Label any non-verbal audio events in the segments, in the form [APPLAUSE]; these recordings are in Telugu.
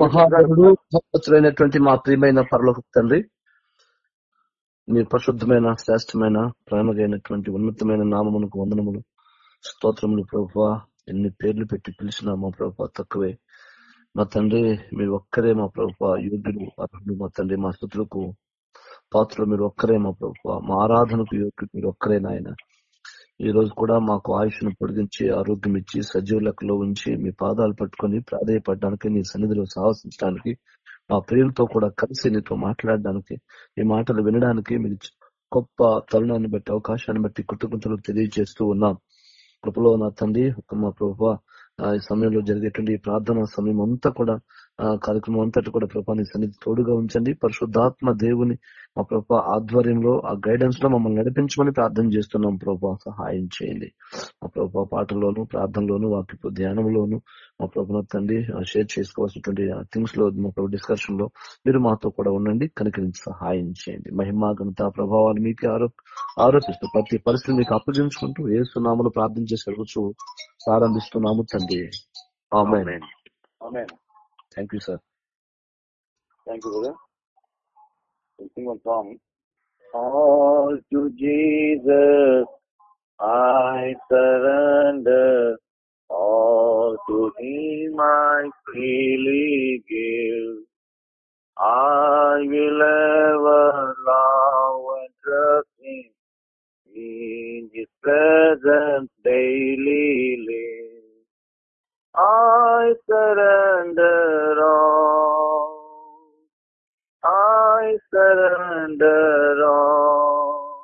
మహోన్నతులైనటువంటి మా ప్రియమైన పరలోక తండ్రి నీ పరిశుద్ధమైన శ్రేష్టమైన ప్రేమగైనటువంటి ఉన్నతమైన నామమునకు వందనములు స్తోత్రములు ప్రభు ఎన్ని పేర్లు పెట్టి పిలిచినా మా ప్రభు తక్కువే. మా తండ్రి మీరు ఒక్కరే మా ప్రభు యోగ్యుడు అర్హుడు మా తండ్రి మా స్థుతులకు పాత్రలు మీరు ఒక్కరే మా ప్రభు మా ఆరాధనకు యోగ్యుడు మీరు ఒక్కరే నాయన. ఈ రోజు కూడా మాకు ఆయుష్ను పొడిగించి ఆరోగ్యం ఇచ్చి సజీవ లెక్కలో ఉంచి మీ పాదాలు పట్టుకొని ప్రాధాయపడడానికి నీ సన్నిధిలో సాహసించడానికి మా ప్రియులతో కూడా కలిసి నీతో మాట్లాడడానికి ఈ మాటలు వినడానికి మీరు గొప్ప తరుణాన్ని బట్టి అవకాశాన్ని బట్టి కృతజ్ఞతలు తెలియజేస్తూ ఉన్నాం. కృపలో నా తండ్రి మా ప్రభావ ఈ సమయంలో జరిగేటువంటి ప్రార్థనా సమయం అంతా కూడా ఆ కార్యక్రమం అంతటి కూడా ప్రభా నీ సన్నిధి తోడుగా ఉంచండి. పరిశుద్ధాత్మ దేవుని మా ప్రభా ఆధ్వర్యంలో ఆ గైడెన్స్లో మమ్మల్ని నడిపించమని ప్రార్థన చేస్తున్నాం ప్రభా. సహాయం చేయండి. మా ప్రభా పాటల్లోను ప్రార్థనలోను వాక్యపు ధ్యానంలోను మా ప్రభుత్వ తండ్రి షేర్ చేసుకోవాల్సినటువంటి థింగ్స్లో మా ప్రభు డిస్కషన్లో మీరు మాతో కూడా ఉండండి. కనుకరించి సహాయం చేయండి. మహిమా గణిత ప్రభావాలు మీకు ఆరో ఆరోపిస్తూ ప్రతి పరిస్థితి మీకు అప్పగించుకుంటూ ఏ సునామలు ప్రార్థన చేసి ప్రారంభిస్తున్నాము తండ్రి. ఆమె Thank you, sir. Thank you, brother. Sing one song. All to Jesus I surrender. All to Him I freely give. I will ever love and trust Him. In His presence daily live. I surrender all. I surrender all.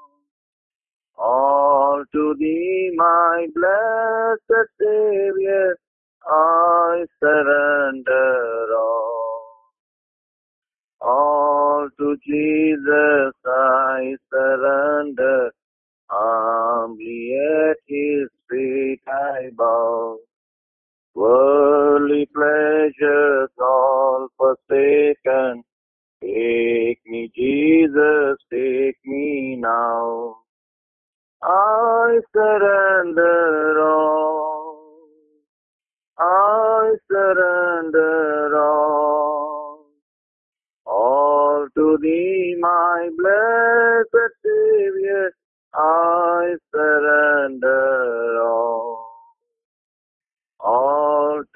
All to thee, my blessed Savior, I surrender all. All to Jesus I surrender, humbly at his feet I bow. Worldly pleasures all forsaken, take me, Jesus, take me now. I surrender all. I surrender all. All to thee, my blessed Savior, I surrender all.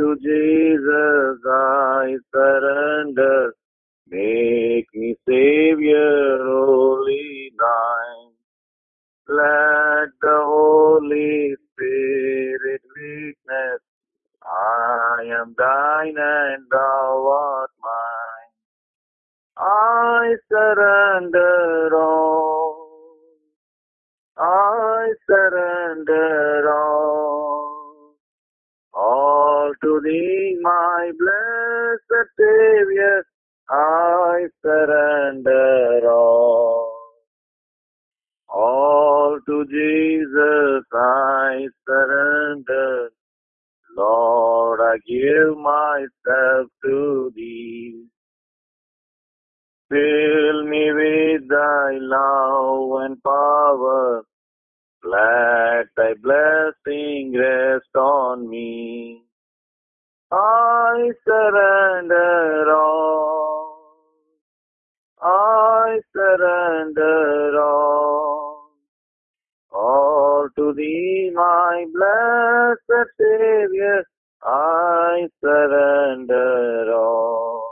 To Jesus I surrender, make me Savior holy thine. Let the Holy Spirit witness, I am thine and thou art mine. I surrender Savior, I surrender all. All to Jesus I surrender. Lord, I give myself to thee. Fill me with thy love and power. Let thy blessing rest on me. I surrender all. I surrender all. All to thee, my blessed Savior, I surrender all.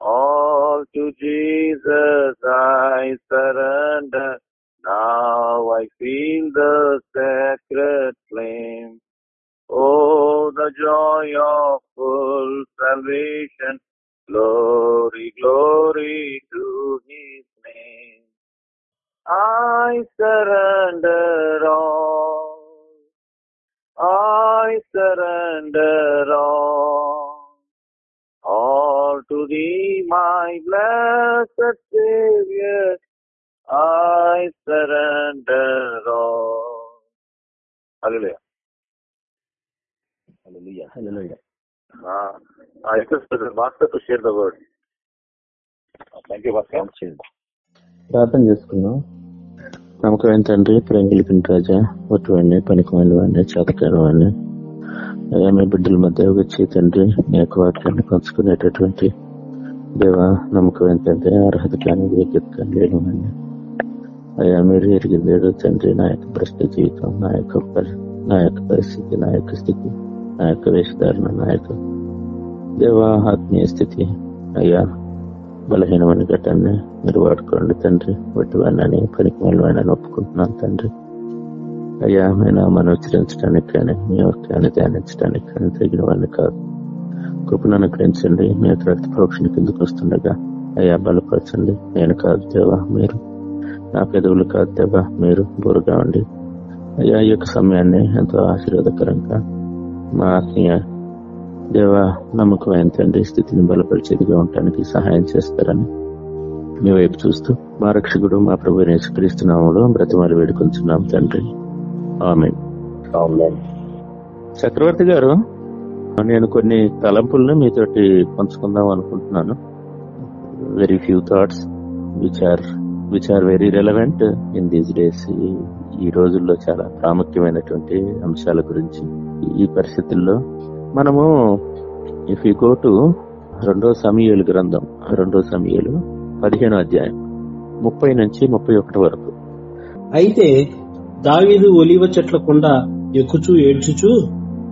All to Jesus I surrender. Now I feel the sacred flame. Oh, the joy of full salvation. Glory, glory to his name. I surrender all. I surrender all. All to thee, my blessed Savior, I surrender all. Hallelujah. ప్రార్థన చేసుకుందాం. నమ్మకమైన తండ్రి ప్రేమిలిపిన రాజా ఒటువంటి పనికి వాడిని చేతకాని వాడిని అయ్యా మీ బిడ్డల మధ్య వచ్చి తండ్రి మీ యొక్క వాక్యాన్ని పంచుకునేటటువంటి దేవ నమ్మకమైన తండ్రి అర్హత కానీ యోగ్యత కానీ లేని వాడిని అయ్యా మీరు ఎరిగింది ఏదో తండ్రి నా యొక్క భ్రష్ట జీవితం నా యొక్క నా యొక్క పరిస్థితి నా యొక్క స్థితి. నా యొక్క వేషధారణ నా యొక్క దేవ ఆత్మీయ స్థితి అయ్యా బలహీనమైన ఘటాన్ని మీరు వాడుకోండి తండ్రి వట్టి వాడిని పనికి వాడిని ఒప్పుకుంటున్నాను తండ్రి అయ్యా ఆయన మనోచరించడానికి ఉచ్చరించడానికి కానీ మీ వాక్యాన్ని ధ్యానించడానికి కానీ తగిన వాడిని కాదు కృపను అనుగ్రహించండి మీ యొక్క రక్త ప్రోక్షణ కిందకు వస్తుండగా అయ్యా బలపరచండి నేను కాదు దేవా మీరు నా పెదవులు కాదు దేవా మీరు బోరుగా ఉండి అయ్యా ఈ యొక్క సమయాన్ని ఎంతో ఆశీర్వాదకరంగా మా ఆత్మీయ దేవ నమ్మకమైన తండ్రి స్థితిని బలపరిచేదిగా ఉండటానికి సహాయం చేస్తారని మీ వైపు చూస్తూ మా రక్షకుడు మా ప్రభు క్రీస్తునామంలో బ్రతిమాలి వేడుకొంచున్నాం తండ్రి. ఆమె. చక్రవర్తి గారు నేను కొన్ని తలంపులను మీతోటి పంచుకుందాం అనుకుంటున్నాను. Very few thoughts which are which are very relevant in these days ఈ రోజుల్లో చాలా ప్రాముఖ్యమైనటువంటి అంశాల గురించి. ఈ పరిస్థితుల్లో మనము ఇఫ్ యూ గో టు రెండో సమీయులు గ్రంథం రెండో సమీయులు పదిహేనో అధ్యాయం ముప్పై నుంచి ముప్పై ఒకటి వరకు. అయితే దావీదు ఒలివ చెట్ల కుండా ఎక్కుచూ ఏడ్చుచూ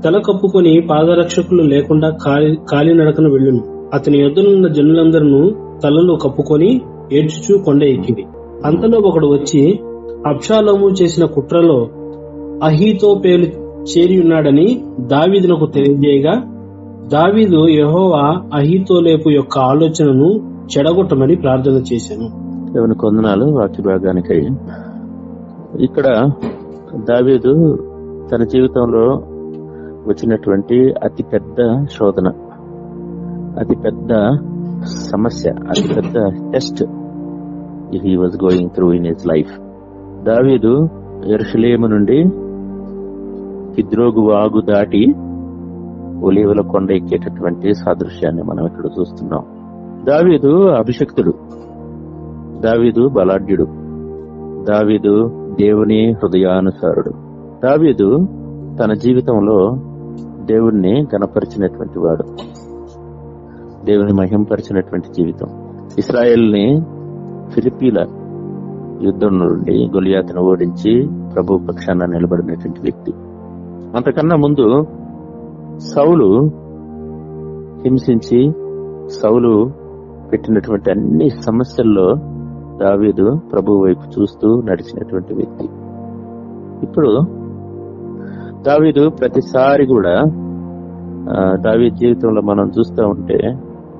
తల కప్పుకొని పాదరక్షకులు లేకుండా కాలి కాలినడకన వెళ్ళును. అతని యొద్దనున్న జనులందరూ తలలు కప్పుకొని ఏడ్చుచూ కొండ ఎక్కింది. అంతలో ఒకడు వచ్చి అప్షాలోము చేసిన కుట్రలో అహీతో పేలు చేరి ఉన్నాడని దావీదునకు తెలియజేయగా దావీదు యహోవా అహీతోలేపు యొక్క ఆలోచనను చెడగొట్టమని ప్రార్థన చేశాను. దేవుని కొందనాలు వాక్య ఇక్కడ దావీదు తన జీవితంలో వచ్చినటువంటి అతి పెద్ద శోధన. అతి పెద్ద సమస్య. అతి పెద్ద test he was going through in his life దావీదు ఎరుషులేము నుండి కిద్రోగు వాగు దాటి ఒలివల కొండ ఎక్కేటటువంటి సాదృశ్యాన్ని మనం ఇక్కడ చూస్తున్నాం. దావీదు అభిషక్తుడు. దావీదు బలాఢ్యుడు. దావీదు దేవుని హృదయానుసారుడు. దావీదు తన జీవితంలో దేవుణ్ణి గణపరిచినటువంటి వాడు. దేవుని మహింపరిచినటువంటి జీవితం. ఇస్రాయల్ని ఫిలిపీల యుద్ధం నుండి గొలియాతను ఓడించి ప్రభు పక్షాన నిలబడినటువంటి వ్యక్తి. అంతకన్నా ముందు సౌలు హింసించి సౌలు పెట్టినటువంటి అన్ని సమస్యల్లో దావీదు ప్రభు వైపు చూస్తూ నడిచినటువంటి వ్యక్తి. ఇప్పుడు దావీదు ప్రతిసారి కూడా దావీ జీవితంలో మనం చూస్తూ ఉంటే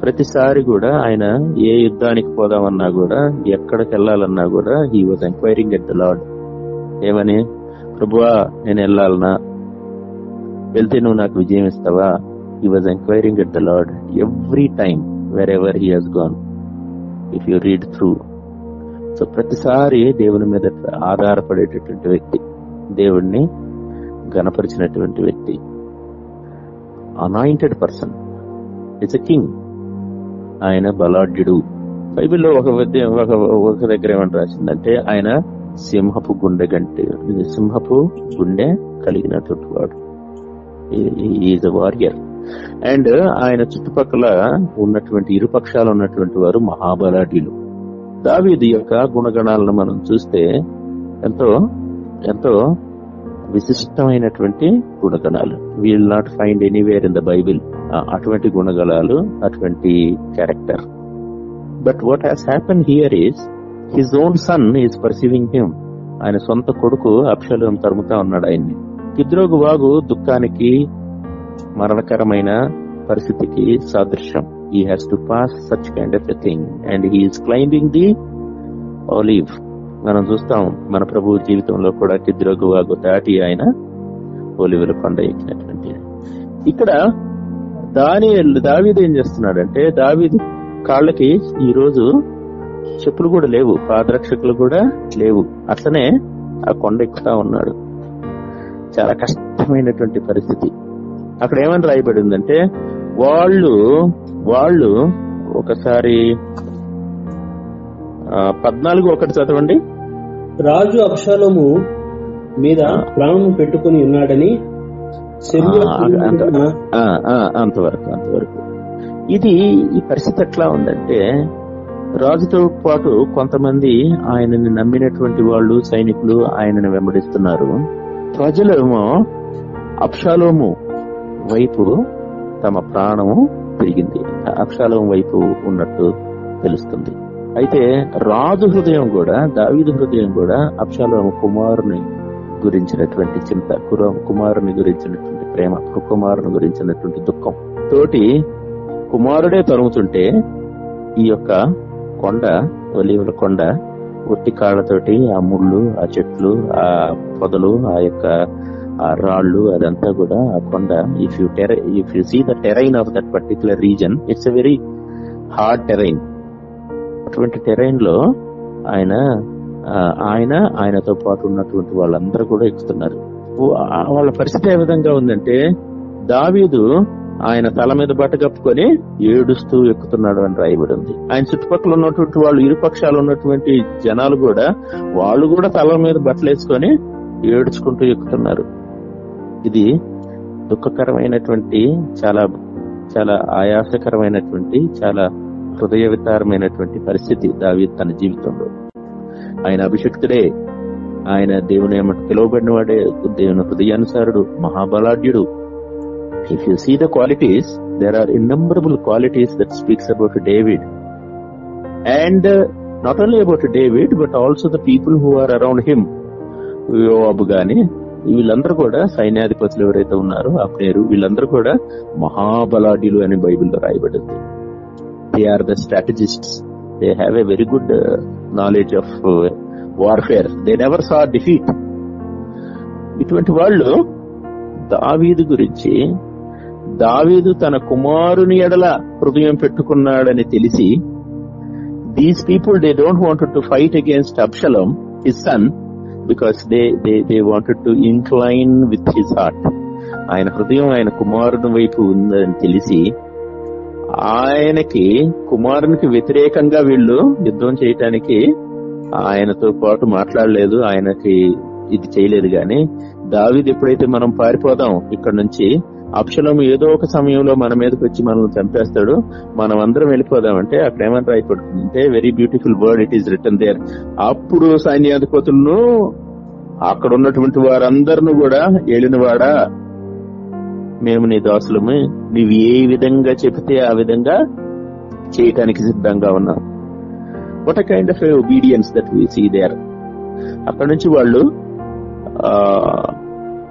ప్రతిసారి కూడా ఆయన ఏ యుద్ధానికి పోదామన్నా కూడా ఎక్కడికి వెళ్ళాలన్నా కూడా he was enquiring at the Lord ఏమని? ప్రభువా నేను వెళ్ళాలనా? వెళ్తే నువ్వు నాకు విజయం ఇస్తావా? He was enquiring at the Lord every time wherever he has gone if you read through so ప్రతిసారి దేవుని మీద ఆధారపడేటటువంటి వ్యక్తి దేవుణ్ణి గణపరిచినటువంటి వ్యక్తి anointed person it's a king ఆయన బలాఢ్యుడు. బైబిల్లో ఒక ఒక ఒక దగ్గర ఏమని రాసిందంటే ఆయన సింహపు గుండె గంటే సింహపు గుండె కలిగినటువంటి వాడు. ఈజ్ వారియర్ అండ్ ఆయన చుట్టుపక్కల ఉన్నటువంటి ఇరుపక్షాలు ఉన్నటువంటి వారు మహాబలాఢ్యులు. దావీది యొక్క గుణగణాలను మనం చూస్తే ఎంతో ఎంతో విశిష్టమైనటువంటి గుణగణాలు. Will not find anywhere in the Bible అటువంటి గుణగణాలు అటువంటి character but what has happened here is his own son is perceiving him ఆయన సొంత కొడుకు అప్షలం తరుముతా ఉన్నాడు ఆయన్ని. కిద్రోగు వాగు దుఃఖానికి మరణకరమైన పరిస్థితికి సాదృశ్యం. He has to pass such kind of a thing and he's climbing the olive మనం చూస్తాం మన ప్రభు జీవితంలో కూడా కిద్రోగు వాగు దాటి ఆయన ఒలివల కొండ ఎక్కినటువంటి. ఇక్కడ దాని దావీదు ఏం చేస్తున్నాడంటే దావీదు కాళ్ళకి ఈ రోజు చెప్పులు కూడా లేవు పాదరక్షకులు కూడా లేవు. అట్లనే ఆ కొండ ఎక్కుతా ఉన్నాడు. చాలా కష్టమైనటువంటి పరిస్థితి. అక్కడ ఏమని రాయబడి ఉందంటే వాళ్ళు వాళ్ళు ఒకసారి పద్నాలుగు ఒకటి చదవండి. రాజు అబ్షాలోము మీద ప్రాణం పెట్టుకుని ఉన్నాడని అంతవరకు అంతవరకు. ఇది ఈ పరిస్థితి ఎట్లా ఉందంటే రాజుతో పాటు కొంతమంది ఆయనని నమ్మినటువంటి వాళ్ళు సైనికులు ఆయనని వెంబడిస్తున్నారు. ప్రజలేమో అప్షాలోము వైపు తమ ప్రాణము తిరిగింది. అప్షాలోము వైపు ఉన్నట్టు తెలుస్తుంది. అయితే రాజు హృదయం కూడా దావీదు హృదయం కూడా అప్షాలోము కుమారుని గురించినటువంటి చింత కుమారుని గురించినటువంటి ప్రేమ కుమారుని గురించినటువంటి దుఃఖం. తోటి కుమారుడే తరుముతుంటే ఈ యొక్క కొండ ఒలీవుల కొండ ఉట్టి కాళ్ళతోటి ఆ ముళ్ళు ఆ చెట్లు ఆ పొదలు ఆ యొక్క ఆ రాళ్ళు అదంతా కూడా ఆ కొండ if you టెర if you see the terrain of that particular reason it's a very hard terrain అటువంటి టెరైన్లో ఆయన ఆయన ఆయనతో పాటు ఉన్నటువంటి వాళ్ళందరూ కూడా ఎక్కుతున్నారు. వాళ్ళ పరిస్థితి ఏ విధంగా ఉందంటే దావీదు ఆయన తల మీద బట్ట కప్పుకొని ఏడుస్తూ ఎక్కుతున్నాడు అని రాయబడి ఉంది ఆయన చుట్టుపక్కల ఉన్నటువంటి వాళ్ళు ఇరుపక్షాలు ఉన్నటువంటి జనాలు కూడా వాళ్ళు కూడా తల మీద బట్టలు వేసుకొని ఏడుచుకుంటూ ఎక్కుతున్నారు. ఇది దుఃఖకరమైనటువంటి చాలా చాలా ఆయాసకరమైనటువంటి చాలా హృదయ వితారమైనటువంటి పరిస్థితి దావీ తన జీవితంలో. ఆయన అభిషక్తుడే ఆయన దేవుని ఏమంటే పిలువబడిన వాడే దేవుని హృదయానుసారుడు మహాబలాఢ్యుడు. If you see the qualities there are innumerable qualities that speaks about David and not only about David but also the people who are around him యోవాబు గాని వీళ్ళందరూ కూడా సైన్యాధిపతులు ఎవరైతే ఉన్నారో ఆ పేరు వీళ్ళందరూ కూడా మహాబలాఢ్యులు అని బైబిల్లో రాయబడింది. They are the strategists they have a very good knowledge of warfare they never saw defeat ఇటువంటి వాళ్ళు దావీదు గురించి దావీదు తన కుమారుని ఎడల హృదయం పెట్టుకున్నాడని తెలిసి these people they don't wanted to fight against Absalom his son because they they they wanted to incline with his heart ఆయన హృదయం ఆయన కుమారుని వైపు ఉందని తెలిసి ఆయనకి కుమారునికి వ్యతిరేకంగా వీళ్ళు యుద్ధం చేయటానికి ఆయనతో పాటు మాట్లాడలేదు ఆయనకి ఇది చేయలేదు గాని. దావిది ఎప్పుడైతే మనం పారిపోదాం ఇక్కడ నుంచి అప్షలం ఏదో ఒక సమయంలో మన మీదకి వచ్చి మనల్ని చంపేస్తాడు. మనం అందరం వెళ్ళిపోదాం అంటే అక్కడ ఏమని రాయపడుతుందంటే very beautiful word it is return there అప్పుడు సైన్యాధిపతులను అక్కడ ఉన్నటువంటి వారందరిని కూడా ఏలినవాడా? మేము నీ దాసులము. నీవు ఏ విధంగా చెబితే ఆ విధంగా చేయటానికి సిద్ధంగా ఉన్నాం what kind of obedience that we see there అక్కడ నుంచి వాళ్ళు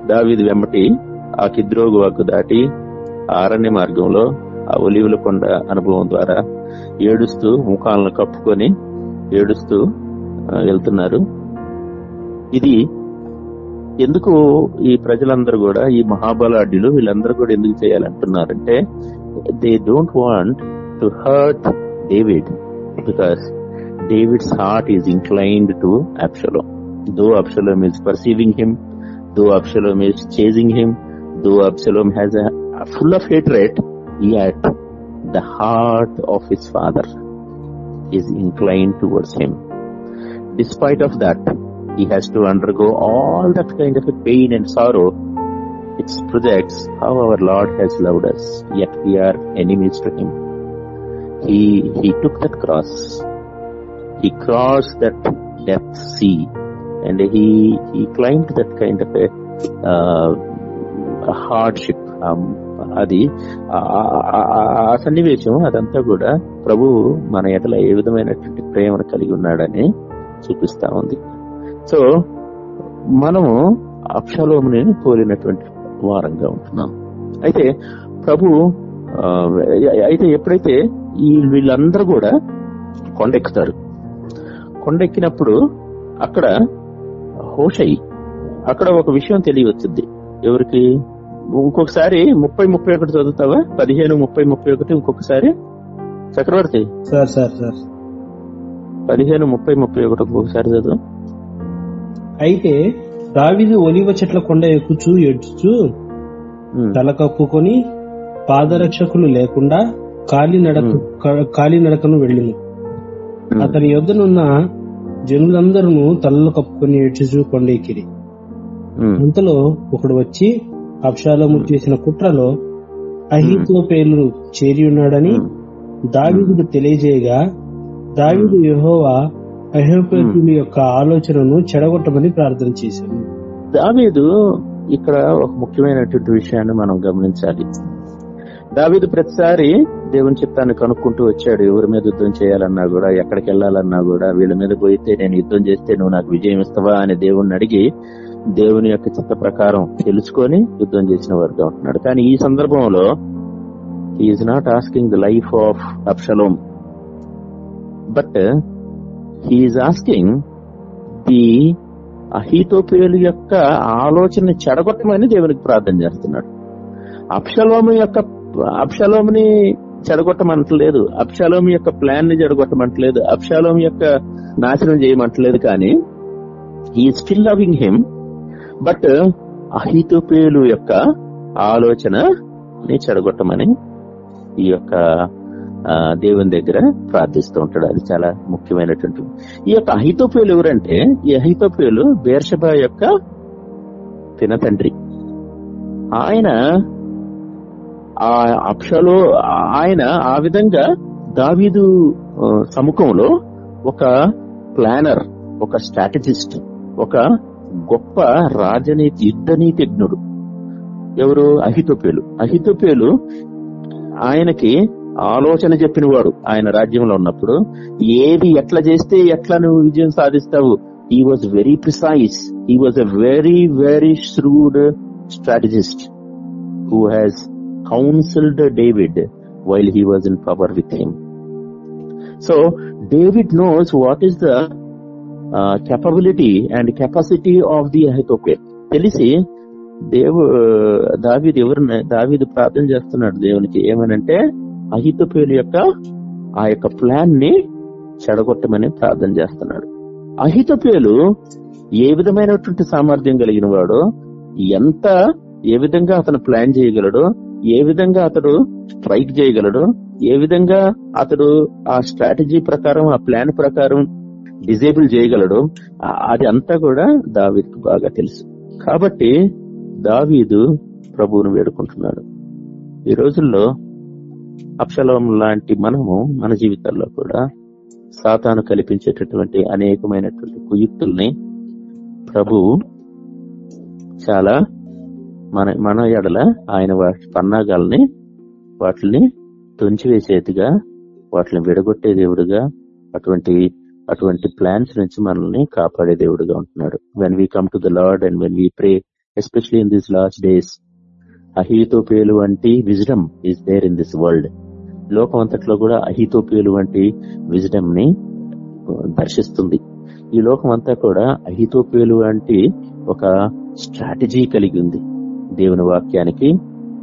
దావిది వెంబటి ఆ కిద్రోగు వాకు దాటి ఆరణ్య అరణ్య మార్గంలో ఆ ఒలివుల కొండ అనుభవం ద్వారా ఏడుస్తూ ముఖాలను కప్పుకొని ఏడుస్తూ వెళ్తున్నారు. ఇది ఎందుకు ఈ ప్రజలందరూ కూడా ఈ మహాబలాఢ్యులు వీళ్ళందరూ కూడా ఎందుకు చేయాలంటున్నారంటే they don't want to hurt David because David's heart is inclined to Absalom though Absalom is perceiving him though Absalom is chasing him though Absalom has full of hatred yet the heart of his father is inclined towards him despite of that he has to undergo all that kind of a pain and sorrow it projects how our lord has loved us yet we are enemies to him he he took that cross he crossed that death sea and he he climbed that kind of a uh, a hardship um, అది ఆ- సన్నివేశం అదంతా కూడా ప్రభు మన ఎడల ఏ విధమైనటువంటి ప్రేమను కలిగి ఉన్నాడని చూపిస్తా ఉంది సో మనము అక్షలోముని పోలినటువంటి వారంగా ఉంటున్నాం. అయితే ప్రభు అయితే ఎప్పుడైతే ఈ వీళ్ళందరూ కూడా కొండెక్కుతారు. కొండెక్కినప్పుడు అక్కడ హోషై అక్కడ ఒక విషయం తెలియవచ్చుద్ది. ఎవరికి? ఇంకొకసారి ముప్పై ముప్పై ఒకటి చదువుతావా? పదిహేను ముప్పై ముప్పై ఒకటి ఇంకొకసారి? చక్రవర్తి? Sir sir sir. పదిహేను ముప్పై ముప్పై ఒకటి ఇంకొకసారి చదువు. అయితే దావిది ఒలివ చెట్ల కొండ ఎక్కుచూ ఏడ్చుచూ తల కప్పుకొని పాదరక్షకులు లేకుండా కాలి నడక కాలి నడకను వెళ్ళిను ఉమ్, అతని యొద్దనున్న జనులందరూ తలలు కప్పుకొని ఏడ్చుచూ కొండెక్కిరి ఉమ్, అంతలో ఒకడు వచ్చి అబ్షాలోము చేసిన కుట్రలో అహితోపేలు చేరి ఉన్నాడని. దావీదుకు తెలియజేయగా దావీదు యెహోవా అహోపేతుల యొక్క ఆలోచనను చెడగొట్టమని ప్రార్థన చేశాను. దావీదు ఇక్కడ ఒక ముఖ్యమైనటువంటి విషయాన్ని మనం గమనించాలి. దావీదు ప్రతిసారి దేవుని చిత్తాన్ని కనుక్కుంటూ వచ్చాడు ఎవరి మీద యుద్ధం చేయాలన్నా కూడా ఎక్కడికి వెళ్ళాలన్నా కూడా వీళ్ళ మీద పోయితే నేను యుద్ధం చేస్తే నువ్వు నాకు విజయం ఇస్తావా అని దేవుణ్ణి అడిగి దేవుని యొక్క చిత్త ప్రకారం తెలుసుకొని యుద్ధం చేసిన వారుగా ఉంటున్నాడు. కానీ ఈ సందర్భంలో is not asking the life of Absalom but he's asking the అహితోపేలు యొక్క ఆలోచన చెడగొట్టమని దేవునికి ప్రార్థన చేస్తున్నాడు. అప్షలోము యొక్క అప్షలోముని చెడగొట్టమంటలేదు. అప్షలోము యొక్క ప్లాన్ని చెడగొట్టమంటలేదు. అప్షలోము యొక్క నాశనం చేయమంటలేదు కానీ he still loving him but అహితోపేలు యొక్క ఆలోచన ని చెడగొట్టమని ఈ యొక్క దేవుని దగ్గర ప్రార్థిస్తూ ఉంటాడు. అది చాలా ముఖ్యమైనటువంటి ఈ యొక్క అహితోపేలు ఎవరంటే ఈ అహితోపేలు బేర్షబా యొక్క తినతండ్రి. ఆయన ఆ అప్షలో ఆయన ఆ విధంగా దావీదు సముఖంలో ఒక ప్లానర్ ఒక స్ట్రాటజిస్ట్ ఒక గొప్ప రాజనీతి యుద్ధనీతిజ్ఞుడు. ఎవరు? అహితోపేలు అహితోపేలు ఆయనకి ఆలోచన చెప్పిన వాడు ఆయన రాజ్యంలో ఉన్నప్పుడు ఏది ఎట్లా చేస్తే ఎట్లా నువ్వు విజయం సాధిస్తావు? He was very precise he was a very very shrewd strategist who has counselled David while he was in power with him so David knows what is the capability and capacity of the Ahithophel తెలిసి దేవు uh, దావీదు ఎవరు దావీదు ప్రార్థన చేస్తున్నాడు దేవునికి ఏమనంటే అహితోపేలు యొక్క ఆ యొక్క ప్లాన్ని చెడగొట్టమని ప్రార్థన చేస్తున్నాడు. అహితోపేలు ఏ విధమైనటువంటి సామర్థ్యం కలిగిన వాడు ఎంత ఏ విధంగా అతను ప్లాన్ చేయగలడు ఏ విధంగా అతడు స్ట్రైక్ చేయగలడు ఏ విధంగా అతడు ఆ స్ట్రాటజీ ప్రకారం ఆ ప్లాన్ ప్రకారం డిజేబుల్ చేయగలడు అది అంతా కూడా దావీదుకు బాగా తెలుసు. కాబట్టి దావీదు ప్రభువును వేడుకుంటున్నాడు. ఈ రోజుల్లో అప్షలం లాంటి మనము మన జీవితాల్లో కూడా సాతాను కల్పించేటటువంటి అనేకమైనటువంటి కుయుక్తుల్ని ప్రభు చాలా మన మన ఎడల ఆయన వాటి పన్నాగాల్ని వాటిని తుంచివేసేదిగా వాటిని విడగొట్టే దేవుడుగా అటువంటి అటువంటి ప్లాన్స్ నుంచి మనల్ని కాపాడే దేవుడుగా ఉంటున్నాడు. When we come to the Lord and when we pray especially in this last days అహితోపేలు వంటి wisdom is there in this world లోకం అంతట్లో కూడా అహితోపేలు వంటి విజడమ్ని దర్శిస్తుంది. ఈ లోకం అంతా కూడా అహితోపేలు వంటి ఒక స్ట్రాటజీ కలిగి ఉంది. దేవుని వాక్యానికి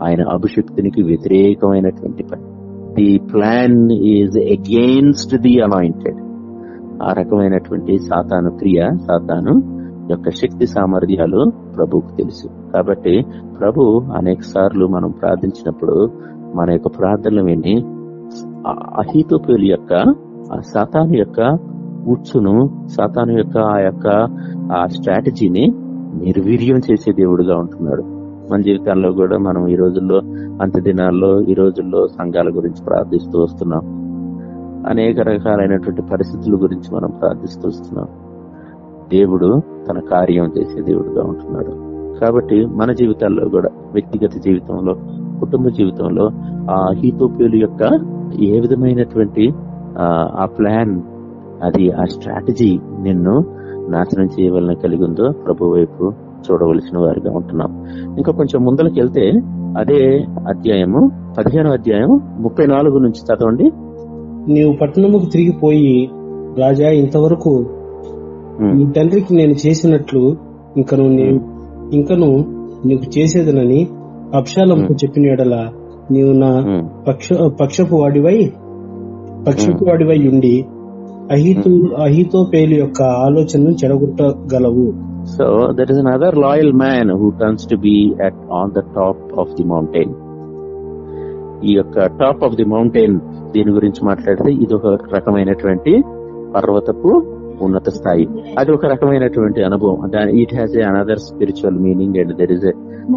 ఆయన అభిషక్తునికి వ్యతిరేకమైనటువంటి పని. The plan is against the anointed ఆ రకమైనటువంటి సాతాను క్రియ సాతాను యొక్క శక్తి సామర్థ్యాలు ప్రభువుకు తెలుసు. కాబట్టి ప్రభు అనేక సార్లు మనం ప్రార్థించినప్పుడు మన యొక్క ప్రార్థనలు విని అహితోపేలు యొక్క ఆ సాతాను యొక్క ఉచ్చును సాతాను యొక్క ఆ యొక్క ఆ స్ట్రాటజీని నిర్వీర్యం చేసే దేవుడుగా ఉంటున్నాడు. మన జీవితాల్లో కూడా మనం ఈ రోజుల్లో అంత దినాల్లో ఈ రోజుల్లో సంఘాల గురించి ప్రార్థిస్తూ వస్తున్నాం. అనేక రకాలైనటువంటి పరిస్థితుల గురించి మనం ప్రార్థిస్తూ వస్తున్నాం. దేవుడు తన కార్యం చేసే దేవుడుగా ఉంటున్నాడు. కాబట్టి మన జీవితాల్లో కూడా వ్యక్తిగత జీవితంలో కుటుంబ జీవితంలో ఆ హీతోపేలు యొక్క ఏ విధమైనటువంటి ఆ, ప్లాన్ అది ఆ స్ట్రాటజీ నిన్ను నాశనం చేయవలన కలిగి ఉందో ప్రభు వైపు చూడవలసిన వారిగా ఉంటున్నాం. ఇంకా కొంచెం ముందరికి వెళ్తే అదే అధ్యాయము పదిహేను అధ్యాయం ముప్పై నాలుగు నుంచి చదవండి. నీవు పట్టణముకు తిరిగిపోయి రాజా ఇంతవరకు నీ తండ్రికి నేను చేసినట్లు ఇంకను ఇంకను నీకు చేసేదనని అప్షాలంకు చెప్పిన ఎడల నీవు నా పక్ష పక్షపు వాడివై పక్షపు వాడివై ఉండి అహితో అహితో పేలు యొక్క ఆలోచనను చెడగొట్టగలవు. So there is another loyal man who turns to be at on the top of the mountain. ఈ యొక్క టాప్ ఆఫ్ ది మౌంటైన్ దీని గురించి మాట్లాడితే ఇది ఒక రకమైనటువంటి పర్వతపు ఉన్నత స్థాయి. అది ఒక రకమైనటువంటి అనుభవం. It has a another spiritual meaning and there is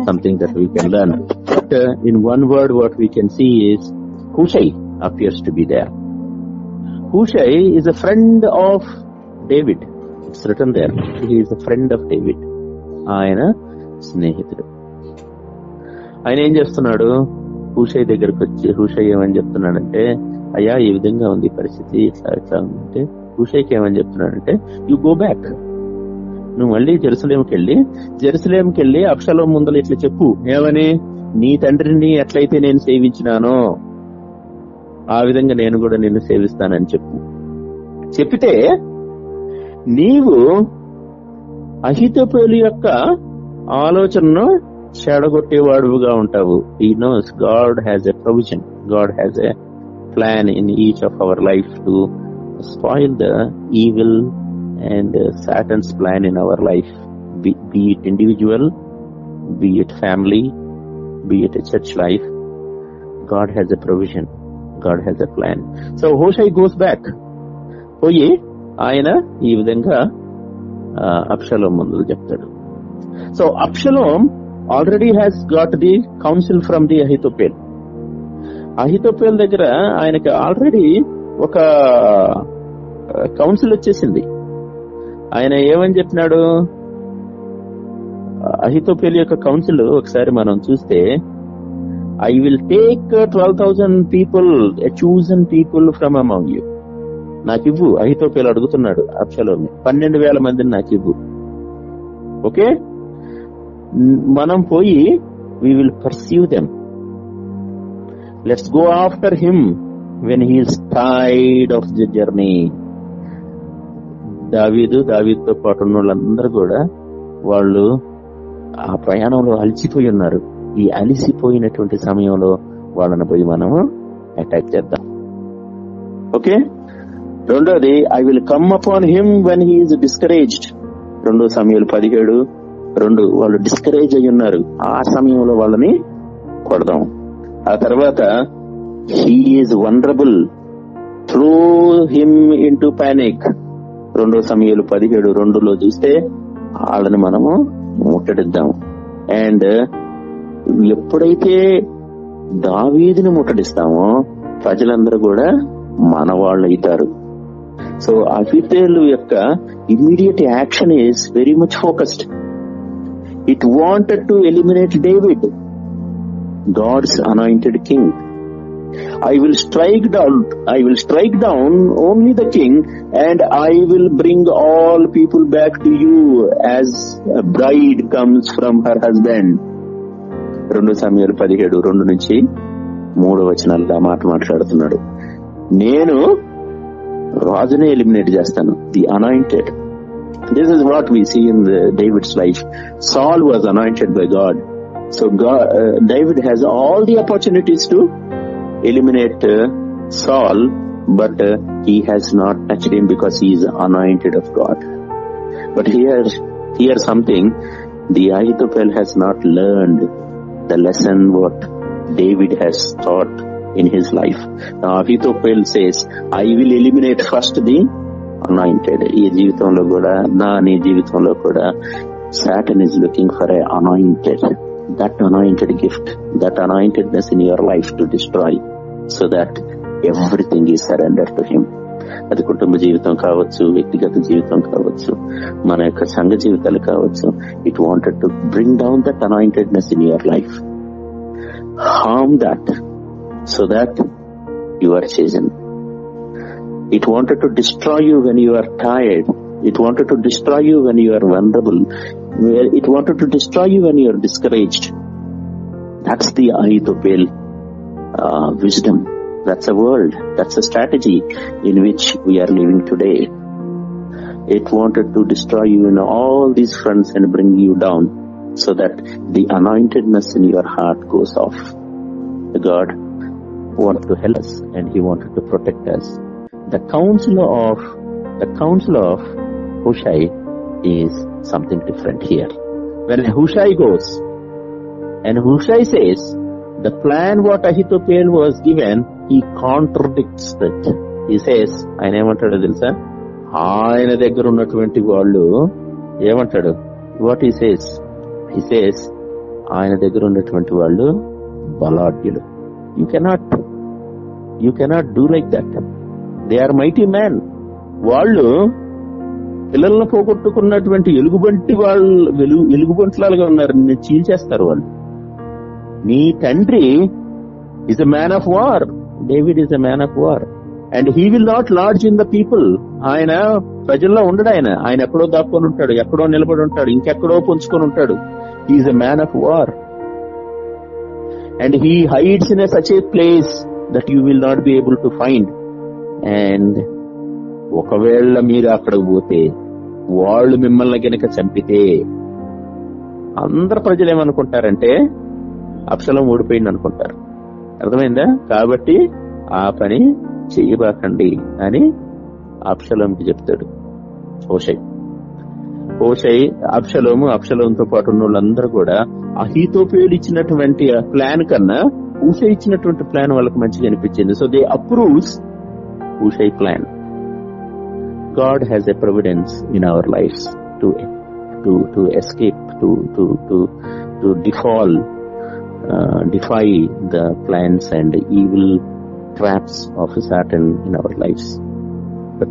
something that we can learn but in one word what we can see is Hushai appears to be there Hushai is a friend of David it's return there he's a friend of David ఆయన స్నేహితుడు. ఆయన ఏం చేస్తున్నాడు? హుషై దగ్గరకు వచ్చి హుషై ఏమని చెప్తున్నాడంటే అయ్యా ఈ విధంగా ఉంది పరిస్థితి ఇట్లా ఇట్లా ఉందంటే హుషైకి ఏమని చెప్తున్నాడంటే యు గో బ్యాక్ నువ్వు మళ్ళీ జెరూసలేంకి వెళ్ళి జెరూసలేంకి వెళ్ళి అక్షరం ముందలు ఇట్లా చెప్పు. ఏమని? నీ తండ్రిని ఎట్లయితే నేను సేవించినానో ఆ విధంగా నేను కూడా నిన్ను సేవిస్తానని చెప్పు. చెప్పితే నీవు అహితపేలు యొక్క ఆలోచనను చెడగొట్టేవాడుగా ఉంటావు. He knows God has a provision God has a plan in each of our life to spoil the evil and Satan's plan in our life be it individual be it family be it church life God has a provision God has a plan so Hushai goes back పోయి ఆయన ఈ విధంగా అప్షలో ముందు చెప్తాడు so Absalom already has got the council from the Ahithophel Ahithophel దగ్గర ఆయనకి ఆల్రెడీ ఒక కౌన్సిల్ వచ్చేసింది. ఆయన ఏమని చెప్పినాడు? అహితోపేలి యొక్క కౌన్సిల్ ఒకసారి మనం చూస్తే I will take twelve thousand people chosen people from among you నాకు ఇవ్వు అహితోపేలు అడుగుతున్నాడు అప్షలోని పన్నెండు వేల మందిని నాకు ఇవ్వు ఓకే మనం పోయి we will perceive them let's go after him when he's Tide of the journey దావీదు దావీదుతో పాటు ఉన్న వాళ్ళందరూ కూడా వాళ్ళు ఆ ప్రయాణంలో అలసిపోయి ఉన్నారు. ఈ అలిసిపోయినటువంటి సమయంలో వాళ్ళని పోయి మనము అటాక్ చేద్దాం. ఓకే రెండోది I will come upon him when he's discouraged రెండో సమయంలో పదిహేడు రెండు వాళ్ళు డిస్కరేజ్ అయి ఉన్నారు. ఆ సమయంలో వాళ్ళని కొడదాం. ఆ తర్వాత he's wonderable through him into panic రెండో సమయాలు పదిహేడు రెండులో చూస్తే వాళ్ళని మనము ముట్టడిద్దాం. అండ్ ఎప్పుడైతే దావీదిని ముట్టడిస్తామో ప్రజలందరూ కూడా మన వాళ్ళు అవుతారు. సో అఫితేలు యొక్క immediate action is very much focused it wanted to eliminate David God's anointed king I will strike down, I will strike down only the king and I will bring all people back to you as a bride comes from her husband. రెండు సమయాలు పదిహేడు రెండు నుంచి మూడు వచనాలు ఆ మాట మాట్లాడుతున్నాడు నేను రాజునే ఎలిమినేట్ చేస్తాను the anointed this is what we see in David's life Saul was anointed by God so David has all the opportunities to eliminate uh, Saul, but uh, he has not touched him because he is anointed of God. But here, here something, the Ahithophel has not learned the lesson what David has taught in his life. Now Ahithophel says, I will eliminate first the anointed. ఈ జీవితంలో కూడా నా నీ జీవితంలో కూడా Satan is looking for a anointed that anointed gift, that anointedness in your life to destroy so that everything is surrendered to him. అది కుటుంబ జీవితం కావచ్చు వ్యక్తిగత జీవితం కావచ్చు మన యొక్క సంఘ జీవితాలు కావచ్చు it wanted to bring down that anointedness in your life harm that so that you are chasing it wanted to destroy you when you are tired it wanted to destroy you when you are vulnerable it wanted to destroy you when you are discouraged. That's the Ahithophel uh, wisdom. That's a world. That's a strategy in which we are living today. It wanted to destroy you in all these fronts and bring you down so that the anointedness in your heart goes off. The God wanted to help us and he wanted to protect us. The counsel of, the counsel of Hushai is something different here. When Hushai goes, and Hushai says, the plan what Ahithophel was given, he contradicts that. He says, ఆయన ఏమంటాడో తెలుసా? ఆయన దగ్గర ఉన్నటువంటి వాళ్ళు ఏమంటాడు? వాట్ ఈ సేస్ ఈ సేస్ ఆయన దగ్గర ఉన్నటువంటి వాళ్ళు బలాఢ్యులు. You cannot you cannot do like that they are mighty man వాళ్ళు పిల్లలను పోగొట్టుకున్నటువంటి ఎలుగుబంటి వాళ్ళు వెలుగు ఎలుగుబంట్లాలుగా ఉన్నారు. నిన్ను చీల్చేస్తారు వాళ్ళు. నీ తండ్రి is a man of war David is a man of war and he will not lodge in the people ఆయన ప్రజల్లో ఉండడు ఆయన. ఆయన ఎక్కడో దాక్కొని ఉంటాడు ఎక్కడో నిలబడి ఉంటాడు ఇంకెక్కడో పుంజుకొని ఉంటాడు. He is a man of war and he hides in such a place that you will not be able to find and ఒకవేళ మీరు అక్కడికి పోతే వాళ్ళు మిమ్మల్ని గనక చంపితే అందరు ప్రజలు ఏమనుకుంటారంటే అప్సలం ఓడిపోయింది అనుకుంటారు. అర్థమైందా? కాబట్టి ఆ పని చెయ్యబాకండి అని అప్సలంకి చెప్తాడు ఓషై ఓషై అప్సలోము అప్సలంతో పాటు ఉన్న వాళ్ళందరూ కూడా అహీతోపేలు ఇచ్చినటువంటి ప్లాన్ కన్నా ఊషై ఇచ్చినటువంటి ప్లాన్ వాళ్ళకి మంచిగా అనిపించింది. So they approves Hushai plan. God has a providence in our life to to to escape to to to to defall uh, defy the plans and evil traps of Satan in our lives. But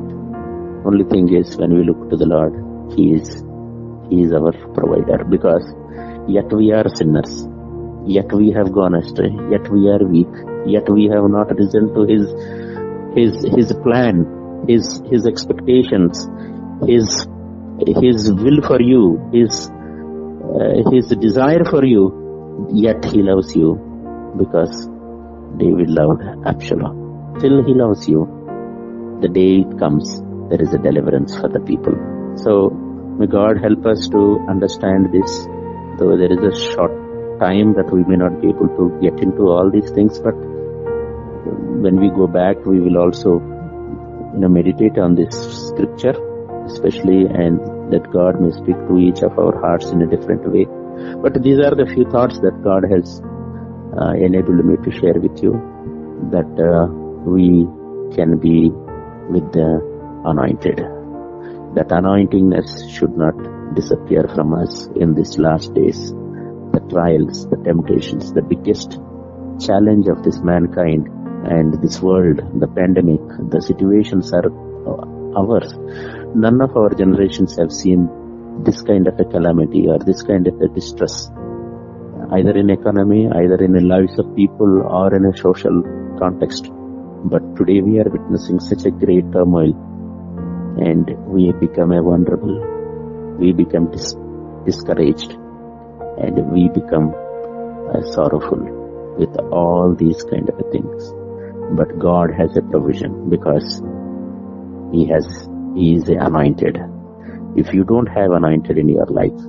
only thing is when we look to the Lord, He is He is our provider because yet we are sinners, yet we have gone astray, yet we are weak, yet we have not risen to His His His plan his his expectations his his will for you his uh, his desire for you yet he loves you because david loved absalom. Till he loves you the day it comes there is a deliverance for the people. So may god help us to understand this. Though there is a short time that we may not be able to get into all these things but when we go back we will also you know, meditate on this scripture, especially, and that God may speak to each of our hearts in a different way. But these are the few thoughts that God has uh, enabled me to share with you, that uh, we can be with the anointed. That anointingness should not disappear from us in these last days. The trials, the temptations, the biggest challenge of this mankind and this world, the pandemic, the situations are ours. None of our generations have seen this kind of a calamity or this kind of a distress, either in economy, either in the lives of people or in a social context. But today we are witnessing such a great turmoil and we become a vulnerable, we become dis- discouraged and we become uh, sorrowful with all these kind of things but God has a provision because He has He is anointed. If you don't have anointed in your life,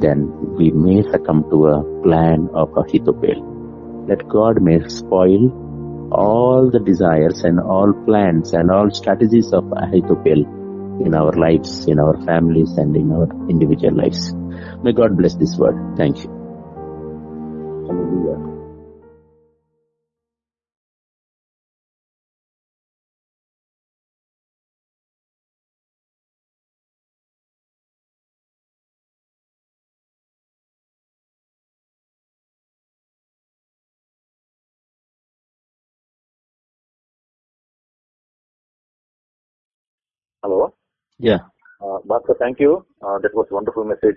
then we may succumb to a plan of Ahithophel. That God may spoil all the desires and all plans and all strategies of Ahithophel in our lives, in our families, and in our individual lives. May God bless this word. Thank you. Hallelujah. Yeah. Uh, thank you. Uh, that was wonderful message.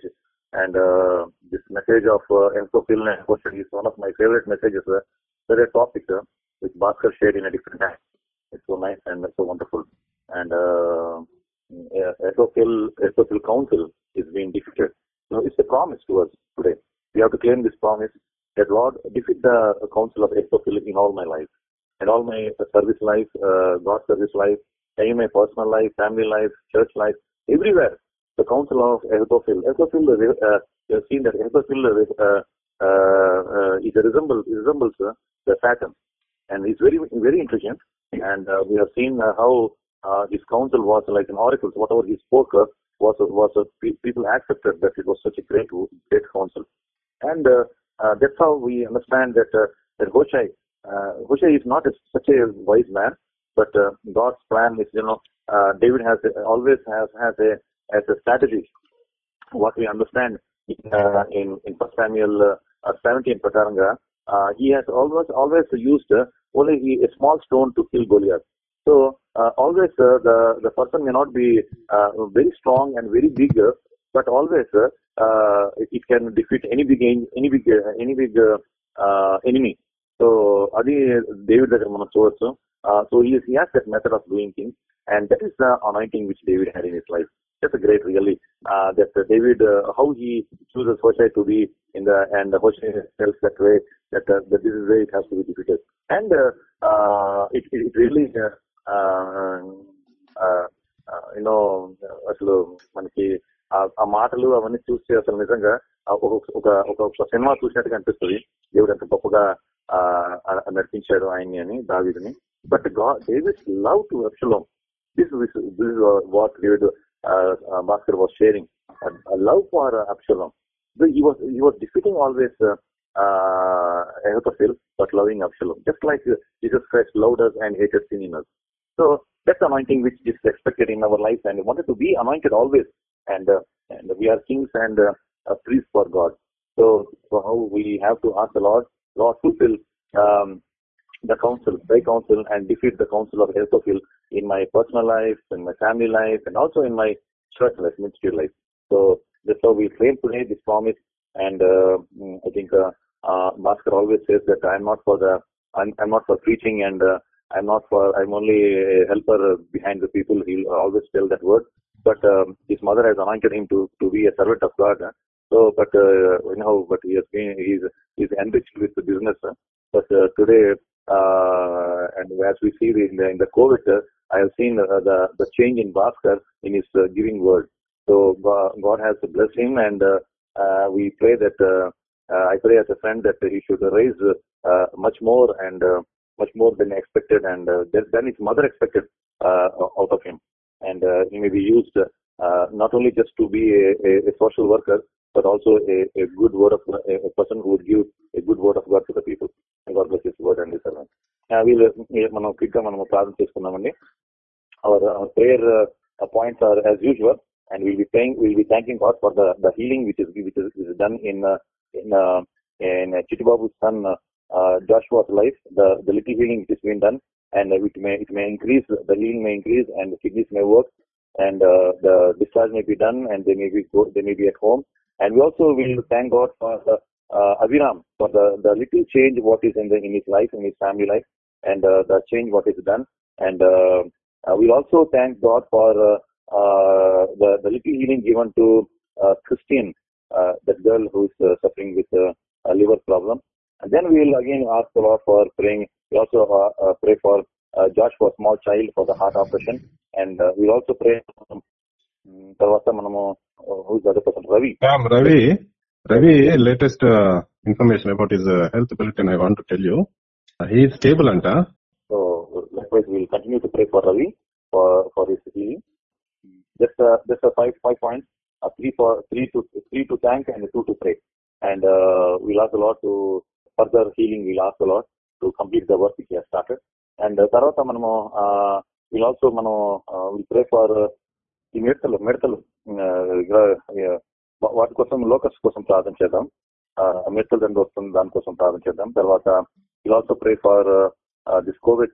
And uh, this message of uh, Enzo question is one of my favorite messages. Uh, there a topic uh, which Bhaskar shared in a different time. It's so nice and so wonderful. And uh, Ethophil, Ethophil Council is being defeated. So it's a promise to us today. We have to claim this promise that Lord, defeat the council of Ethophil in all my life. And all my service life, uh, God service life, in my personal life, family life, church life, everywhere. The council of Ahithophel. Ahithophel, uh, you have seen that Ahithophel uh, uh, uh, is a resembles, resembles uh, the Saturn. And he's very, very intelligent. And uh, we have seen uh, how uh, his counsel was like an oracle. Whatever he spoke was, was people accepted that it was such a great, great counsel. And that's how we understand that, that Hoshai, Hoshai is not a, such a wise man, but uh, God's plan is, you know, uh, David has a- always has has a as a strategy. What we understand in uh, in, in First Samuel uh, uh, 17 Prakaranga, uh, he has always always used uh, only a small stone to kill Goliath. So uh, always uh, the the person may not be uh, very strong and very big, uh, but always uh, uh, it can defeat any big en- any big uh, any big uh, uh, enemy. So అది డేవిడ్ దగ్గర మనం చూడొచ్చు so he has that method of doing things and that is the anointing Uh, David uh, in his life that's great really that David how the, chooses Hushai to be in the and Hushai tells that way that that this is way it uh, to it, defeated and uh, uh, you know, అసలు మనకి ఆ- మాటలు అవన్నీ చూస్తే అసలు నిజంగా ఒక ఒక సినిమా చూసినట్టుగా అనిపిస్తుంది. దేవుడు అంత గొప్పగా నడిపించాడు ఆయన్ని అని But God, David's love to Absalom, this, this, this is what David, uh, uh, Master was sharing, a, a love for uh, Absalom. He was he was defeating always uh, uh, Ahithophel, but loving Absalom, just like uh, Jesus Christ loved us and hated sin in us. So that's anointing which is expected in our life, and we wanted to be anointed always. And uh, and we are kings and uh, priests for God. So so how we have to ask the Lord, Lord fulfill um, the counsel, thy counsel, and defeat the counsel of Ahithophel in my personal life, in my family life, and also in my church life, ministry life. So that's how we frame today this promise. And uh, I think uh, uh, always says that I'm not for the, I'm, I'm not for preaching, and uh, I'm not for, I'm only a helper behind the people. He'll always tell that word. But um, his mother has anointed him to to be a servant of God. So, but uh, anyhow, but he has been, he's he's enriched with the business. But uh, today, uh, and as we see in the, in the COVID, uh, I have seen uh, the the change in Bhaskar in his uh, giving word. So God, has blessed him, and uh, uh, we pray that I pray as a friend that he should raise much more and much more than expected, and than his mother expected out of him. And he may be used not only just to be a, a, a social worker, but also a, a good word of a, a person who would give a good word of God to the people. And God bless వీళ్ళు మనం క్విక్గా మనం ప్రార్థన చేసుకున్నామండి our, our prayer uh, points are as usual, and we'll be praying, we'll be thanking God for the, the healing which is which is, is done in uh, son uh, uh, Joshua's life, the the little healing which is been done, and it may it may increase, the healing may increase, and the kidneys may work, and uh, the discharge may be done, and they may be go, they may be at home, and we also will thank God for the uh, Aviram for the the little change what is in the in his life, in his family life, and uh, the change what is done, and. Uh, uh, we'll also thank God for uh, uh, the, the little healing given to uh, Christian, uh, that girl who's uh, suffering with uh, a liver problem. And then we will again ask the Lord for praying. We also uh, uh, pray for uh, Josh for small child for the heart operation. And uh, we'll also pray um, తర్వాత మనము who's the other person? Ravi. Um, Ravi, Ravi, latest uh, information about his uh, health bulletin I want to tell you. He is stable anta. Likewise, we will continue to pray for Ravi for for his healing. Just uh, just uh, five five points. Uh, three for three to three to thank and two to pray. And uh, we'll ask the Lord to further healing. We'll ask the Lord to complete the work which He has started. And తర్వాత మనము uh, we'll also మనము uh, we'll for uh, ఈ మిడతలు మిడతలు వాటి కోసం లోకస్ కోసం ప్రార్థన చేద్దాం. మిడతలు దండ వస్తుంది దానికోసం ప్రార్థన చేద్దాం. తర్వాత will also pray for this covid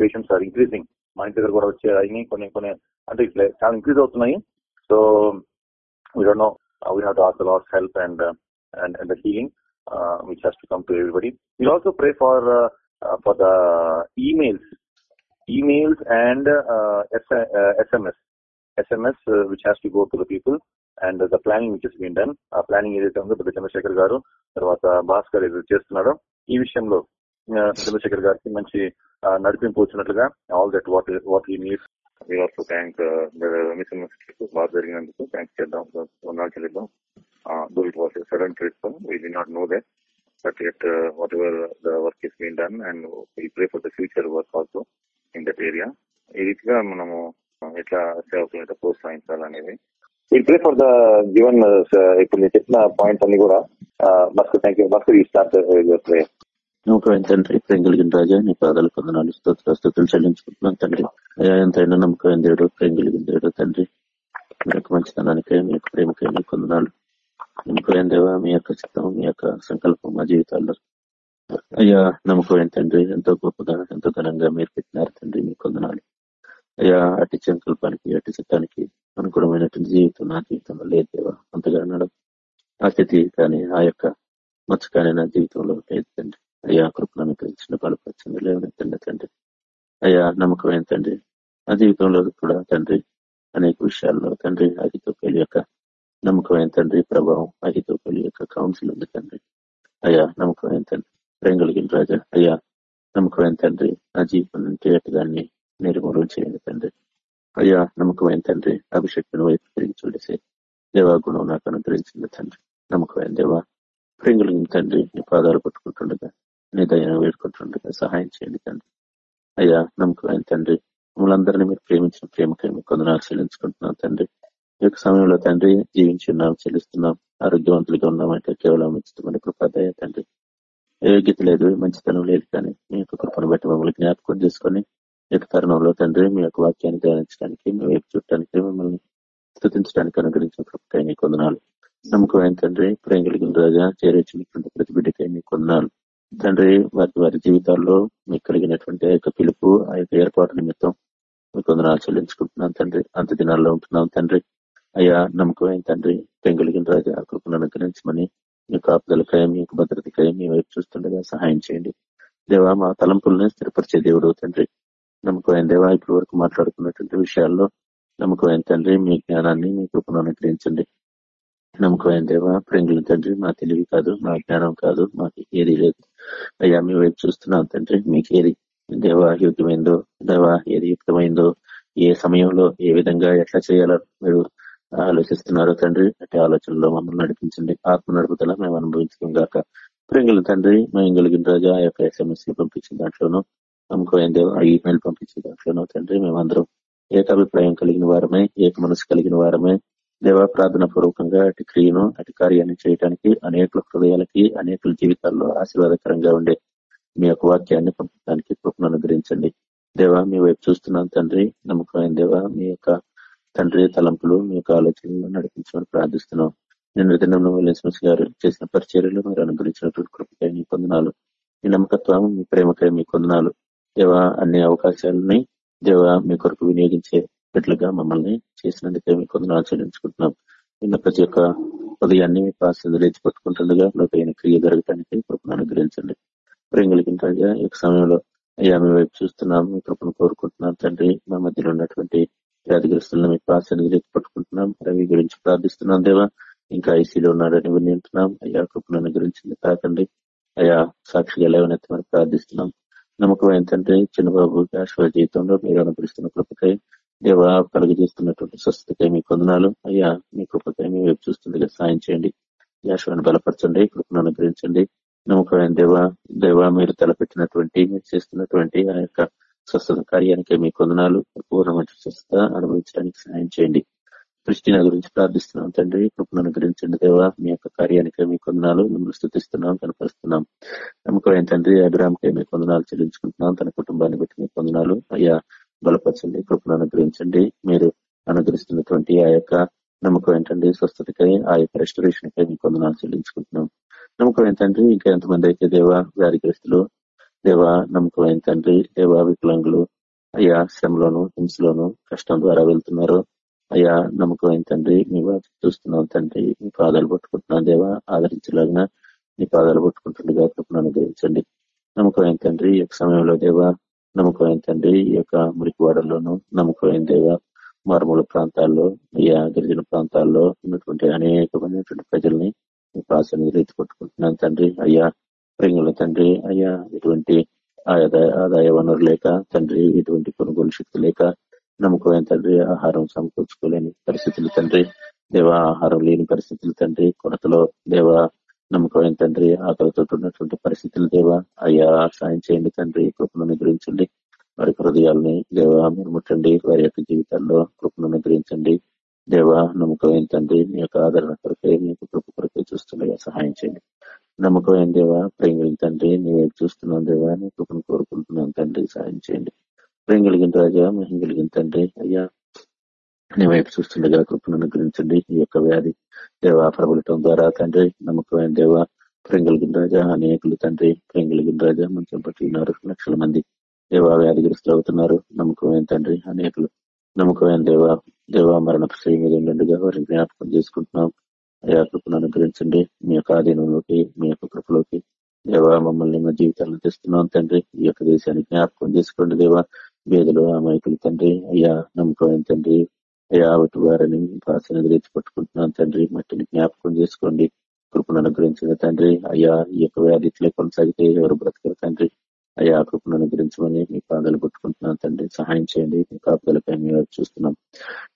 patients are increasing మా ఇంటి దగ్గర కూడా వచ్చే అయినాయి కొన్ని కొన్ని అంటే ఇట్లా చాలా ఇంక్రీజ్ అవుతున్నాయి. So we don't know we have to ask the Lord's help and and and the healing which has to come to everybody will also pray for for the emails emails and SMS SMS uh, which has to go to the people. And the planning planning which has been ఆ ప్లానింగ్ ఏదైతే ఉందో పెద్ద చంద్రశేఖర్ గారు తర్వాత భాస్కర్ ఏదైతే చేస్తున్నాడో ఈ విషయంలో చంద్రశేఖర్ గారికి మంచి నడిపింపు వచ్చినట్లుగా all that what what he needs we also thank mission బాగా జరిగినందుకు థ్యాంక్స్ చేద్దాం. వందనాలు చెల్లిద్దాం though it was sudden trip we did not know that but at whatever the work is been done and we pray for the future work also in that area ఈ రీతిగా మనము ఎట్లా సేవకులు అయితే ప్రోత్సహించాలనేది will pray for the given ఇప్పుడు నేను చెప్పిన పాయింట్స్ అన్ని కూడా. భాస్కర్ థ్యాంక్ యూ భాస్కర్ ఈ స్టార్ట్ తండ్రి ప్రేమ కలిగిన రాజా నీ పాదాలు పొందనాలు స్తోత్ర చెల్లించుకుంటున్నాను తండ్రి అయ్యా ఎంతైనా నమ్మకమైన దేవుడు ప్రేమ కలిగిన దేవుడు తండ్రి మీ యొక్క మంచితనానికై మీ యొక్క ప్రేమకై మీ కొందనాలు నమ్మకం దేవా మీ యొక్క చిత్తం మీ యొక్క సంకల్పం మా జీవితాల్లో అయ్యా నమ్మకం తండ్రి ఎంతో గొప్పగా ఎంతో ఘనంగా మీరు పెట్టినారు తండ్రి మీ కొందనాలు అయ్యా అటు సంకల్పానికి అటు చిత్తానికి అనుకూలమైనటువంటి జీవితం నా జీవితంలో లేదు దేవా. అంతగా నడవ ఆ స్థితి కానీ ఆ యొక్క మచ్చ కానీ నా జీవితంలో లేదు తండ్రి. అయ్యా కృపను అనుగ్రహించిన బలపరచండి లేవనెత్తండి తండ్రి. అయ్యా నమ్మకమైన తండ్రి. ఆ జీవితంలో కూడా తండ్రి అనేక విషయాల్లో తండ్రి అహితోపేలి యొక్క నమ్మకమైన తండ్రి ప్రభావం అహితోపేలి యొక్క కౌన్సిల్ ఉంది తండ్రి. అయ్యా నమ్మకమైన తండ్రి. ప్రేమ కలిగిన రాజా అయ్యా నమ్మకమైన తండ్రి. నా జీవితం నుండి అటుదాన్ని నిర్మూలన చేయండి తండ్రి. అయ్యా నమ్మకమైన తండ్రి అభిషక్తుని వైపు తిరిగి చూడేసే. దేవా గుణం నాకు అనుగ్రహించింది తండ్రి నమ్మకమైన దేవా ప్రేమ తండ్రి నీ పాదాలు పట్టుకుంటుండగా నీ దయను వేడుకుంటుండగా సహాయం చేయండి తండ్రి. అయ్యా నమ్మకమైన తండ్రి మమ్మల్ని అందరినీ మీరు ప్రేమించిన ప్రేమకై కొందనాలు చెల్లించుకుంటున్నాం తండ్రి. ఈ యొక్క సమయంలో తండ్రి జీవించి ఉన్నాం చెల్లిస్తున్నాం ఆరోగ్యవంతులుగా ఉన్నామంటే కేవలం ఇష్టమైన కృపాదయ తండ్రి. యోగ్యత లేదు మంచితనం లేదు కానీ మీ యొక్క కృపను బట్టి మమ్మల్ని జ్ఞాపకం చేసుకొని యొక్క తరుణంలో తండ్రి? మీ యొక్క వాక్యాన్ని ధ్యానించడానికి మీ వైపు చూడటానికి మిమ్మల్ని స్థుతించడానికి అనుగ్రహించిన కృపకై మీ కొందనాలు. నమ్మకమైన తండ్రి ప్రేమ కలిగిన రాజా చేరేచినటువంటి ప్రతి బిడ్డకై మీ కొందనాలు. తండ్రి వారి వారి జీవితాల్లో మీకు కలిగినటువంటి ఆ యొక్క పిలుపు ఆ యొక్క ఏర్పాటు నిమిత్తం మీ కొందనాలు చెల్లించుకుంటున్నాం తండ్రి. అంత దినాల్లో ఉంటున్నాం తండ్రి. అయ్యా నమ్మకమైన తండ్రి ప్రేమ కలిగిన రాజా కృపను అనుగ్రహించమని మీ కాపుదలకై మీ యొక్క భద్రతకై మీ వైపు చూస్తుండగా సహాయం చేయండి. దేవా మా తలంపుల్ని స్థిరపరిచే దేవుడు తండ్రి. నమ్మకమైన దేవా ఇప్పటి వరకు మాట్లాడుకున్నటువంటి విషయాల్లో నమ్మకమైన తండ్రి మీ జ్ఞానాన్ని మీ కృపను అనుగ్రహించండి. నమ్మకమైన దేవా ప్రేంగుల తండ్రి మా తెలివి కాదు మా జ్ఞానం కాదు మాకు ఏది లేదు. అయ్యా మీ వైపు చూస్తున్నాం తండ్రి మీకు ఏది దేవా యుద్ధమైందో దేవా ఏది యుక్తమైందో ఏ సమయంలో ఏ విధంగా ఎట్లా చేయాలో మీరు ఆలోచిస్తున్నారో తండ్రి అట్టి ఆలోచనలో మమ్మల్ని నడిపించండి. ఆత్మ నడుపుదల మేము అనుభవించడం గాక. ప్రింగుల తండ్రి మేము కలిగిన రోజు ఆ యొక్క ఎస్ఎంఎస్ పంపించిన దాంట్లోనూ నమ్మకమైన దేవ ఆ ఈమెయిల్ పంపించే దాంట్లోనో తండ్రి మేమందరం ఏకాభిప్రాయం కలిగిన వారమే ఏక మనసు కలిగిన వారమే. దేవ ప్రార్థన పూర్వకంగా అటు క్రియను అటు కార్యాన్ని చేయడానికి అనేక హృదయాలకి అనేక జీవితాల్లో ఆశీర్వాదకరంగా ఉండే మీ యొక్క వాక్యాన్ని పంపడానికి కృపను అనుగ్రహించండి. దేవ మీ వైపు చూస్తున్నాం తండ్రి. నమ్మకమైన దేవ మీ యొక్క తండ్రి తలంపులు మీ యొక్క ఆలోచనలు నడిపించమని ప్రార్థిస్తున్నాం. నిన్న దినంలో విలియన్స్ గారు చేసిన పరిచర్యలు మీరు అనుగ్రహించినటువంటి కృపకై మీ కొందనాలు మీ నమ్మకత్వం మీ ప్రేమకై మీ కొందనాలు. దేవ అన్ని అవకాశాలని దేవ మీ కొరకు వినియోగించే బిడ్డలుగా మమ్మల్ని చేసినందుకే మీ కొందరు ఆచరించుకుంటున్నాం. నిన్న ప్రతి ఒక్క ఉదయాన్ని మీ పాస్ లేచి పట్టుకుంటుండగా లోకైన క్రియ జరగటానికి కృపను అనుగ్రహించండి. ప్రేంగులకి ఈ సమయంలో అయ్యా మీ వైపు చూస్తున్నాం మీ కృపను కోరుకుంటున్నాం. తండ్రి మా మధ్యలో ఉన్నటువంటి వ్యాధిగ్రస్తులను మీ పాస్ లేచి పట్టుకుంటున్నాం. రవి గురించి ప్రార్థిస్తున్నాం దేవా. ఇంకా ఐసీలో ఉన్నాడని వినింటున్నాం అయ్యా కృపను అనుగ్రహించింది కాకండి అయ్యా సాక్షిగా లేవనెత్తమని ప్రార్థిస్తున్నాం. నమ్మకం ఏంటంటే చిన్నబాబు శాశ్వత జీవితంలో మీరు అనుభవిస్తున్న కృపకై దేవ కలుగజేస్తున్నటువంటి స్వస్థతకై మీ కొందనాలు అయ్యా మీ కృపకై మీ వైపు చూస్తుండగా సాయం చేయండి. యాశ్వాన్ని బలపరచండి కృపను అనుగ్రహించండి. నమ్మకమైన దేవ దేవ మీరు తలపెట్టినటువంటి మీరు చేస్తున్నటువంటి ఆ యొక్క స్వస్థత కార్యానికి మీ కొందనాలు పూర్ణమైన స్వస్థత అనుభవించడానికి సాయం చేయండి. దృష్టిని గురించి ప్రార్థిస్తున్నాం తండ్రి కృపను అనుగ్రహించండి దేవా. మీ యొక్క కార్యానికి మీ కొందనాలు మిమ్మల్ని స్థుతిస్తున్నాం కనపరుస్తున్నాం. నమ్మకమైన తండ్రి అభిరామ్కి మీ కొందనాలు చెల్లించుకుంటున్నాం. తన కుటుంబాన్ని బట్టి మీ కొందనాలు అయ్యా బలపరచండి కృపను అనుగ్రహించండి. మీరు అనుగ్రహిస్తున్నటువంటి ఆ యొక్క నమ్మకం ఏంటండి స్వస్థతకై ఆ యొక్క రెస్టరేషన్ కై మీ కొందనాలు చెల్లించుకుంటున్నాం. నమ్మకం ఏంటంటే ఇంకా ఎంతమంది అయితే దేవా వ్యాధిగ్రస్తులు దేవా నమ్మకం ఏంటండ్రి దేవా వికలాంగులు అయ్యా శ్రమలోను హింసలోను కష్టం ద్వారా వెళ్తున్నారు అయ్యా నమ్మకం ఏంటండ్రి మీ వాటి చూస్తున్నాం తండ్రి. మీ పాదాలు పట్టుకుంటున్నాం దేవా. ఆదరించలాగిన మీ పాదాలు పట్టుకుంటుండగా కృపను అనుగ్రహించండి. నమ్మకం ఏంటండ్రి ఈ యొక్క సమయంలో దేవా నమ్మకం ఏంటండ్రి ఈ యొక్క మురికివాడల్లోనూ నమ్మకం దేవా? మారుమూల ప్రాంతాల్లో అయ్యా గిరిజన ప్రాంతాల్లో ఉన్నటువంటి అనేకమైనటువంటి ప్రజల్ని మీ పాసని రీతి పట్టుకుంటున్నాను తండ్రి. అయ్యా ప్రింగుల తండ్రి. అయ్యా ఇటువంటి ఆదాయ ఆదాయ వనరు లేక తండ్రి ఇటువంటి కొనుగోలు శక్తి లేక నమ్మకమైన తండ్రి ఆహారం సమకూర్చుకోలేని పరిస్థితులు తండ్రి దేవా ఆహారం లేని పరిస్థితులు తండ్రి కొరతలో దేవా నమ్మకమైన తండ్రి ఆకలితో ఉన్నటువంటి పరిస్థితులు దేవా అయ్యా సాయం చేయండి తండ్రి కృపను నిగ్రహించండి వారి హృదయాల్ని దేవా మీరు ముట్టండి వారి యొక్క జీవితాల్లో కృపను నిగ్రహించండి దేవా నమ్మకమైన తండ్రి మీ యొక్క ఆదరణ కొరకే మీ యొక్క కృప కొరకే చూస్తుండగా సహాయం చేయండి. నమ్మకమైన దేవా ప్రేమ తండ్రి నేను చూస్తున్నాను చూస్తున్నాం దేవా నీ కృపను కోరుకుంటున్నాను తండ్రి సహాయం చేయండి. ప్రేమ కలిగిన రాజా మహిం కలిగిన తండ్రి. అయ్యా నీ వైపు చూస్తుండగా కృపను అనుగ్రహించండి. ఈ యొక్క వ్యాధి దేవా ప్రబలటం ద్వారా తండ్రి నమ్మకమైన దేవ ప్రేమ కలిగిన రాజా అనేకులు తండ్రి ప్రేమ కలిగిన రాజా మంచం పట్టుకున్నారు లక్షల మంది దేవా వ్యాధిగ్రస్తులు అవుతున్నారు నమ్మకమైన తండ్రి అనేకులు నమ్మకమైన దేవ దేవ మరణ శ్రీ మీద ఉండగా వారిని జ్ఞాపకం చేసుకుంటున్నాం. అయ్యా కృపను అనుగ్రహించండి. మీ యొక్క ఆధీనంలోకి మీ యొక్క కృపలోకి దేవ మమ్మల్ని మా జీవితాలను తెస్తున్నాం తండ్రి. ఈ యొక్క దేశాన్ని జ్ఞాపకం చేసుకోండి దేవా. వేదలు అమాయకులు తండ్రి అయ్యా నమ్మకమైన తండ్రి అయ్యా వాటి వారిని భాషను ఎదిరించి పట్టుకుంటున్నాం తండ్రి మట్టిని జ్ఞాపకం చేసుకోండి కృపను అనుగ్రహించిన తండ్రి అయ్యా ఈ యొక్క వ్యాధి ఇట్లే కొనసాగితే ఎవరు బ్రతకరు తండ్రి అయ్యా కృపను అనుగ్రహించమని మీ పాదాలు పుట్టుకుంటున్నాను తండ్రి సహాయం చేయండి మీ కాపుదలపై మేము చూస్తున్నాం.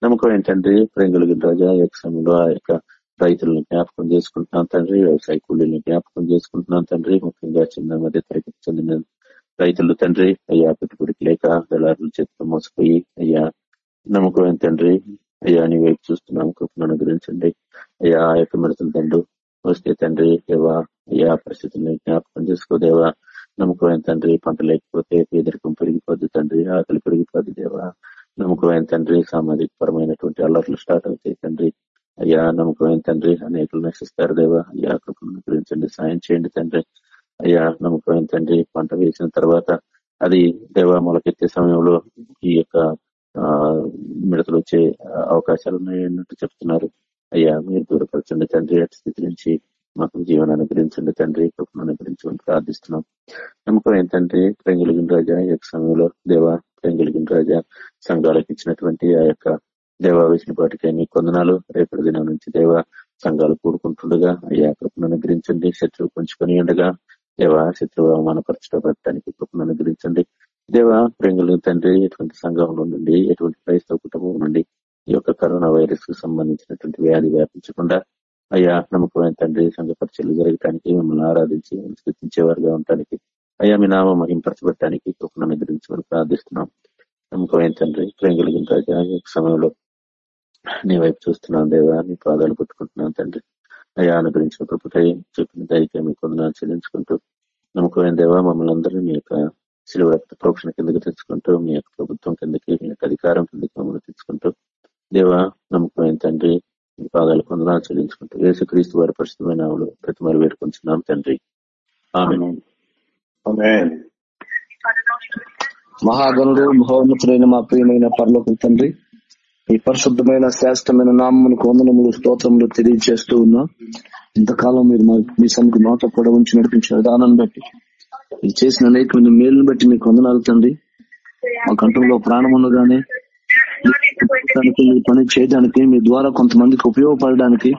నమ్మకం ఏంటండ్రి ప్రేమ రాజా ఈ యొక్క సమయంలో ఆ యొక్క రైతులను జ్ఞాపకం చేసుకుంటున్నాను తండ్రి వ్యవసాయ కూలీలను జ్ఞాపకం చేసుకుంటున్నాను తండ్రి ముఖ్యంగా చిన్న మధ్య తరగతి చెందిన రైతులు తండ్రి అయ్యా పెట్టుబడికి లేక దళారుల చేతిలో మోసపోయి అయ్యా నమ్మకమైన తండ్రి అయ్యా నీ వైపు చూస్తున్నాం కృపను అనుగ్రహించండి. అయ్యా ఆ యొక్క మిడతలు తండ్రి వస్తే తండ్రి దేవా అయ్యా పరిస్థితులను జ్ఞాపకం చేసుకోదేవా నమ్మకమైన తండ్రి పంట లేకపోతే పేదరికం పెరిగిపోద్ది తండ్రి ఆకలి పెరిగిపోద్ది దేవా. నమ్మకమైన తండ్రి సామాజిక పరమైనటువంటి అల్లర్లు స్టార్ట్ అవుతాయి తండ్రి. అయ్యా నమ్మకమైన తండ్రి అనేకులు నశిస్తారు దేవా. అయ్యా కృపను గురించండి సాయం చేయండి తండ్రి. అయ్యా నమ్మకం తండ్రి పంట వేసిన తర్వాత అది దేవా మొలకెత్తే సమయంలో ఈ యొక్క మిడతలు వచ్చే అవకాశాలు ఉన్నాయన్నట్టు చెప్తున్నారు. అయ్యా మీరు దూరపరచండి తండ్రి. అటు స్థితి నుంచి మాకు జీవనాన్ని గురించండి తండ్రి. కృపను అనుగ్రహించమని ప్రార్థిస్తున్నాం. నమ్మకం ఏంటంటే ప్రేంగులిగిన రాజా ఈ యొక్క సమయంలో దేవా ప్రేంగులిగిన రాజా సంఘాలకు ఇచ్చినటువంటి ఆ యొక్క దేవా వేసిన పాటికి మీ కొందనాలు రేపటి దినం నుంచి దేవా సంఘాలు కూడుకుంటుండగా అయ్యా కృపను అనుగ్రహించండి. శత్రువు పంచుకొని ఉండగా దేవా శత్రువు అవమానపరచడానికి కృపను అనుగ్రహించండి. దేవా ప్రేంగులు తండ్రి ఎటువంటి సంఘంలో నుండి ఎటువంటి క్రైస్తవ కుటుంబం నుండి ఈ యొక్క కరోనా వైరస్కు సంబంధించినటువంటి వ్యాధి వ్యాపించకుండా అయ్యా నమ్మకమైన తండ్రి సంఘ పరిచయలు జరగటానికి మిమ్మల్ని ఆరాధించి స్థుతించేవారుగా ఉండటానికి అయ్యా మీ నామ మహింపరచబడటానికి కృపను అనుగ్రహించమని ప్రార్థిస్తున్నాం. నమ్మకమైన తండ్రి ప్రింగులు రాజా సమయంలో నీ వైపు చూస్తున్నాను దేవా నీ పాదాలు పట్టుకుంటున్నాను తండ్రి. అయ్యా అనుగ్రహించిన కృపకై చెప్పిన దయకే మీ కొందరు చెల్లించుకుంటూ నమ్మకమైన దేవా మమ్మల్ని అందరూ మీ యొక్క శిలువ రక్త ప్రోక్షణ కిందకి తెచ్చుకుంటూ మీ యొక్క ప్రభుత్వం కిందకి మీ యొక్క అధికారం కిందకి మమ్మల్ని తెచ్చుకుంటూ దేవా నమ్మకమైన తండ్రి మీ పాదాలు కొందరు చెల్లించుకుంటూ యేసుక్రీస్తు వారి పరిశుద్ధమైన ఆవులు ప్రతి మరి వేడుకుంటున్నాం తండ్రి మహాగణుడు మహోన్నతుడైన మా ప్రియమైన పర్లోకి తండ్రి ఈ పరిశుద్ధమైన శ్రేష్టమైన నామములకు వందనములు స్తోత్రములు తెలియజేస్తూ ఉన్నా ఇంతకాలం మీరు మా మీ సముకు నోట కూడా ఉంచి నడిపించిన విధానాన్ని బట్టి మీరు చేసిన అనేకమైన మేలును బట్టి మీకు వందనాలు తండ్రి. మా కంఠంలో ప్రాణం ఉండగానే పని చేయడానికి మీ ద్వారా కొంతమందికి ఉపయోగపడడానికి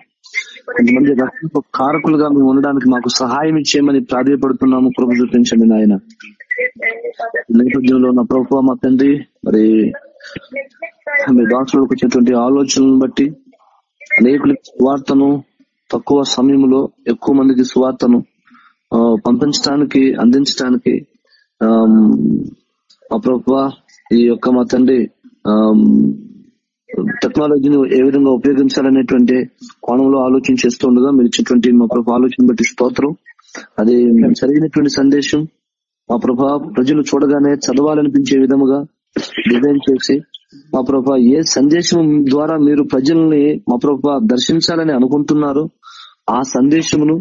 కొంతమంది రక్షణ కారకులుగా మేము ఉండడానికి మాకు సహాయం ఇచ్చేయమని ప్రాధాన్యపడుతున్నాము కృప చూపించండి నాయన. నేపథ్యంలో ఉన్న ప్రభుత్వ మా తండ్రి మరి మీరు దాసులకు వచ్చేటువంటి ఆలోచనలను బట్టి అనేకులకి సువార్తను తక్కువ సమయంలో ఎక్కువ మందికి స్వార్థను పంపించడానికి అందించడానికి మా ప్రభుత్వ ఈ యొక్క మా తండ్రి టెక్నాలజీని ఏ విధంగా ఉపయోగించాలనేటువంటి కోణంలో ఆలోచన చేస్తుండగా మీరు ఇచ్చినటువంటి మా ప్రభు ఆలోచన బట్టి స్తోత్రం. అది సరైనటువంటి సందేశం. మా ప్రభా ప్రజలు చూడగానే చదవాలనిపించే విధముగా డిజైన్ చేసి మా ప్రభా ఏ సందేశం ద్వారా మీరు ప్రజల్ని మా ప్రభా దర్శించాలని అనుకుంటున్నారు ఆ సందేశమును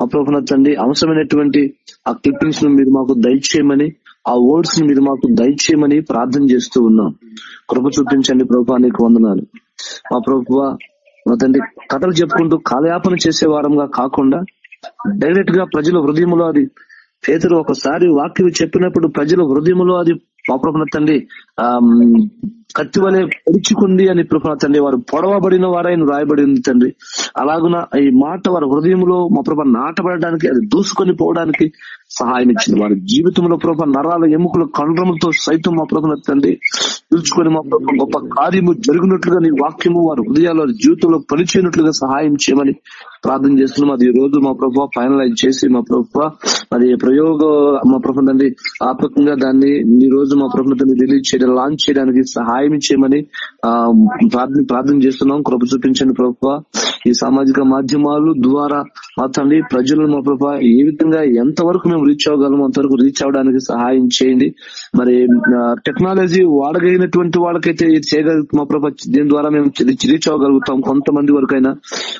మా ప్రభు తండ్రి అవసరమైనటువంటి ఆ క్లిప్పింగ్స్ను మీరు మాకు దయచేయమని ఆ వర్డ్స్ని మీరు మాకు దయచేయమని ప్రార్థన చేస్తూ ఉన్నాం. కృప చూపించండి ప్రభా నీకు వందనాలు. మా ప్రభు మా తండ్రి కథలు చెప్పుకుంటూ కాలయాపన చేసే వారంగా కాకుండా డైరెక్ట్గా ప్రజల హృదయంలో అది పేదలు ఒకసారి వాక్యం చెప్పినప్పుడు ప్రజల హృదయంలో అది మా ప్రభుత్వ తండ్రి ఆ కత్తి వలె పొడుచుకుంది అని ప్రభుత్వ తండ్రి వారు పొడవబడిన వారైన రాయబడి ఉంది తండ్రి. అలాగున ఈ మాట వారి హృదయంలో మా ప్రభా నాటబడడానికి అది దూసుకొని పోవడానికి సహాయం ఇచ్చింది. వారి జీవితంలో ప్రభా నరాల ఎముకల కండ్రములతో సైతం మా ప్రభుత్వ తండ్రి పిలుచుకొని మా ప్రభు గొప్ప కార్యము జరిగినట్లుగా నీ వాక్యము వారి హృదయాల్లో జీవితంలో పనిచేయనట్లుగా సహాయం చేయమని ప్రార్థన చేస్తున్నాం. అది ఈ రోజు మా ప్రభావ ఫైనలైజ్ చేసి మా ప్రభావ మరి ప్రయోగ మా ప్రభు తండ్రి ఆత్మకంగా దాన్ని ఈ రోజు మా ప్రభుత్వం రిలీజ్ చేయడం లాంచ్ చేయడానికి సహాయం చేయమని ఆ ప్రార్థన ప్రార్థన చేస్తున్నాం. కృప చూపించండి ప్రభుత్వ ఈ సామాజిక మాధ్యమాలు ద్వారా మా తండ్రి ప్రజలను మా ప్రభు ఏ విధంగా ఎంత వరకు మేము రీచ్ అవ్వగలము అంతవరకు రీచ్ అవడానికి సహాయం చేయండి. మరి టెక్నాలజీ వాడగలిగినటువంటి వాళ్ళకైతే ఇది మా ప్రభు దీని ద్వారా మేము రీచ్ అవ్వగలుగుతాం కొంతమంది వరకైనా.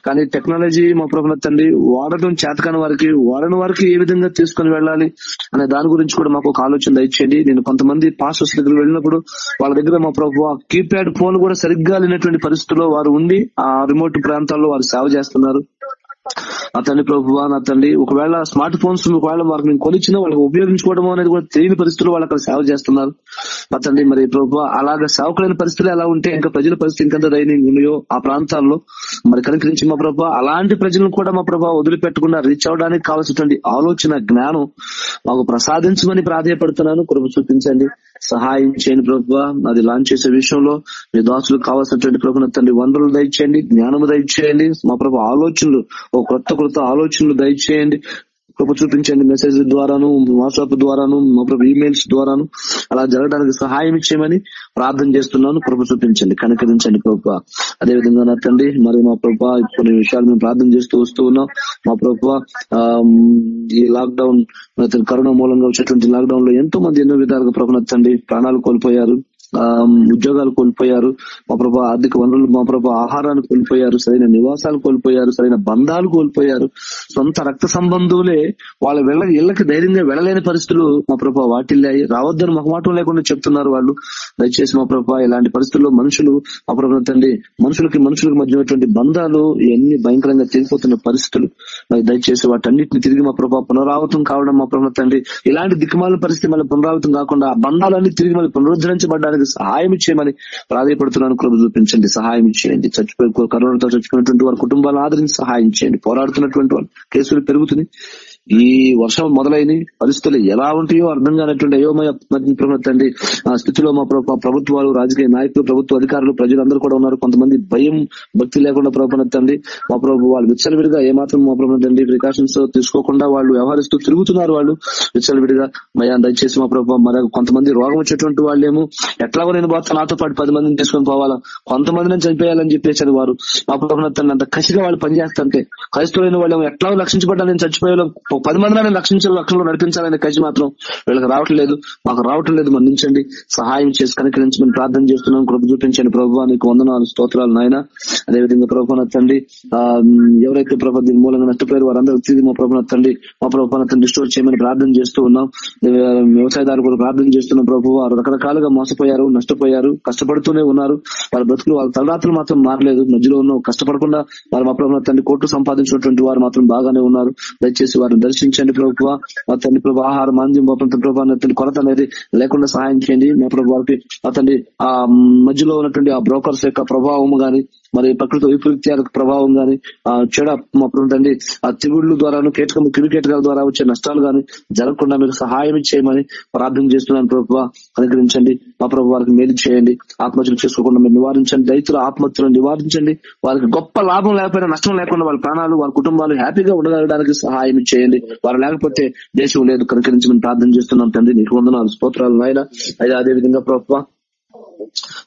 కానీ టెక్నాలజీ మా ప్రభు తండ్రి వాడటం చేతకాని వారికి వాడని వారికి ఏ విధంగా తీసుకుని వెళ్ళాలి అనే దాని గురించి కూడా మాకు ఒక ఆలోచన దయచేయండి. నేను కొంతమంది పాస్టర్స్ దగ్గర వెళ్ళినప్పుడు వాళ్ళ దగ్గర మా ప్రభు కీప్యాడ్ ఫోన్ కూడా సరిగ్గా లేనటువంటి పరిస్థితుల్లో వారు ఉండి ఆ రిమోట్ ప్రాంతాల్లో వారు సేవ చేస్తున్నారు. అతన్ని ప్రభువా ప్రభు నా తండ్రి ఒకవేళ స్మార్ట్ ఫోన్స్ ఒకవేళ వారికి మేము కొనిచ్చిన వాళ్ళకి ఉపయోగించుకోవడం అనేది కూడా తెలియని పరిస్థితులు వాళ్ళు అక్కడ సేవ చేస్తున్నారు. అతండి మరి ప్రభు అలాగే సేవకులైన పరిస్థితులు ఎలా ఉంటే ఇంకా ప్రజల పరిస్థితి ఇంకంత దయనీయంగా ఉన్నాయో ఆ ప్రాంతాల్లో మరి కనుకరించి మా ప్రభు అలాంటి ప్రజలను కూడా మా ప్రభు వదిలిపెట్టకుండా రీచ్ అవడానికి కావాల్సినటువంటి ఆలోచన జ్ఞానం మాకు ప్రసాదించమని ప్రాధాయపడుతున్నాను. కృప చూపించండి. సహాయం చేయండి ప్రభు అది లాంచ్ చేసే విషయంలో మీ దాసులకు కావాల్సినటువంటి ప్రభుత్వ తండ్రి వనరులు దయచేయండి జ్ఞానము దయచేయండి. మా ప్రభు ఆలోచనలు ఓ కొత్త కొత్త ఆలోచనలు దయచేయండి. కృప చూపించండి మెసేజ్ ద్వారాను వాట్సాప్ ద్వారాను మా ప్రభు ఈమెయిల్స్ ద్వారాను. అలా జరగడానికి సహాయం ఇచ్చేయమని ప్రార్థన చేస్తున్నాను. కృప చూపించండి కనకరించండి ప్రభు. అదే విధంగా నా తండ్రి మరి మా ప్రభు కొన్ని విషయాలు మేము ప్రార్థన చేస్తూ వస్తూ ఉన్నాం. మా ప్రభు ఈ లాక్డౌన్ కరోనా మూలంగా వచ్చేటువంటి లాక్డౌన్లో ఎంతో మంది ఎన్నో విధాలుగా ప్రభు నచ్చండి ప్రాణాలు కోల్పోయారు. ఉద్యోగాలు కోల్పోయారు మా ప్రభా ఆర్థిక వనరులు మా ప్రభా ఆహారాన్ని కోల్పోయారు సరైన నివాసాలు కోల్పోయారు సరైన బంధాలు కోల్పోయారు. సొంత రక్త సంబంధువులే వాళ్ళ వెళ్ళ ఇళ్ళకి ధైర్యంగా వెళ్ళలేని పరిస్థితులు మా ప్రభా వాటిల్లాయి. రావద్దని మొహమాటం లేకుండా చెప్తున్నారు వాళ్ళు. దయచేసి మా ప్రభా ఇలాంటి పరిస్థితుల్లో మనుషులు మా ప్రభా తండ్రి మనుషులకి మనుషులకు మధ్య ఉన్నటువంటి బంధాలు ఇవన్నీ భయంకరంగా తెగిపోతున్న పరిస్థితులు. దయచేసి వాటన్నిటిని తిరిగి మా ప్రభా పునరావృతం కావడం మా ప్రభా తండ్రి. ఇలాంటి దిక్కుమాల పరిస్థితి మళ్ళీ పునరావృతం కాకుండా ఆ బంధాలన్నీ తిరిగి మళ్ళీ పునరుద్ధరించబడ్డానికి సహాయం చేయమని ప్రాధాయపడుతున్నాను. కృప చూపించండి సహాయం చేయండి. చచ్చిపోయి కరోనాతో చచ్చిపోయినటువంటి వారి కుటుంబాలను ఆదరించి సహాయం చేయండి. పోరాడుతున్నటువంటి వాళ్ళు కేసులు పెరుగుతున్నాయి. ఈ వర్షం మొదలైన పరిస్థితులు ఎలా ఉంటాయో అర్థం కానటువంటి అయోమయ తండ్రి ఆ స్థితిలో మా ప్రభుత్వాలు రాజకీయ నాయకులు ప్రభుత్వ అధికారులు ప్రజలందరూ కూడా ఉన్నారు. కొంతమంది భయం భక్తి లేకుండా ప్రభుత్వండి మా ప్రభు వాళ్ళు విచ్చలవిడిగా ఏమాత్రం మా ప్రభుత్వండి ప్రికాషన్స్ తీసుకోకుండా వాళ్ళు వ్యవహరిస్తూ తిరుగుతున్నారు వాళ్ళు విచ్చలవిడిగా. మయా దయచేసి మా ప్రభు మరి కొంతమంది రోగం వచ్చేటువంటి వాళ్ళేమో ఎట్లాగో నేను బాగా నాతో పాటు పది మందిని తీసుకొని పోవాలా కొంతమందిని చనిపోయాలని చెప్పేసారు వారు మా ప్రభుత్వం అంత కసిగా వాళ్ళు పనిచేస్తుంటే క్రైస్తవులైన వాళ్ళు ఎట్లా రక్షించబడ్డా నేను చచ్చిపోయేలా ఒక పది మందిని రక్షించాలి రక్షణలో నడిపించాలనే కలిసి మాత్రం వీళ్ళకి రావటం లేదు. మాకు రావటం లేదు. మన్నించండి సహాయం చేసి కనుకరించమని ప్రార్థన చేస్తున్నాం. కృప చూపించండి. ప్రభు నీకు వందనాలు స్తోత్రాలు నాయన. అదేవిధంగా ప్రభు తండ్రి ఆ ఎవరైతే ప్రభు దీని మూలంగా నష్టపోయారు వారందరూ తిరిగి మా ప్రభు తండ్రి మా ప్రభు తండ్రి చేయమని ప్రార్థన చేస్తూ ఉన్నాం. వ్యవసాయదారు కూడా ప్రార్థన చేస్తున్నాం ప్రభు వారు రకరకాలుగా మోసపోయారు నష్టపోయారు కష్టపడుతూనే ఉన్నారు. వారి బ్రతుకులు వాళ్ళ తలరాత్రులు మాత్రం మారలేదు. మధ్యలో ఉన్న కష్టపడకుండా వారు మా ప్రభు తండ్రి కోర్టు సంపాదించినటువంటి వారు మాత్రం బాగానే ఉన్నారు. దయచేసి వారిని దర్శించండి ప్రభు మా తండ్రి ప్రభు ఆహారం మాంద్యం మా ప్రభు అతని కొరత అనేది లేకుండా సహాయం చేయండి. మా ప్రభు వారికి మా ఆ మధ్యలో ఉన్నటువంటి ఆ బ్రోకర్స్ యొక్క ప్రభావం గాని మరి ప్రకృతి వైపరీత్యాల ప్రభావం కానీ ఆ చెడ మా తండ్రి ఆ తిరుగుళ్ళు ద్వారాను కీటకం క్రిమికేటకాల ద్వారా వచ్చే నష్టాలు గాని జరగకుండా మీరు సహాయం చేయమని ప్రార్థన చేస్తున్నాను ప్రభు అనుగ్రహించండి. మా ప్రభు వారికి మేలు చేయండి. ఆత్మహత్యలు చేసుకోకుండా మీరు నివారించండి. రైతుల ఆత్మహత్యలను నివారించండి. వారికి గొప్ప లాభం లేకపోయినా నష్టం లేకుండా వాళ్ళ ప్రాణాలు వాళ్ళ కుటుంబాలు హ్యాపీగా ఉండగలడానికి సహాయం చేయండి. వారు లేకపోతే దేశం లేదు. కనుకరించమని ప్రార్థన చేస్తున్నాం. తండ్రి నీకు వందనాలు. స్తోత్రాలు నాయన. అయితే అదే విధంగా ప్రభు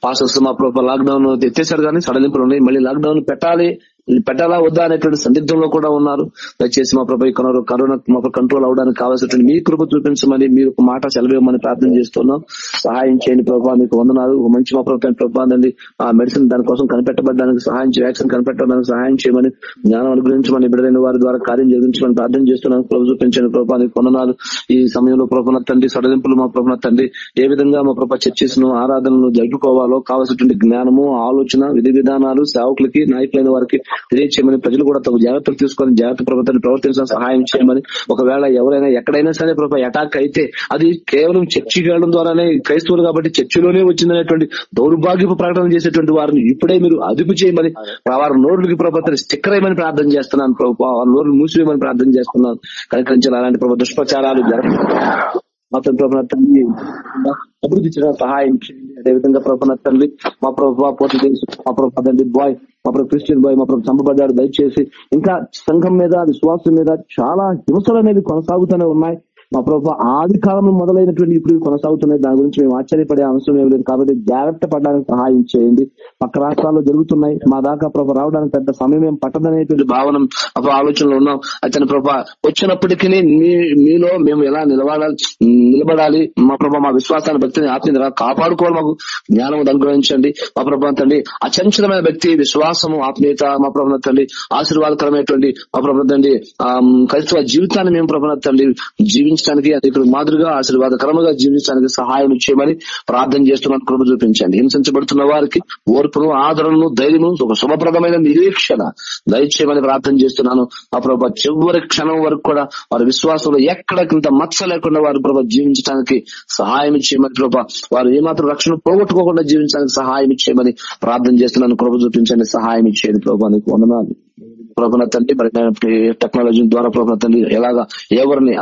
పాస్టర్స్ మా ప్రభు లాక్డౌన్ ఎత్తేసారు కానీ సడలింపులు ఉన్నాయి. మళ్ళీ లాక్డౌన్ పెట్టాలి. పెట్టాలా వద్దా అనేటువంటి సందిగ్ధంలో కూడా ఉన్నారు. దయచేసి మా ప్రభు కొనరు కరోనా మాకు కంట్రోల్ అవడానికి కావాల్సినటువంటి మీ కృప చూపించమని మీరు ఒక మాట సెలవేయమని ప్రార్థన చేస్తున్నాం. సహాయం చేయండి ప్రభావ మీకు వందనాలు. మంచి మా ప్రభుత్వం ప్రభావండి ఆ మెడిసిన్ దానికోసం కనిపెట్టబడడానికి సహాయం చే- వ్యాక్సిన్ కనిపెట్టడానికి సహాయం చేయమని జ్ఞానం అనుగ్రహించమని బిడ్డలైన వారి ద్వారా కార్యం జరిగించమని ప్రార్థన చేస్తున్నాను ప్రభు చూపించండి ప్రభావ నీకు వందనాలు. ఈ సమయంలో ప్రభున తండ్రి సడలింపులు మా ప్రభున తండ్రి ఏ విధంగా మా ప్రభా చర్చిస్ను ఆరాధనలు జరుపుకోవాలో కావాల్సినటువంటి జ్ఞానము ఆలోచన విధి విధానాలు సేవకులకి నాయకులైన వారికి తెలియచేయమని ప్రజలు కూడా తగు జాగ్రత్తలు తీసుకొని జాగ్రత్త ప్రభుత్వాన్ని ప్రవర్తించడం సహాయం చేయమని ఒకవేళ ఎవరైనా ఎక్కడైనా సరే ప్రభు అటాక్ అయితే అది కేవలం చర్చి వెళ్ళడం ద్వారానే క్రైస్తవులు కాబట్టి చర్చిలోనే వచ్చిందనేటువంటి దౌర్భాగ్యపు ప్రకటన చేసేటువంటి వారిని ఇప్పుడే మీరు అదుపు చేయమని వారి నోరులకి ప్రభుత్వం స్టిక్కర్ అయ్యమని ప్రార్థన చేస్తున్నాను ప్రభు వారి నోరులు మూసివేయమని ప్రార్థన చేస్తున్నాను. కనికరించాలి అలాంటి ప్రభు దుష్ప్రచారాలు జరగ అతని ప్రభు తండ్రి అభివృద్ధి చేయడం సహాయం చేయండి. అదేవిధంగా ప్రభు తండ్రి మా ప్రభు పోటీ తెలుసు మా ప్రభు తండ్రి బాయ్ మా ప్రభు క్రిస్టియన్ బాయ్ మా ప్రభు చంపబడ్డాడు. దయచేసి ఇంకా సంఘం మీద విశ్వాసం మీద చాలా హింసలు అనేవి కొనసాగుతూనే ఉన్నాయి. మా ప్రభు ఆది కాలంలో మొదలైనటువంటి ఇప్పుడు కొనసాగుతున్నాయి. దాని గురించి మేము ఆశ్చర్యపడే అవసరం ఏం లేదు. కాబట్టి జాగ్రత్త పడడానికి సహాయం చేయండి. పక్క రాష్ట్రాల్లో జరుగుతున్నాయి. మా దాకా ప్రభు రావడానికి పెద్ద సమయం ఏం పట్టదనేటువంటి భావన అప్పుడు ఆలోచనలో ఉన్నాం. అతని ప్రభా వచ్చినప్పటికీ మీలో మేము ఎలా నిలబడాలి నిలబడాలి మా ప్రభా మా విశ్వాసాన్ని భక్తిని ఆత్మీయ కాపాడుకోవాలి మాకు జ్ఞానం అనుగ్రహించండి. మా ప్రభా తండ్రి అచంచలమైన వ్యక్తి విశ్వాసము ఆత్మీయత మా ప్రభుత్వ తండ్రి ఆశీర్వాదకరమైనటువంటి మా ప్రభు తండ్రి ఆ, క్రైస్తవ జీవితాన్ని మేము ప్రభుత్వ తండ్రి జీవించడానికి అనేకులకు మాదిరిగా ఆశీర్వాదకరంగా జీవించడానికి సహాయం చేయమని ప్రార్థన చేస్తున్నాను కృప చూపించండి. హింసించబడుతున్న వారికి ఓర్పును ఆదరణను ధైర్యము ఒక శుభప్రదమైన నిరీక్షణ దయచేయమని ప్రార్థన చేస్తున్నాను. ఆ ప్రభా చివరి క్షణం వరకు కూడా వారి విశ్వాసంలో ఎక్కడకింత మచ్చ లేకుండా వారి ప్రభా జీవించడానికి సహాయం చేయమని ప్రభా వారు ఏమాత్రం రక్షణ పోగొట్టుకోకుండా జీవించడానికి సహాయం చేయమని ప్రార్థన చేస్తున్నాను. కృప చూపించండి సహాయం ఇచ్చేది ప్రభా నీకు వందనాలు. ప్రభున తండ్రి మరి టెక్నాలజీ ద్వారా ప్రభున తండ్రి ఎలాగా ఎవరిని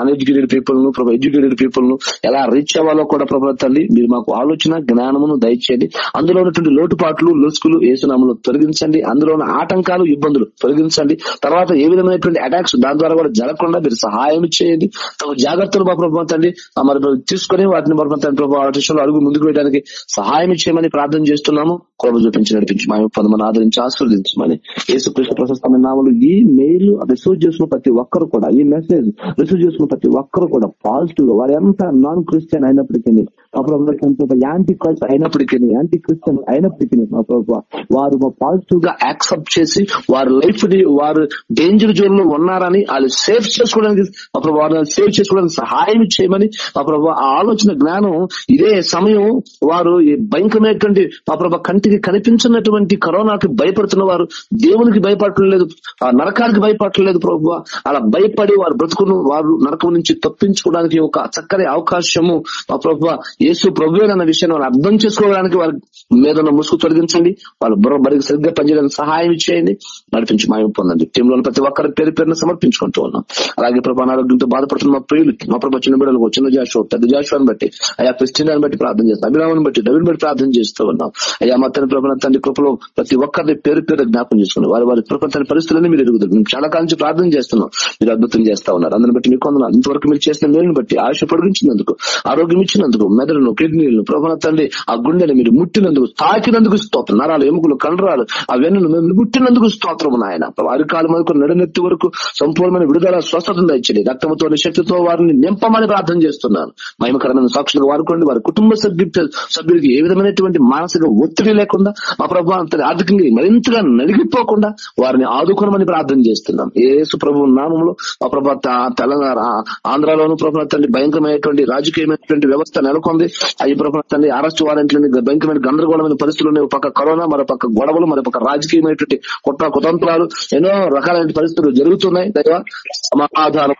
అన్ఎడ్యుకేటెడ్ పీపుల్ను ప్రభు ఎడ్యుకేటెడ్ పీపుల్ను ఎలా రీచ్ అవ్వాలో కూడా ప్రభుత్వ తండ్రి మీరు మాకు ఆలోచన జ్ఞానమును దయచేయండి. అందులో ఉన్నటువంటి లోటుపాట్లు లొసుకులు ఏసునాములు తొలగించండి. అందులో ఉన్న ఆటంకాలు ఇబ్బందులు తొలగించండి. తర్వాత ఏ విధమైనటువంటి అటాక్స్ దాని ద్వారా కూడా జరగకుండా మీరు సహాయం చేయండి. తమ జాగ్రత్తలు మా ప్రభుత్వం తండ్రి మరి ప్రభు తీసుకొని వాటిని ప్రభుత్వం తండ్రి ప్రభు అడుగు ముందుకు వేయడానికి సహాయం చేయమని ప్రార్థన చేస్తున్నాము. కృప చూపించి నడిపించి మా పదమని ఆదరించి ఆశీర్వదించమని యేసుకృష్ణ ప్రశస్తమైన నామలు ఈ మెయిల్ రిసీవ్ చేసుకున్న ప్రతి ఒక్కరు కూడా ఈ మెసేజ్ రిసీవ్ చేసుకున్న ప్రతి ఒక్కరు కూడా పాజిటివ్గా వారు ఎంత నాన్ క్రిస్టియన్ అయినప్పటికీ మా ప్రభుత్వ యాంటీ క్రైస్ట్ అయినప్పటికీ యాంటీ క్రిస్టియన్ అయినప్పటికీ మా ప్రభుత్వ వారు పాజిటివ్గా యాక్సెప్ట్ చేసి వారి లైఫ్ని వారు డేంజర్ జోన్లో ఉన్నారని వాళ్ళు సేవ్ చేసుకోవడానికి మా ప్రభు సేవ్ చేసుకోవడానికి సహాయం చేయమని మా ప్రభు ఆ ఆలోచన జ్ఞానం ఇదే సమయం వారు భయంకరమైనటువంటి మా ప్రభు కంటికి కనిపించినటువంటి కరోనాకి భయపడుతున్న వారు దేవునికి భయపడలేదు ఆ నరకానికి భయపడలేదు ప్రభు అలా భయపడి వారు బ్రతుకును వారు నరకం నుంచి తప్పించుకోవడానికి ఒక చక్కని అవకాశము. మా ప్రభు యేసు ప్రభు అన్న విషయాన్ని వాళ్ళు అర్థం చేసుకోవడానికి వారి మీద ముసుగు తొలగించండి. వాళ్ళు బుర్ర బరికి సరిగ్గా పనిచేయడానికి సహాయం చేయండి. నడిపించి మాయం పొందండి. టీంలో ప్రతి ఒక్కరి పేరు పేరును సమర్పించుకుంటూ ఉన్నాం. అలాగే ప్రభు అనారోగ్యంతో బాధపడుతున్న మా ప్రియులు మా ప్రభు చిన్న బిడ్డలకు చిన్న జాషువా పెద్ద జాషువాన్ని బట్టి అయ్యా క్రిస్టియన్ బట్టి ప్రార్థన చేస్తాం. అభిరామని బట్టి డబ్బుని బట్టి ప్రార్థన చేస్తూ ఉన్నాం. అయ్యా మా తన ప్రభు తండ్రి కృపలో ప్రతి ఒక్కరిని పేరు పేరు జ్ఞాపం చేసుకుని వారి వారి ప్రపంచ పరిస్థితులని మీరు ఎదుగుతారు. మేము చాలా కాలం నుంచి ప్రార్థన చేస్తున్నాం. మీరు అద్భుతం చేస్తా ఉన్నారు. అందరిని బట్టి మీకు వందనాలు. ఇంతవరకు మీరు చేసిన మేలును బట్టి ఆయుష పొడిగించినందుకు ఆరోగ్యం ఇచ్చినందుకు మెదడును కిడ్నీలను ప్రభు తండ్రి ఆ గుండెని మీరు ముట్టినందుకు తాకినందుకు స్తోత్రం. నరాలు ఎముకలు కండరాలు ఆ వెన్నులు మేము ముట్టినందుకు స్తోత్రము నాయన. అరికాలం వరకు నడునెత్తి వరకు సంపూర్ణమైన విడుదల స్వస్థతను ఇచ్చండి రక్తంతో శక్తితో వారిని నింపమని ప్రార్థన చేస్తున్నాను. మహిమకరమైన సాక్షులుగా వాడుకోండి. వారి కుటుంబ సభ్యు సభ్యులకి ఏ విధమైనటువంటి మానసిక ఒత్తిడి లేకుండా మా ప్రభావం ఆర్థికంగా మరింతగా నలిగిపోకుండా వారిని ఆదుకోనమని ప్రార్థన చేస్తున్నాం. ఏసు ప్రభు నామంలో ఆ ప్రభా తెలంగాణ ఆంధ్రాలోను ప్రభు తండ్రి భయంకరమైనటువంటి రాజకీయమైనటువంటి వ్యవస్థ నెలకొంది. అవి ప్రభు తండ్రి అరెస్ట్ వారెంట్లని భయంకరమైన గందరగోళమైన పరిస్థితులు ఉన్నాయి. ఒక పక్క కరోనా మరో పక్క గొడవలు మరో పక్క రాజకీయమైనటువంటి కుట్ర కుతంత్రాలు. ఎన్నో రకాలైన పరిస్థితులు జరుగుతున్నాయి. దైవ సమాధానం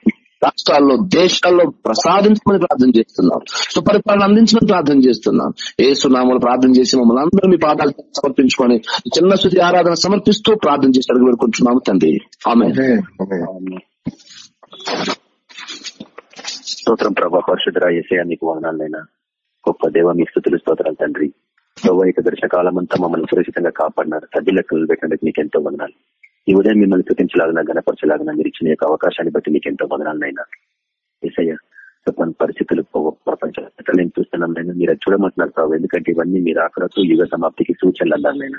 రాష్ట్రాల్లో దేశాల్లో ప్రసాదించమని ప్రార్థన చేస్తున్నాం. సుపరిపాలన అందించమని ప్రార్థన చేస్తున్నాం. ఏ సునామలు ప్రార్థన చేసి మమ్మల్ని అందరూ మీ పాదాలు సమర్పించుకొని చిన్న శుద్ధి ఆరాధన సమర్పిస్తూ ప్రార్థన చేసి అడుగు పెడుకుంటున్నాము తండ్రి. ఆమె స్తోత్రం ప్రభా పరిశుద్ధరా ఏసయా నీకు వందనాలైనా. గొప్ప దేవ మీ స్థుతులు స్తోత్రాలు తండ్రి. వైక దర్శకాలం అంతా మమ్మల్ని సురక్షితంగా కాపాడినారు. సభ్య లెక్కలు పెట్టడానికి నీకు ఎంతో వందనాలు. ఈ ఉదయం మిమ్మల్ని స్థుతించలాగిన గణపరచలాగిన మీరు ఇచ్చిన యొక్క అవకాశాన్ని బట్టి మీకు ఎంతో వందనాలైనా ఏసయ్య మన పరిస్థితులు ప్రపంచం నేను చూస్తున్నాం నేను మీరు చూడమంటున్నారు ప్రభావ ఎందుకంటే ఇవన్నీ మీరు ఆకడకు యుగ సమాప్తికి సూచనలు అన్నారు నేను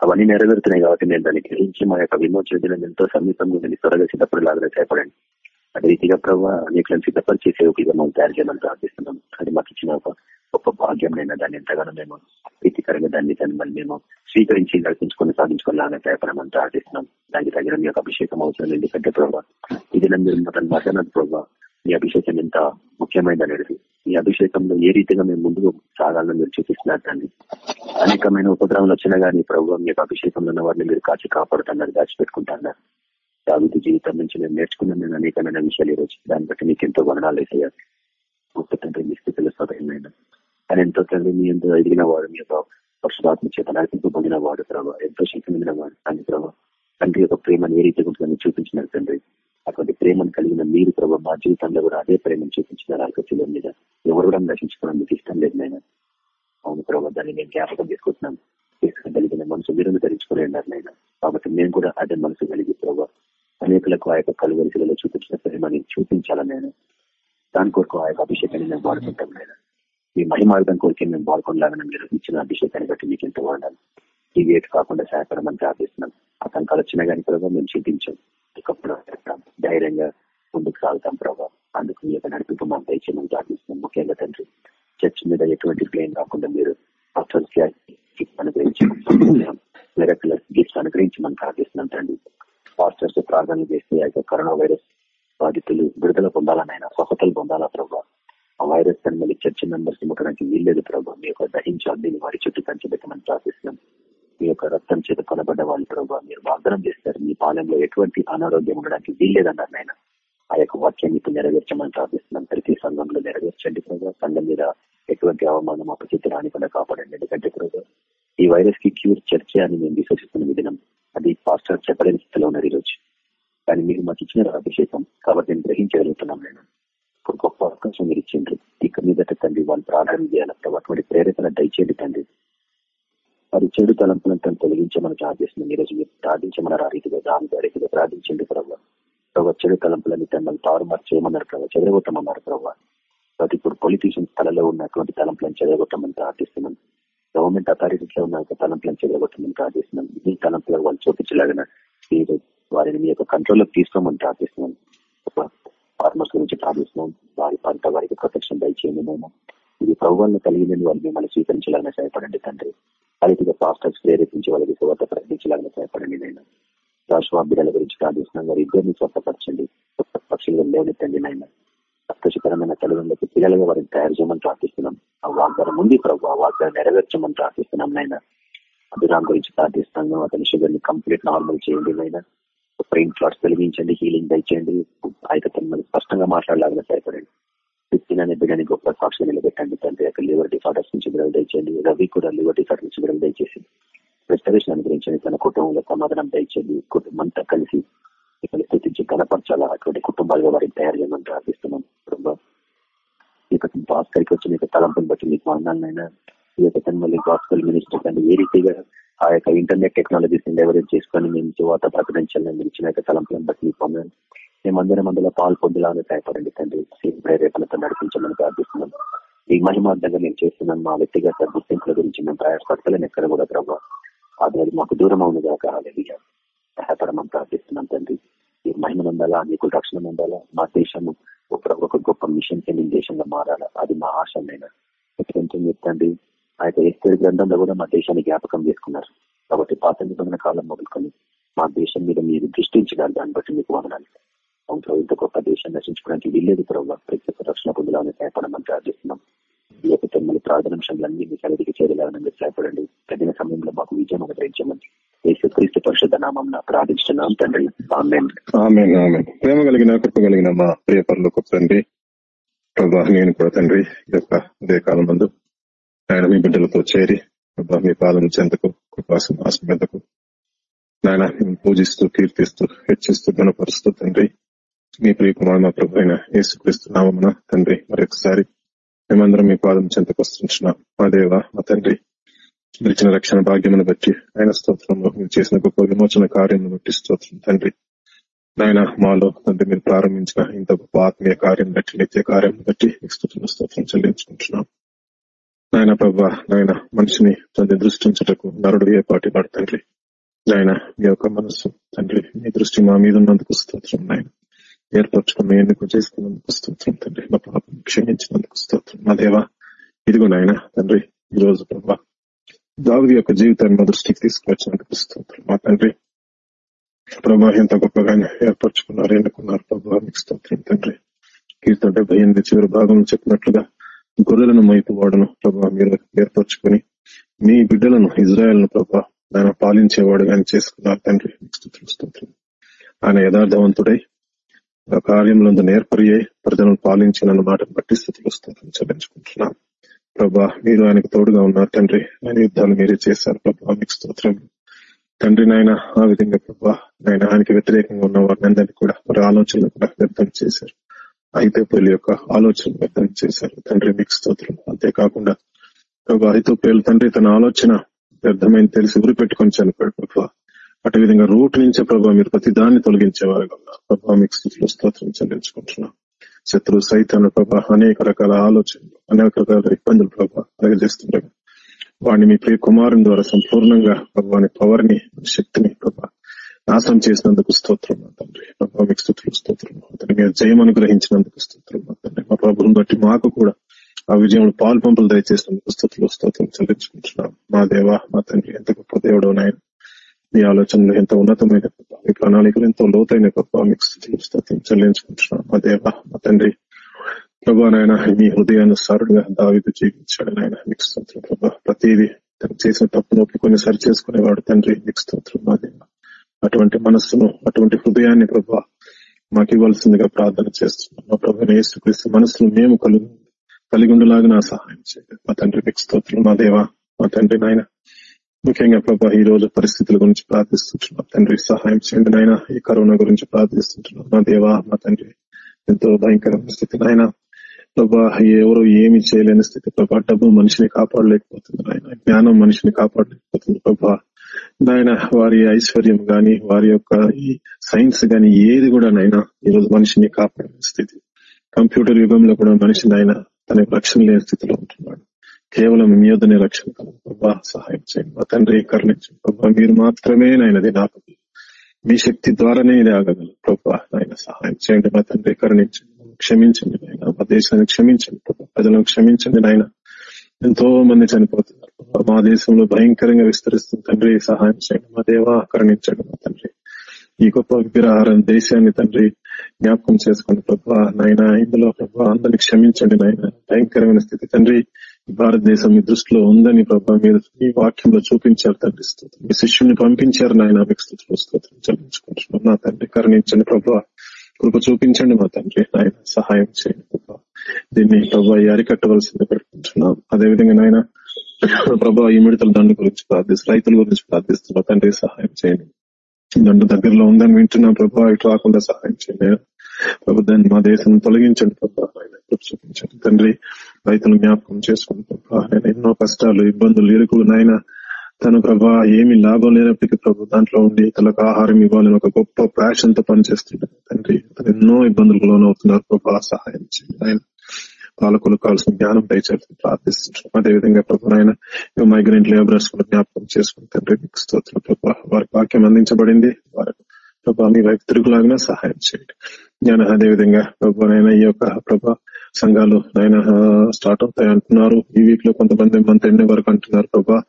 అవన్నీ నెరవేరుతున్నాయి కాబట్టి నేను దాన్ని గ్రహించి మా యొక్క విమోచన దినం ఎంతో సమీపంగా నేను త్వరగా సిద్ధపడి లాగా అదే రీతిగా ప్రభావ అనేకలను సిద్ధపరిచే సేవకులుగా మనం తయారు చేయమని ప్రార్థిస్తున్నాం. అది మాకు ఇచ్చిన ఒక గొప్ప భాగ్యం దాన్ని ఎంతగానో మేము ప్రీతికరంగా దాన్ని దాన్ని మళ్ళీ మేము స్వీకరించి నడిపించుకొని సాధించుకొని ప్రయత్నం అంతా ప్రార్థిస్తున్నాం. దానికి తగిన మీ యొక్క అభిషేకం అవసరం ఎందుకంటే ప్రభావ ఇది మీరు మతను మాట్లాడినది ప్రభావ మీ అభిషేకం ఎంత ముఖ్యమైనది అనేది ఈ అభిషేకంలో ఏ రీతిగా మేము ముందుకు సాగాలని మీరు చూపిస్తున్నారు దాన్ని. అనేకమైన ఉపద్రవాలు వచ్చినా గానీ ప్రభావ మీ యొక్క అభిషేకంలో ఉన్న వారిని మీరు కాచి కాపాడుతున్నారు దాచిపెట్టుకుంటున్నారు. దావిత జీవితం నుంచి మేము నేర్చుకున్న నేను అనేకమైన విషయాలు ఈరోజు. దాన్ని బట్టి నీకు ఎంతో వనరాలు వేసేయాలి గొప్ప తండ్రి మీ స్థితిలో సదైన కానీ ఎంతో తండ్రి మీ ఎంతో ఎదిగిన వాడు మీ యొక్క పరుషురాత్మ చేత నడిపింపు పొందిన వాడు ప్రభావ ఎంతో శక్తి పొందిన వాడు. కానీ ప్రభావ తండ్రి యొక్క ప్రేమను ఏ రీతి ఉంటుందని చూపించినారు తండ్రి. అటువంటి ప్రేమను కలిగిన మీరు ప్రభావ మా జీవితంలో కూడా అదే ప్రేమను చూపించిన అల్కశిల మీద. ఎవరు కూడా నశించుకోవడం మీకు ఇష్టం లేదు నేను అవును ప్రభావ దాన్ని నేను జ్ఞాపకం తీసుకుంటున్నాను కలిగిన మనసు మీరు ధరించుకుని ఉన్నారు కాబట్టి మేము కూడా అదే మనసు కలిగి ప్రభావ అనేకులకు ఆ యొక్క కలువరిశిలలో చూపించిన ప్రేమని చూపించాలని నేను దాని కొరకు ఆ యొక్క అభిషేకాన్ని మేము వాడుకుంటాం నేను మీ మహిమార్థం కోరికే మేము వాడుకోలాగా మీరు ఇచ్చిన అభిషేకాన్ని బట్టి మీకు ఎంత వాడాలి ఈ వేట్ కాకుండా సహాయపడమని ప్రార్థిస్తున్నాం. ఆటంకాలు వచ్చినా కానీ ప్రభావ మేము చింతించాం ఒకప్పుడు ధైర్యంగా ముందుకు సాగుతాం ప్రభావ అందుకు మీ యొక్క నడిపింపు మనం దయచేయమని ప్రార్థిస్తున్నాం. ముఖ్యంగా తండ్రి చర్చ్ మీద ఎటువంటి ప్లేన్ కాకుండా మీరు అనుగ్రహించి [CLEARS THROAT] మెరకులర్ గిఫ్ట్స్ అనుగ్రహించి మనం ప్రార్థిస్తున్నాం తండ్రి. ప్రార్థన ప్రార్థనలు చేస్తే ఆ యొక్క కరోనా వైరస్ బాధితులు విడుదల పొందాలని ఆయన స్వహతలు పొందాలా ప్రభావ ఆ వైరస్ అని మళ్ళీ చర్చ మెంబర్స్ ముఖడానికి వీల్లేదు ప్రభావ మీ యొక్క దహించాలి దీన్ని వారి చుట్టూ కంచెబెట్టమని ప్రార్థిస్తున్నాం. మీ యొక్క రక్తం చేత కొనబడ్డ వాళ్ళు ప్రభావ మీరు వాగ్దానం చేస్తారు. మీ పాలనలో ఎటువంటి అనారోగ్యం ఉండడానికి వీల్లేదన్నారు నాయన. ఆ యొక్క వాక్యాన్ని ఇప్పుడు నెరవేర్చమని ప్రార్థిస్తున్నాం. ప్రతి సంఘంలో నెరవేర్చండి ప్రభావ సంఘం మీద ఎటువంటి అవమానం అపచితి రానికుండా కాపాడండి. ఎందుకంటే ప్రభావ ఈ వైరస్కి క్యూర్ చర్చ అని మేము విశ్వసిస్తున్న విధానం. అది పాస్టర్ చెప్పలేని స్థితిలో ఉన్నారు ఈరోజు. కానీ మీరు మాకు ఇచ్చిన అభిషేకం కాబట్టి నేను గ్రహించగలుగుతున్నాం నేను. ఇప్పుడు గొప్ప అవకాశం మీరు ఇచ్చిండ్రు. ఇక మీదట తండ్రి వాళ్ళు ప్రారంభం చేయాలి. అటువంటి ప్రేరేపణ దయచేయండి తండ్రి. వారి చెడు తలంపులను తను తొలగించమని ప్రార్థిస్తున్నాం ఈ రోజు మీరు ప్రార్థించమన్నారు ఆ రీతిగా దాని రీతిగా ప్రార్థించండి ప్రభావ ప్రభావ చెడు తలంపులని తనని తారుమారు చేయమన్నారు ప్రభావ చెదరగొట్టమన్నారు ప్రభావ కాబట్టి ఇప్పుడు పొలిటీషియన్స్ తలలో ఉన్నటువంటి తలంపులను చెదరగొట్టమని ప్రార్థిస్తున్నాం గవర్నమెంట్ అథారిటీస్లో ఉన్న తలంపులను చెదరగొట్టమని ప్రార్థిస్తున్నాం ఈ తలంపులకు వాళ్ళు చూపించలాగిన మీరు వారిని మీ యొక్క కంట్రోల్లోకి తీసుకోమని ప్రార్థిస్తున్నాను ఫార్మర్స్ గురించి ప్రార్థిస్తున్నాం. వారి పంట వారికి ప్రొటెక్షన్ దయచేయండి మేము ఇది ప్రభుత్వాలను కలిగిందని వాళ్ళు మిమ్మల్ని స్వీకరించాలని సహాయపడండి తండ్రి. అదిగా పాస్టర్స్ ప్రేరేపించి వాళ్ళకి సువార్త ప్రకటించాలని సహాయపడండి నేను రాష్ట్ర బిడ్డల గురించి ప్రార్థిస్తున్నాం. వారి ఇద్దరిని స్వస్థపరచండి. పక్షులు లేవనెత్తండి నాయన. సంతోషకరమైన తల్లిదండ్రులకు పిల్లలుగా వారిని తయారు చేయమని ప్రార్థిస్తున్నాం. ఆ వాగ్దానం ఉంది ప్రభు. ఆ వాగ్దానం నెరవేర్చమని ప్రార్థిస్తున్నాం నాయన. అభిరామ్ గురించి ప్రార్థిస్తాను. అతని షుగర్ని కంప్లీట్ నార్మల్ చేయండి నాయన. బ్రెయిన్ ఫ్లాట్స్ తొలగించండి హీలింగ్ దయచేయండి. అయితే స్పష్టంగా మాట్లాడలాగా సహాయపడండి క్రిస్టిన్ అనే బిడ్డని గొప్ప సాక్షి నిలబెట్టండి తండ్రి యొక్క లివర్ డిఫార్టర్స్ నుంచి విడుదల దయచేయండి. రవి కూడా లివర్ డిఫార్టర్ నుంచి విడుదల దయచేసి రెస్టరేషన్ అనుగ్రహించండి. తన కుటుంబంలో సమాధానం దయచేయండి. కుటుంబం అంతా కలిసి ఇక్కడ స్థితించి కనపరచాలా? అటువంటి కుటుంబాలుగా వారిని తయారు చేయమని ప్రార్థిస్తున్నాం. కుటుంబం ఇక భాస్కర్కి వచ్చిన యొక్క తలంపుని బట్టి మీకు వందాలైనా ఈ యొక్క తన గాస్కల్ మినిస్టర్ అంటే ఏ రీతిగా ఆ యొక్క ఇంటర్నెట్ టెక్నాలజీస్ లెవరేజ్ చేసుకొని మేము చువాత ప్రకటించాలని మీరు ఇచ్చిన యొక్క తలంపులను బట్టి మీకు పొందాను మేమందరం అందులో పాలు పొందులాగా సహాయపడండి తండ్రి. ప్రేరేపణతో నడిపించమని ప్రార్థిస్తున్నాం. ఈ మహిమార్థంగా మేము చేస్తున్నాం. మా వ్యక్తిగత గుర్తింపుల గురించి మేము ప్రయాసపడతలేని ఎక్కడ కూడా ప్రభావ అది మాకు దూరం అవును కాక అలవిగా సహాయపడమని ప్రార్థిస్తున్నాం తండ్రి. ఈ మహిమ ఉండాలా? మీకు రక్షణ ఉండాలా? మా దేశము ఒక గొప్ప మిషన్ సెండింగ్ దేశంగా మారాలా? అది మా ఆశ నేను ఎటువంటి తండ్రి ఆ యొక్క ఎస్తేరు గ్రంథంలో కూడా మా దేశాన్ని జ్ఞాపకం చేసుకున్నారు. కాబట్టి పాత నిబంధన కాలం మొదలుకొని మా దేశం మీద మీరు దృష్టించగలరు దాన్ని బట్టి మీకు వదనాలి. అవును ఇంత గొప్ప దేశం రచించుకోవడానికి వీల్లేదు ప్రభావ ప్రత్యేక రక్షణ పొందాలని సహాయపడమని ప్రార్థిస్తున్నాం. ఈ యొక్క తొమ్మిది ప్రార్థనాంశాలన్నీ మీ సన్నిధికి చేరేలాగా మీరు సహాయపడండి. తగిన సమయంలో మాకు విజయం అనుగ్రహించమని యేసుక్రీస్తు పరిషత్ నామం ప్రార్థించున్నాం తండ్రి. ప్రేమ కలిగిన కృప కలిగిన మా ప్రియ పనులకు తండ్రి. ప్రభా నేను కూడా తండ్రి. ఈ యొక్క అదే కాలం ఆయన మీ బిడ్డలతో చేరి మీ పాలన చెంతకు కృపాసం మీదకు. నాయన పూజిస్తూ కీర్తిస్తూ హెచ్చిస్తూ గణపరుస్తూ తండ్రి మీ ప్రియ కుమార్ మా ప్రభు అయిన యేసుక్రీస్తు తండ్రి మరొకసారి మేమందరం మీ పాదం చెంతకు వస్తున్నాం మా దేవ మా తండ్రి గెలిచిన రక్షణ భాగ్యమును బట్టి ఆయన స్తోత్రంలో మీరు చేసిన గొప్ప విమోచన కార్యం బట్టి స్తోత్రం తండ్రి. నాయన మాలో తండ్రి మీరు ప్రారంభించిన ఇంత గొప్ప ఆత్మీయ కార్యం బట్టి నిత్య కార్యం బట్టి స్తోత్రం స్తోత్రం చెల్లించుకుంటున్నాం. నాయన ప్రభా నాయన మనిషిని తండ్రి దృష్టించటకు నరుడు ఏ పాటి నాడు తండ్రి. నాయన మీ యొక్క మనస్సు తండ్రి మీ దృష్టి మా మీద ఉన్నందుకు స్తోత్రం నాయన. ఏర్పరచుకున్న ఎన్నిక చేసుకున్నందుకు స్తోత్రం తండ్రి. మా పాపం క్షమించినందుకు స్తోత్రం. మా దేవా ఇదిగో నాయన తండ్రి ఈ రోజు ప్రభా దావుది యొక్క జీవితాన్ని మా దృష్టికి తీసుకువచ్చినందుకు స్తోత్రం మా తండ్రి. ప్రభా ఎంత గొప్పగా ఏర్పరచుకున్నారు ఎన్నుకున్నారు ప్రభా మీకు స్తోత్రం తండ్రి. కీర్తన డెబ్బై ఎనిమిది చివరి భాగంలో చెప్పినట్లుగా గొర్రెలను మైపు వాడను ప్రభా మీరు ఏర్పరచుకుని మీ బిడ్డలను ఇజ్రాయెల్ను ప్రభా ఆయన పాలించేవాడు ఆయన చేసుకున్నారు తండ్రి. స్తోత్రం ఆయన యథార్థవంతుడై కార్యంలో నేర్పరియే ప్రజలను పాలించిన మాటను బట్టి స్థితిలో స్తోత్రం ప్రభా మీరు ఆయనకు తోడుగా ఉన్నారు తండ్రి. ఆయన యుద్ధాలు మీరే చేశారు ప్రభా మీకు స్తోత్రం. తండ్రి నాయన ఆ విధంగా ప్రభా నాయన ఆయనకి వ్యతిరేకంగా ఉన్న వారిని అందరినీ కూడా వారి ఆలోచనలు కూడా వ్యర్థం చేశారు. ఐతోపేలు యొక్క ఆలోచన వ్యక్తం చేశారు. తండ్రి మీకు స్తోత్రం. అంతేకాకుండా ప్రభా ఐతోపేలు తండ్రి తన ఆలోచన వ్యర్థమైన తెలిసి ఉరి పెట్టుకొని చనిపోయాడు ప్రభా. అటు విధంగా రూట్ నుంచే ప్రభా మీరు ప్రతి దాన్ని తొలగించేవారుగా ఉన్నారు. ప్రభా మీకు స్థితిలో స్తోత్రం చెల్లించుకుంటున్నాం. శత్రు సైతాన్ని ప్రభా అనేక రకాల ఆలోచనలు అనేక రకాల ఇబ్బందులు ప్రభా కలగజేస్తుండగా వాడిని మీ ప్రియ కుమారుని ద్వారా సంపూర్ణంగా వాని పవర్ని శక్తిని ప్రభా నాశనం చేసినందుకు స్తోత్రం తండ్రి. మీకు స్థుతులు స్తోత్రం అతని మీద జయం అనుగ్రహించినందుకు స్తోత్రం మా తండ్రి. మా ప్రభుత్వం బట్టి మాకు కూడా ఆ విజయంలో పాలు పంపులు దయచేసినందుకు స్థుతులు స్తోత్రం చెల్లించుకుంటున్నాం మా దేవ మా తండ్రి ఎంత గొప్ప దేవుడు నాయన. మీ ఆలోచనలు ఎంత ఉన్నతమైన మీ ప్రణాళికలు ఎంతో లోతైన గొప్ప మీకు స్థుతులు స్తోత్రం చెల్లించుకుంటున్నాం మా దేవ మా తండ్రి. ప్రభా నాయన మీ హృదయానుసారుడుగా దావిదు జీవించాడు నాయన మీకు స్తోత్రం ప్రభా. ప్రతిదీ తను చేసిన తప్పును ఒప్పుకొని సరి చేసుకునేవాడు తండ్రి మీకు స్తోత్రం మా దేవ. అటువంటి మనస్సును అటువంటి హృదయాన్ని ప్రభా మాకు ఇవ్వాల్సిందిగా ప్రార్థన చేస్తున్నాం మా ప్రభు యేసుక్రీస్తు మనసును మేము కలుగు కలిగి ఉండలాగా నా సహాయం చేయండి. మా తండ్రి వ్యక్తిస్తోత్రులు మా దేవ మా తండ్రి నాయన ముఖ్యంగా ప్రభా ఈ రోజు పరిస్థితుల గురించి ప్రార్థిస్తుంటున్నాం తండ్రి సహాయం చేయండి నాయన. ఈ కరోనా గురించి ప్రార్థిస్తుంటున్నాం. మా దేవ మా తండ్రి ఎంతో భయంకరమైన స్థితి నాయన. ప్రభా ఎవరు ఏమి చేయలేని స్థితి. ప్రభా డబ్బు మనిషిని కాపాడలేకపోతుంది నాయన. జ్ఞానం మనిషిని కాపాడలేకపోతుంది. ప్రభా నాయన వారి ఐశ్వర్యం గాని వారి యొక్క సైన్స్ గాని ఏది కూడా నైనా ఈరోజు మనిషిని కాపాడే స్థితి. కంప్యూటర్ యుగంలో కూడా మనిషి నాయన తన రక్షణ లేని స్థితిలో ఉంటున్నాడు. కేవలం మీ యొద్దనే రక్షణ ప్రభా సహాయం చేయండి. మా తండ్రి కరుణించండి. ప్రభా మీరు మాత్రమే నాయనది నాకు మీ శక్తి ద్వారానే ఇది ఆగగలరు. ప్రభా నాయన సహాయం చేయండి. మా తండ్రి కరుణించండి. క్షమించండి నాయన. మా దేశాన్ని క్షమించండి. ప్రభా ప్రజలను క్షమించండి నాయన. ఎంతో మంది చనిపోతున్నారు మా దేశంలో భయంకరంగా విస్తరిస్తుంది తండ్రి సహాయం చేయండి. మా దేవా కరుణించండి మా తండ్రి. ఈ గొప్ప విగ్రహారం దేశాన్ని తండ్రి జ్ఞాపకం చేసుకోండి ప్రభా. నాయన ఇందులో ప్రభా అందరిని క్షమించండి నాయన. భయంకరమైన స్థితి తండ్రి భారతదేశం మీ దృష్టిలో ఉందని ప్రభా మీరు మీ వాక్యంలో చూపించారు తండ్రి. స్తోత్రం. మీ శిష్యుని పంపించారు నాయన మీకు స్థుతులు స్తోత్రం. చెల్లించుకుంటున్నాం. నా తండ్రి కరుణించండి ప్రభా. కృప చూపించండి మా తండ్రి. నాయన సహాయం చేయండి కృప. దీన్ని ప్రభా ఈ అరికట్టవలసింది పెట్టుకుంటున్నాం అదేవిధంగా నాయన ప్రభా ఈ మిడతల దండు గురించి ప్రార్థిస్తూ రైతుల గురించి ప్రార్థిస్తున్నా తండ్రి సహాయం చేయండి. దండు దగ్గరలో ఉందని వింటున్నా ప్రభా. ఇటు రాకుండా సహాయం చేయండి ప్రభు దాన్ని మా దేశం తొలగించండి ప్రభా. ఆయన కృప చూపించండి. తండ్రి రైతులు జ్ఞాపకం చేసుకుని ప్రభా ఆయన ఎన్నో కష్టాలు ఇబ్బందులు ఇరుకులు నాయన తను ప్రభా ఏమి లాభం లేనప్పటికీ ప్రభు దాంట్లో ఉండి తనకు ఆహారం ఇవ్వాలని ఒక గొప్ప ప్యాషన్తో పనిచేస్తున్నాడు. తండ్రి అతను ఎన్నో ఇబ్బందులకు లోనవుతున్నారు. ప్రభా సహాయం చేయండి. ఆయన పాలకులు కావాల్సిన జ్ఞానం దయచేసి ప్రార్థిస్తున్నాం అదేవిధంగా ప్రభు ఆయన మైగ్రెంట్ లేబరర్స్ కూడా జ్ఞాపకం చేసుకుని తండ్రి ప్రభా. వారికి వాక్యం అందించబడింది. వారి ప్రభా మీ వైపు తిరుగులాగా సహాయం చేయండి. నేను అదేవిధంగా ప్రభు ఆయన ఈ యొక్క ప్రభా సంఘాలు నాయన స్టార్ట్ అవుతాయి అంటున్నారు. ఈ వీక్లో కొంతమంది మంత్ ఎండ్ వరకు అంటున్నారు ప్రభా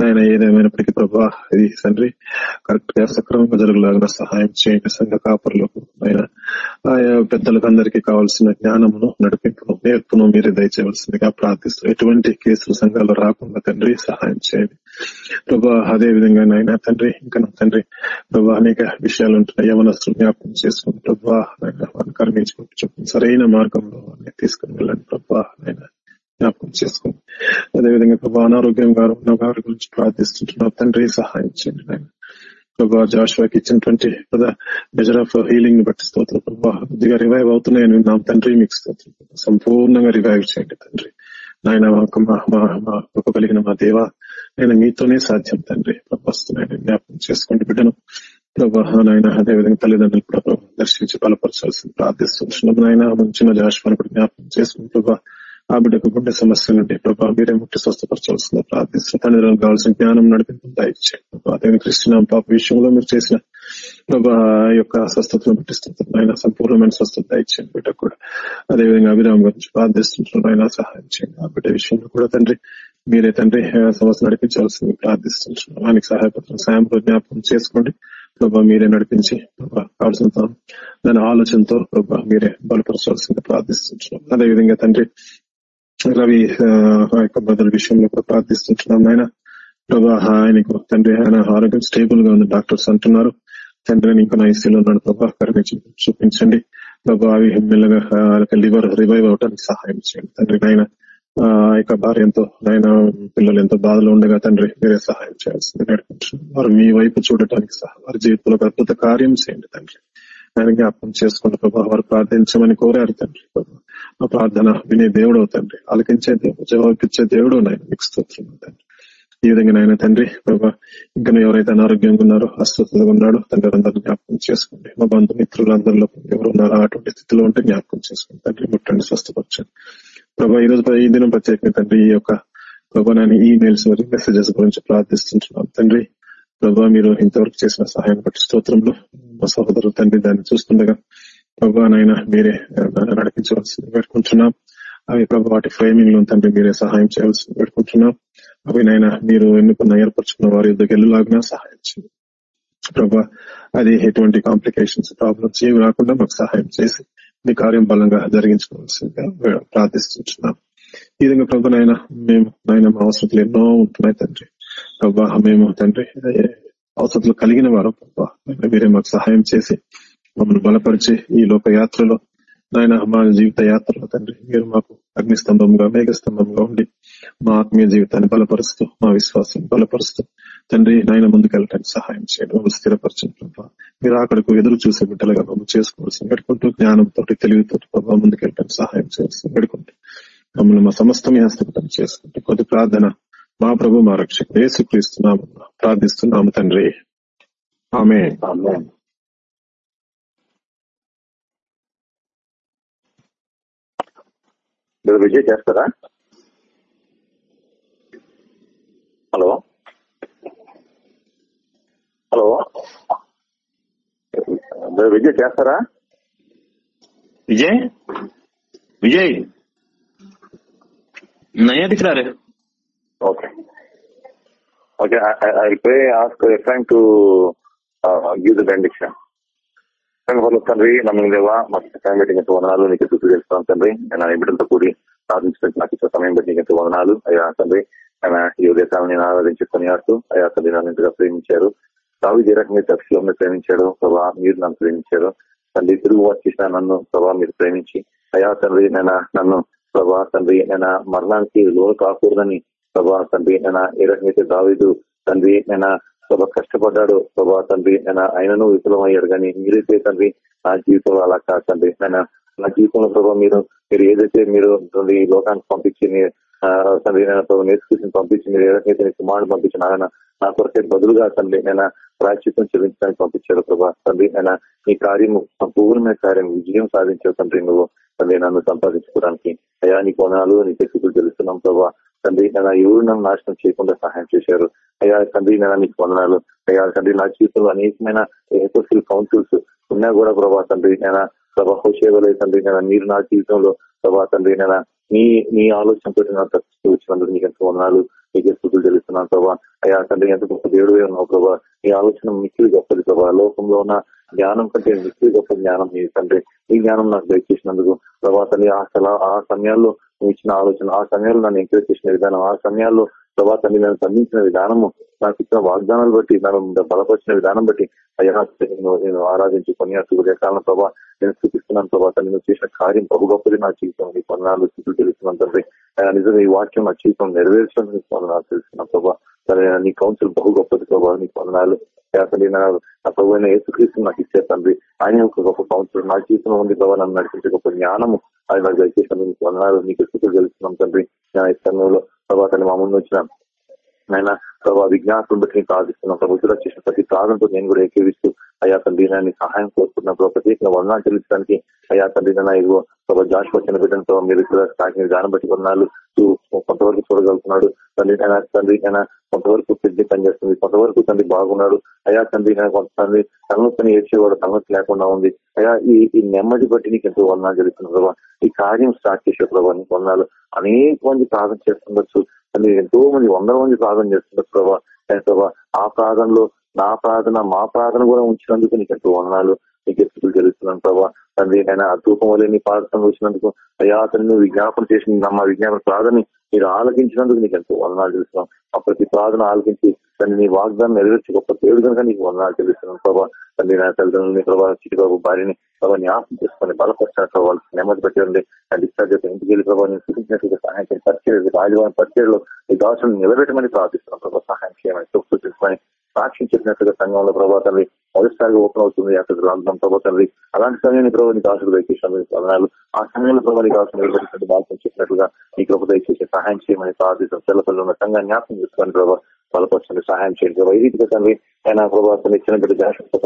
నాయన ఏదేమైనప్పటికీ ప్రభా ఇది తండ్రి కరెక్ట్గా సక్రమంగా జరగలాగిన సహాయం చేయండి. సంఘ కాపర్లకు ఆయన ఆయా పెద్దలకు అందరికీ కావాల్సిన జ్ఞానమును నడిపింపును నేర్పును మీరే దయచేయవలసిందిగా ప్రార్థిస్తూ ఎటువంటి కేసులు సంఘాలు రాకుండా తండ్రి సహాయం చేయండి. ప్రభా అదే విధంగా నాయన తండ్రి ఇంకా నా తండ్రి ప్రభా అనేక విషయాలు ఉంటున్నాయి. యవనస్తులు జ్ఞాపకం చేసుకుని ప్రభా నాయన వారిని కరుణించుకుంటూ చెప్పండి. సరైన మార్గంలో వారిని తీసుకుని వెళ్ళండి ప్రభా ఆయన జ్ఞాపకం చేసుకోండి అదేవిధంగా ప్రభా అనారోగ్యం గారు ఉన్న వారి గురించి ప్రార్థిస్తుంటున్నా తండ్రి సహాయం చేయండి నాయన. ప్రభా జాషువాకి ఇచ్చినటువంటి మెజర్ ఆఫ్ హీలింగ్ని బట్టి స్తోత్రం ప్రభా కొద్దిగా రివైవ్ అవుతున్నాయని నా తండ్రి మీకు స్తోత్రం సంపూర్ణంగా రివైవ్ చేయండి తండ్రి. నాయన మా కృప కలిగిన మా దేవ నేను మీతోనే సాధ్యం తండ్రి. ప్రభాస్తున్నాయని జ్ఞాపకం చేసుకుంటూ బిడ్డను ప్రభా నాయన అదేవిధంగా తల్లిదండ్రులు కూడా దర్శించి బలపరచాల్సింది ప్రార్థిస్తున్నాం నాయన. మంచిన కూడా జ్ఞాపకం చేసుకుంటూ ఆ బిడ్డకు గుండె సమస్య నుండి ప్రభా మీరే ముట్టి స్వస్థపరచాల్సిందో ప్రార్థిస్తున్న. తండ్రి కావాల్సిన జ్ఞానం నడిపింపు దయచేయండి అదే పాప విషయంలో మీరు చేసిన ప్రభా యొక్క స్వస్థతను పట్టిస్తుంది ఆయన సంపూర్ణమైన స్వస్థత దయచేయండి బిడ్డ కూడా. అదేవిధంగా అభిరామ్ గురించి ప్రార్థిస్తుంటున్నాం ఆయన సహాయం చేయండి ఆ బిడ్డ విషయంలో కూడా తండ్రి. మీరే తండ్రి సమస్య నడిపించాల్సింది ప్రార్థిస్తున్నాం ఆయనకి సహాయపడతాం సాయం జ్ఞాపకం చేసుకోండి. ప్రభా మీరే నడిపించి ప్రభా దాని ఆలోచనతో ప్రభా మీరే బలపరచాల్సింది ప్రార్థిస్తున్నాం అదేవిధంగా తండ్రి రవి ఆ యొక్క బదుల విషయంలో కూడా ప్రార్థిస్తుంటున్నాం. ఆయన ప్రభా ఆయనకు తండ్రి ఆయన ఆరోగ్యం స్టేబుల్గా ఉంది డాక్టర్స్ అంటున్నారు. తండ్రి ఇంకా ఐసీలో ఉన్నాడు ప్రభా కరుణించి చూపించండి. ప్రభా అవి మెల్లగా లివర్ రివైవ్ అవడానికి సహాయం చేయండి. తండ్రి ఆయన ఆ యొక్క భార్య ఎంతో ఆయన పిల్లలు ఎంతో బాధలో ఉండగా తండ్రి మీరే సహాయం చేయాల్సింది నడిపించండి వారు మీ వైపు చూడటానికి సహా వారి జీవితంలో ఒక అద్భుత కార్యం చేయండి తండ్రి. ఆయన జ్ఞాపకం చేసుకున్న ప్రభావ వారు ప్రార్థించమని కోరారు తండ్రి. ఆ ప్రార్థన వినే దేవుడు తండ్రి. ఆలకించే దేవుడు జవాబిచ్చే దేవుడు నాయన మీకు స్తోత్రం తండ్రి. ఈ విధంగా నాయన తండ్రి ప్రభా ఇంకా ఎవరైతే అనారోగ్యంగా ఉన్నారో అస్వస్థతగా ఉన్నాడో తండ్రి అందరిని జ్ఞాపకం చేసుకోండి. మా బంధుమిత్రులందరిలో ఎవరు ఉన్నారో అటువంటి స్థితిలో ఉంటే జ్ఞాపకం చేసుకోండి. తండ్రి ముట్టండి స్వస్థపరచండి. ప్రభా ఈ రోజు ఈ దినం ప్రత్యేకంగా తండ్రి ఈ యొక్క ప్రభా నేను ఈమెయిల్స్ మరియు మెసేజెస్ గురించి ప్రార్థిస్తుంటున్నాం. తండ్రి ప్రభా మీరు ఇంతవరకు చేసిన సహాయం బట్టి స్తోత్రంలో మా సహోదరు తండ్రి దాన్ని చూస్తుండగా ప్రభా నాయన మీరే నడిపించవలసింది పెట్టుకుంటున్నాం అవి ప్రభు వాటి ఫ్రేమింగ్లో తండ్రి మీరే సహాయం చేయవలసింది పెట్టుకుంటున్నాం అవి నాయన మీరు ఎన్నుకున్న ఏర్పరచుకున్న వారి యుద్ధకి వెళ్ళలాగా సహాయం చేయండి. ప్రభా అది ఎటువంటి కాంప్లికేషన్స్ ప్రాబ్లమ్స్ ఏమి రాకుండా మాకు సహాయం చేసి మీ కార్యం బలంగా జరిగించుకోవాల్సిందిగా ప్రార్థిస్తున్నాం ఈ విధంగా ప్రభు నాయన మేము నాయన మా అవసరాలు ఎన్నో ఉంటున్నాయి తండ్రి. ప్రభా మేము తండ్రి అవసరాలు కలిగిన వారు ప్రభా మీరే మాకు సహాయం చేసి మమ్మల్ని బలపరిచి ఈ లోక యాత్రలో నాయన మా జీవిత యాత్రలో తండ్రి మీరు మాకు అగ్నిస్తంభంగా మేఘస్తంభంగా ఉండి మా ఆత్మీయ జీవితాన్ని బలపరుస్తూ మా విశ్వాసాన్ని బలపరుస్తూ తండ్రి నాయన ముందుకెళ్ళటానికి సహాయం చేయండి. మమ్మల్ని స్థిరపరచండి ప్రభావ మీరు అక్కడికి ఎదురు చూసే బిడ్డలుగా మమ్మల్ని చేసుకోవాల్సింది. పెట్టుకుంటూ జ్ఞానంతో తెలివితో ప్రభావ ముందుకెళ్ళటానికి సహాయం చేయాల్సింది. పెట్టుకుంటూ మమ్మల్ని మా సమస్తం హస్తపతం చేసుకుంటూ కొద్ది ప్రార్థన. మా ప్రభు మా రక్షకు వేసుక్రీస్తున్నాము ప్రార్థిస్తున్నాము తండ్రి. ఆమె విజయ్ చేస్తారా? హలో. హలో. విజయ్ చేస్తారా? Vijay? Vijay? నయ్యా okay. Okay I pray ask him to give the benediction. తండ్రి నమ్మిన దేవా మా సమయం పెట్టి ఎంత వందనాలు నీకు చుట్టూ చేస్తాను తండ్రి. నేను ఈ బిడ్డలతో కూడి ప్రార్థించినట్టు నాకు ఇచ్చిన సమయం పెట్టి నీకు వందనాలు. అయ్యా తండ్రి ఆయన ఈ ఉదయం నేను ఆరాధించి కొనియాడుతూ అయ్యా తండ్రి నన్ను ఇంతగా ప్రేమించారు. రావు ఏ రకంగా తక్షలో ప్రేమించాడు ప్రభా మీరు నన్ను ప్రేమించారు. తండ్రి తిరుగు వచ్చేసిన నన్ను ప్రభా మీరు ప్రేమించి అయ్యా తండ్రి నేను నన్ను ప్రభా తండ్రి నేను మరణానికి లోను కాకూడదని ప్రభా తండ్రి నేను ఏ రకమైతే దావిదు తండ్రి నేను ప్రభా కష్టపడ్డాడు ప్రభా తండ్రి నేను ఆయనను విఫలం అయ్యాడు కానీ మీరైతే తండ్రి నా జీవితంలో అలా కాదు తండ్రి నేను నా జీవితంలో ప్రభావ మీరు మీరు ఏదైతే మీరు ఈ లోకానికి పంపించి తండ్రి నేను ప్రభావ నేర్చుకుని పంపించి మీరు ఏదైతే కుమారుడు పంపించిన ఆయన నా కొరకే బదులుగా తండ్రి నేను ప్రాచిత్వం చెల్లించడానికి పంపించారు ప్రభా. తండ్రి నేను ఈ కార్యము సంపూర్ణమైన కార్యం విజయం సాధించావు తండ్రి. నువ్వు తండ్రి నన్ను సంపాదించుకోవడానికి అయా నీ కోణాలు నీ శక్తులు తెలుస్తున్నాం ప్రభా. తండ్రి నేను ఎవరు నన్ను నాశనం చేయకుండా సహాయం చేశారు. అయ్యా తండ్రి నేను నీకు వందనాలు అయ్యా తండ్రి నా జీవితంలో అనేకమైన ఎకోసిల్ కౌన్సిల్స్ ఉన్నా కూడా ప్రభా తండ్రి నేను ప్రభా హోషేవలే తండ్రి నేను మీరు నా జీవితంలో ప్రభా తండ్రి నేను నీ నీ ఆలోచన పెట్టి నాకు వచ్చినందుకు నీకు ఎంతో వందనాలు. నీకే స్థుతులు తెలుస్తున్నాను ప్రభా. అయ్యా తండ్రి ఎంత గొప్ప దేవుడు ఉన్నావు ప్రభా. నీ ఆలోచన మిక్కిలి గొప్పది ప్రభా. లోకంలో ఉన్న జ్ఞానం కంటే మిక్కిలి గొప్ప జ్ఞానం నీ తండ్రి. ఈ జ్ఞానం నాకు దయచేసినందుకు ప్రభా తల్లి ఆ ఆ సమయాల్లో నువ్వు ఇచ్చిన ఆలోచన ఆ సమయాల్లో నన్ను ఎంకరేజ్ చేసిన విధానం ఆ సమయాల్లో ప్రభా తండ్రి నన్ను సంధించిన విధానము నాకు ఇచ్చిన వాగ్దానాలు బట్టి నన్ను బలపరిచిన విధానం బట్టి అయ్యా నేను ఆరాధించి కొనియాడు కాలం ప్రభా నేను చూపిస్తున్నాను ప్రభా తండ్రి నువ్వు చేసిన కార్యం బహు గొప్పది నా జీవితం. నీ కొన్నాళ్ళు స్థితులు తెలుస్తున్నాను తండ్రి. నిజంగా ఈ వాక్యం నా జీవితం నెరవేర్చడం నాకు తెలుస్తున్నాను ప్రభా. సరే నీ కౌన్సిల్ బహు గొప్పది ప్రభావ నీ కొన్నాళ్ళు. తండ్రి నా ప్రభు ఏసుక్రీస్తు నాకు ఇచ్చే తండ్రి. ఆయన ఒక గొప్ప కౌన్సిల్ నా జీవితంలో ఉంది ప్రభావ నన్ను నడిపించే గొప్ప జ్ఞానము ఆయన నాకు దయచేసిన వందనాలు మీకు నీకు స్థితులు తెలుస్తున్నాం తండ్రి నా ఇష్టంలో ప్రభావ తల్లి మా ముందు వచ్చిన ఆయన ప్రభావ విజ్ఞాపం బట్టి నేను ప్రార్థిస్తున్నాం ప్రభుత్వ చేసిన ప్రతి ప్రార్థనతో నేను కూడా ఏకీవిస్తూ అయ్యా తండ్రి నాన్ని సహాయం కోరుకుంటున్నా. ప్రభు ప్రత్యేకంగా వందనాలు చెల్లించడానికి అయ్యా తండ్రి నా ఇదిగో ప్రభావ జాష్ వచ్చిన బిడ్డలతో మీరు కూడా సాగిన విధానం బట్టి వర్ణాలు కొంతవరకు చూడగలుగుతున్నాడు. తండ్రి నేను తండ్రి నేను కొంతవరకు సిద్ధి పనిచేస్తుంది కొంతవరకు తండ్రి బాగున్నాడు అయా తండ్రి నేను కొంతమంది తనను ఏడ్చేవాడు తనకు లేకుండా ఉంది అయా ఈ ఈ నెమ్మది బట్టి నీకు ఎంతో వందనాలు జరుగుతుంది ప్రభావ ఈ కార్యం స్టార్ట్ చేసే ప్రభావ నీకు వందనాలు. అనేక మంది ప్రార్థన చేస్తుండొచ్చు ఎంతో మంది వందల మంది ప్రార్థన చేస్తుండొచ్చు ప్రభావ ప్రభావ ఆ ప్రార్థనలో నా ప్రార్థన మా ప్రార్థన కూడా ఉంచినందుకు నీకు ఎంతో వందనాలు నీకు ఎత్తుకులు జరుగుతున్నాను ప్రభావ తండ్రి ఆయన తూపం వల్ల నీ ప్రార్థన వచ్చినందుకు అయ్యా అతను విజ్ఞాపన చేసిన మా విజ్ఞాపన ప్రార్థన మీరు ఆలకించినందుకు నీకు ఎంతో వందనాలు చేస్తున్నాం ఆ ప్రతి ప్రార్థన ఆలకించి తను నీ వాగ్దానం నెరవేర్చి గొప్ప దేవుడు కనుక నీకు వందనాలు తెలుస్తున్నాను ప్రభావ తండ్రి నా తల్లిదండ్రులని ప్రభావ చిటిబాబు భార్యని ప్రభావ ఆశం చేసుకొని బలపరిచిన వాళ్ళకి నెమ్మది పెట్టండి డిశ్చార్జ్ అయితే ఇంటికి వెళ్ళి ప్రభావ నేను చూపించినట్టుగా సహాయం చేయండి పరిచయం రాజభవన్ పరిచయలో ఈ దాసులను నిలబెట్టమని ప్రార్థిస్తున్నాను ప్రభావ సహాయం చేయమని చూపు తీసుకొని సాక్షి చెప్పినట్టుగా సంఘంలో ప్రభాతండి మొదటిసారిగా ఓపెన్ అవుతుంది అక్కడ అందం ప్రభావ అలాంటి సమయాన్ని ప్రభావ నీకు ఆశలు దయచేసిన ఆ సమయంలో ప్రభావ నీకు ఆశలు నిలబెట్టినట్టు బాధ్యత చెప్పినట్టుగా నీ కృప దయచేసి సహాయం చేయమని ప్రార్థిస్తాం తెల్లపల్లి ఉన్న సంఘాన్ని జ్ఞాపకం చేసుకోండి ప్రభావ బలపరచండి సహాయం చేయండి ఈ రీతిగా తండ్రి ఆయన ప్రభావ తన ఇచ్చిన బిడ్డ జాగ్రత్త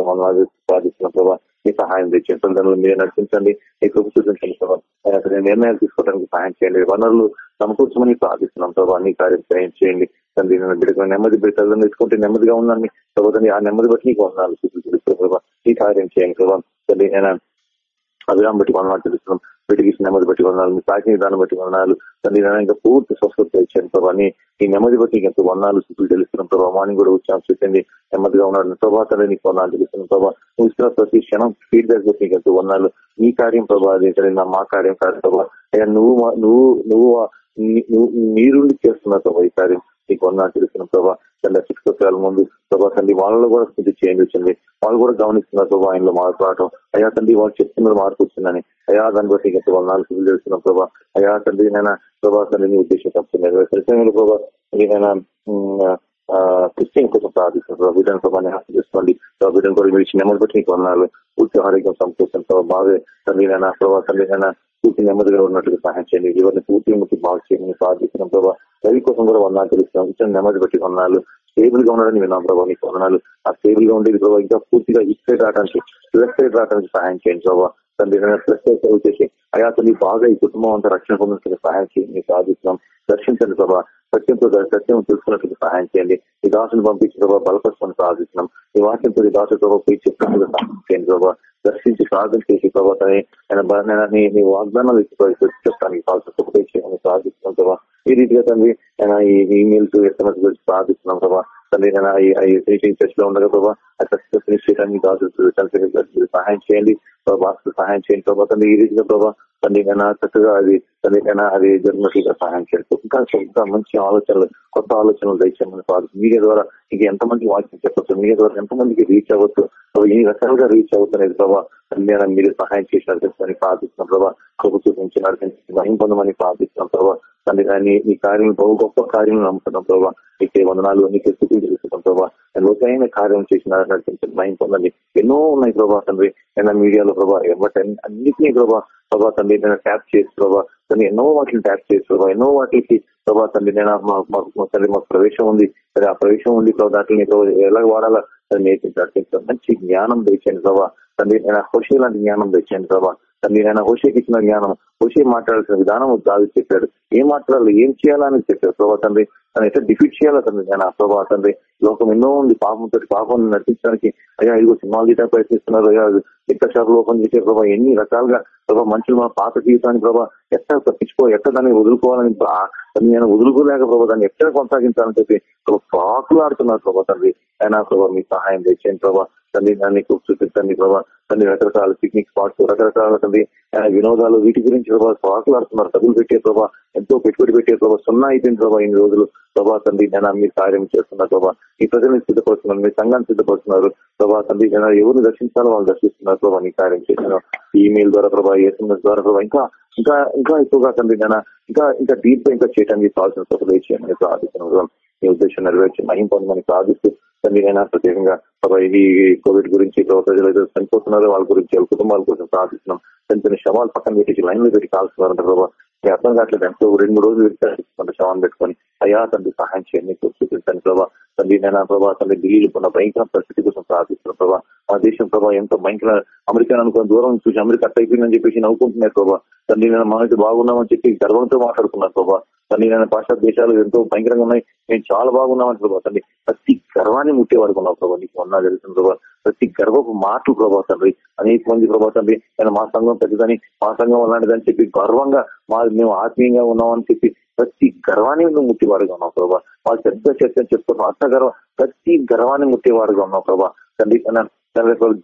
ప్రార్థిస్తున్న ప్రభావ మీ సహాయం తెచ్చిన తల్లిదండ్రులు మీరు నడిపించండి మీ కృప చూపించండి ప్రభావ అతని నిర్ణయాలు తీసుకోవడానికి సహాయం చేయండి. వనరులు సమకూర్చమని ప్రార్థిస్తున్నాం ప్రభావ నీ కార్యం సహాయం చేయండి. తండ్రి నేను బిడ్డకు నెమ్మది బిడ్డ తల్లిదండ్రులు తెచ్చుకుంటే నెమ్మదిగా ఉందని ప్రభుత్వం ఆ నెమ్మది బట్టి నీకు వందాలు చూపించండి ప్రభావ ఈ కార్యం చేయండి ప్రభావం తండ్రి నేను అభిరామ్ బట్టి వందనాలు తెలుస్తున్నాం వీటికి నెమ్మది బట్టి వందనాలు మీ సాగిన విధానం బట్టి వందనాలు తండ్రి నేను పూర్తి స్వస్థత ఇచ్చాను ప్రభావ ఈ నెమ్మది బట్టి ఎంతో వందనాలు స్థితులు తెలుస్తున్నాం ప్రభావ మార్నింగ్ కూడా వచ్చాం చూసింది నెమ్మదిగా ఉన్నాడు. ప్రభావ తండ్రి నీకు వందనాలు తెలుస్తున్నాం ప్రభావ నువ్వు ఇస్తున్న ప్రతి క్షణం ఫీడ్బ్యాక్ బట్టి నీకు ఎంతో వందనాలు నీ కార్యం ప్రభావ అదే నా మా కార్యం కాదు ప్రభావ అయ్యా నువ్వు నువ్వు నువ్వు నువ్వు మీరుండి చేస్తున్నావు ప్రభావ ఈ కార్యం. నీకు వందనాలు తెలుస్తున్నాం ప్రభావ సిక్స్ శిక్షకాల ముందు ప్రభా తండ్రి వాళ్ళలో కూడా స్థితి చేంజ్ వచ్చింది. వాళ్ళు కూడా గమనిస్తున్నారు ప్రభావ ఆయనలో మార్పు రావటం. అయ్యా తండ్రి వాళ్ళు చెప్తున్నారు మార్పు వచ్చిందని. అయ్యా దాన్ని బట్టి ఇంకా నాలుగు సిద్ధులు చేస్తున్నాం ప్రభా. అయ్యా తండ్రి నేను ప్రభావ తండ్రి నీ ఉద్దేశం తప్పుతున్నారు ప్రశ్నలు ప్రభావ నేను క్రిస్టియన్ కోసం ప్రార్థిస్తున్నాను ప్రభావ బిడ్డను ప్రభావాన్ని హాస్య చేసుకోండి. ప్రభావ బిడ్డను కూడా మీరు చిన్న బట్టి నీకు వందనాలు. పూర్తి ఆరోగ్యం సమకూర్చాను ప్రభావ బాగా తండ్రి నేను ప్రభావ తండ్రి నేను పూర్తి నెమ్మదిగా ఉన్నట్టుగా సహాయం చేయండి. ఎవరిని పూర్తి ముట్టి బాగా చేయమని ప్రార్థిస్తున్నాం ప్రభావ రవి కోసం కూడా వందనాలు తెలుస్తున్నాం ఇచ్చిన నెమ్మది పెట్టి వందనాలు. స్టేబుల్గా ఉన్నాడని విన్నాం ప్రభావ నీకు వందనాలు. ఆ స్టేబుల్గా ఉండేది ప్రభావ ఇంకా పూర్తిగా ఇస్టేట్ రావడానికి లెఫ్ట్ సైడ్ రావడానికి సహాయం చేయండి ప్రభావ తండ్రి ప్రత్యేక సర్వ్ చేసి అయా తండ్రి బాగా ఈ కుటుంబం అంతా రక్షణ పొందినట్లుగా సహాయం చేయండి మీకు ఆదిస్తున్నాం దర్శించండి ప్రభా సత్యంతో సత్యం తెలుసుకున్నట్లుగా సహాయం చేయండి ఈ దాసును పంపించిన ప్రభావ బలపరచుకొని ప్రార్థిస్తున్నాం ఈ వాక్యంతో ఈ దాసు ప్రభావ పోయి చెప్పినట్లుగా సహాయం చేయండి ప్రభావ దర్శించి ప్రార్థన చేసి ప్రభావ నీ వాగ్దానాలు చెప్తానికి కావాల్సిన ప్రార్థిస్తున్నాం ప్రభావ ఈ రీతిగా తండ్రి ఈ ఈమెయిల్స్ ఎస్ఎంఎస్ గురించి ప్రార్థిస్తున్నాం ప్రభావ తండ్రి ఫినిషింగ్ చర్చ్లో ఉండగా ప్రభావ ఫినిష్ చేయడానికి సహాయం చేయండి ప్రభావ సహాయం చేయండి ప్రభావ ఈ రీతిగా ప్రభావ తండ్రికైనా చక్కగా అది తండ్రికైనా అది జరిగినట్లుగా సహాయం చేయండి ఇంకా ఇంకా మంచి ఆలోచనలు కొత్త ఆలోచనలు దయచేయమని కాదు మీడియా ద్వారా ఇంక ఎంతమంది వాక్యం చెప్పచ్చు మీడియా ద్వారా ఎంతమందికి రీచ్ అవ్వచ్చు ఎన్ని రకాలుగా రీచ్ అవుతున్నది ప్రభావ తండ్రి మీరు సహాయం చేసి నడిపిస్తామని ప్రార్థిస్తున్నాం ప్రభావ కృప చూపించి నడిపించి మహిం పొందమని ప్రార్థిస్తున్నాం ప్రభావ తండ్రి కానీ ఈ కార్యం బహు గొప్ప కార్యం నమ్ముతున్నాం ప్రభావ నీకే వందనాలు నీకే స్థితి తెలుసుకుంటాం ప్రభావ లోకైన కార్యం చేసి నడిపించండి మహిం పొందండి ఎన్నో ఉన్నాయి ప్రభావ తండ్రి. అయినా మీడియాలో ప్రభా ఎవరి అన్నింటినీ ప్రభావ ప్రభా తండ్రి నేను ట్యాప్ చేసి ప్రభావ తండ్రి ఎన్నో వాటిని ట్యాప్ చేసి ప్రభా ఎన్నో వాటికి ప్రభావ తండ్రి నేను మాకు తండ్రి మాకు ప్రవేశం ఉంది. సరే ఆ ప్రవేశం ఉంది ప్రభావ దాంట్లో ఎలా వాడాలా? నేర్పించాడు మంచి జ్ఞానం తెచ్చాను ప్రభా. తండ్రి నేను హోషి లాంటి జ్ఞానం తెచ్చాను ప్రభా. తండ్రి నేను హోషికి ఇచ్చిన జ్ఞానం హోషి మాట్లాడాల్సిన విధానం దావి చెప్పాడు. ఏం మాట్లాడాలి ఏం చేయాలని చెప్పాడు. ప్రభా తండ్రి తను ఎట్లా డిఫీట్ చేయాలో తండ్రి? నేను ప్రభా తండ్రి లోకం ఎన్నో ఉంది. పాపంతో పాపం నడిపించడానికి అయ్యా ఇదిగో సినిమాలు గీటా ప్రయత్నిస్తున్నారు. అయ్యా ఎక్కడ షాపులు ఓపెన్ చేసే ప్రభావ ఎన్ని రకాలుగా ప్రభా మనుషులు మన పాత జీవితాన్ని ప్రభా ఎట్లా తప్పించుకో ఎట్లా దాన్ని వదులుకోవాలని నేను వదులుకోలేక ప్రభావ దాన్ని ఎక్కడ కొనసాగించాలని చెప్పి పాకులు ఆడుతున్నారు ప్రభావ తండ్రి. అయినా ప్రభా మీ సహాయం తెచ్చేయండి ప్రభావ తండ్రి దాన్ని చూపించండి ప్రభావ తండ్రి రకరకాల పిక్నిక్ స్పాట్స్ రకరకాల తండ్రి వినోదాలు వీటి గురించి ప్రభావ పాకులు ఆడుతున్నారు డబ్బులు పెట్టే ప్రభావ ఎంతో పెట్టుబడి పెట్టే ప్రభావ సున్నా అయిపోయింది ప్రభావ ఇన్ని రోజులు ప్రభా తండ్రి నేను మీ కార్యం చేస్తున్నారు ప్రభా ఈ ప్రజలను సిద్ధపడుతున్నారు మీ సంఘాన్ని సిద్ధపడుతున్నారు ప్రభా తండ్రి జనాలు ఎవరిని దర్శించాలో వాళ్ళు దర్శిస్తున్నారు ప్రభా నీ కార్యం చేస్తున్నారు. ఈమెయిల్ ద్వారా ప్రభా ఎస్ఎంఎస్ ద్వారా ప్రభా ఇంకా ఇంకా ఇంకా ఎక్కువగా తండ్రి జనా ఇంకా ఇంకా డీప్గా ఇంకా చేయడానికి కావాల్సిన సభలు చేయమని ప్రార్థిస్తున్నాం మీ ఉద్దేశం నెరవేర్చి మహిం పొందమని ప్రార్థిస్తూ తండ్రినైనా అయినా ప్రత్యేకంగా ఈ కోవిడ్ గురించి ప్రజలు ఏదో చనిపోతున్నారు వాళ్ళ గురించి వాళ్ళ కుటుంబాల కోసం ప్రార్థిస్తున్నాం. చిన్న శవాలు పక్కన పెట్టి లైన్లో పెట్టి కాల్స్తున్నారు ప్రభావ అర్థం కావట్లేదు ఎంతో రెండు మూడు రోజులు విడిచారు శవాన్ని పెట్టుకొని. అయ్యా తండ్రి సహాయం చేయండి చూపించండి ప్రభావ తండ్రి నైనా ప్రభావ తండ్రి ఢిల్లీలో ఉన్న భయంకర పరిస్థితి కోసం ప్రార్థిస్తున్నాం ప్రభావ మా దేశం ప్రభావ ఎంతో భయంకర అమెరికా అనుకున్న దూరం చూసి అమెరికా అట్ట అయిపోయిందని చెప్పేసి నవ్వుకుంటున్నారు ప్రభావ తండ్రి నేను మనకి బాగున్నామని చెప్పి గర్వంతో మాట్లాడుకున్నాను ప్రభా. తండ్రి నేను పాశ్చాత్య దేశాలు ఎంతో భయంకరంగా ఉన్నాయి. మేము చాలా బాగున్నామని ప్రభా తండ్రి. ప్రతి గర్వాన్ని ముట్టేవాడుకున్నావు ప్రభా. ప్రభావ నీకు ఉన్నా తెలుసు ప్రభా. ప్రతి గర్వపు మాటలు ప్రభా తండ్రి. అనేక మంది ప్రభా తండ్రి నేను మా సంఘం పెద్దదని మా సంఘం అలాంటిదని చెప్పి గర్వంగా మా మేము ఆత్మీయంగా ఉన్నామని చెప్పి ప్రతి గర్వాన్ని నువ్వు ముట్టేవాడుగా ఉన్నావు ప్రభా. వాళ్ళు పెద్ద చర్చ చెప్తున్నావు అంత గర్వం. ప్రతి గర్వాన్ని ముట్టేవాడుగా ఉన్నావు ప్రభా. తండ్రి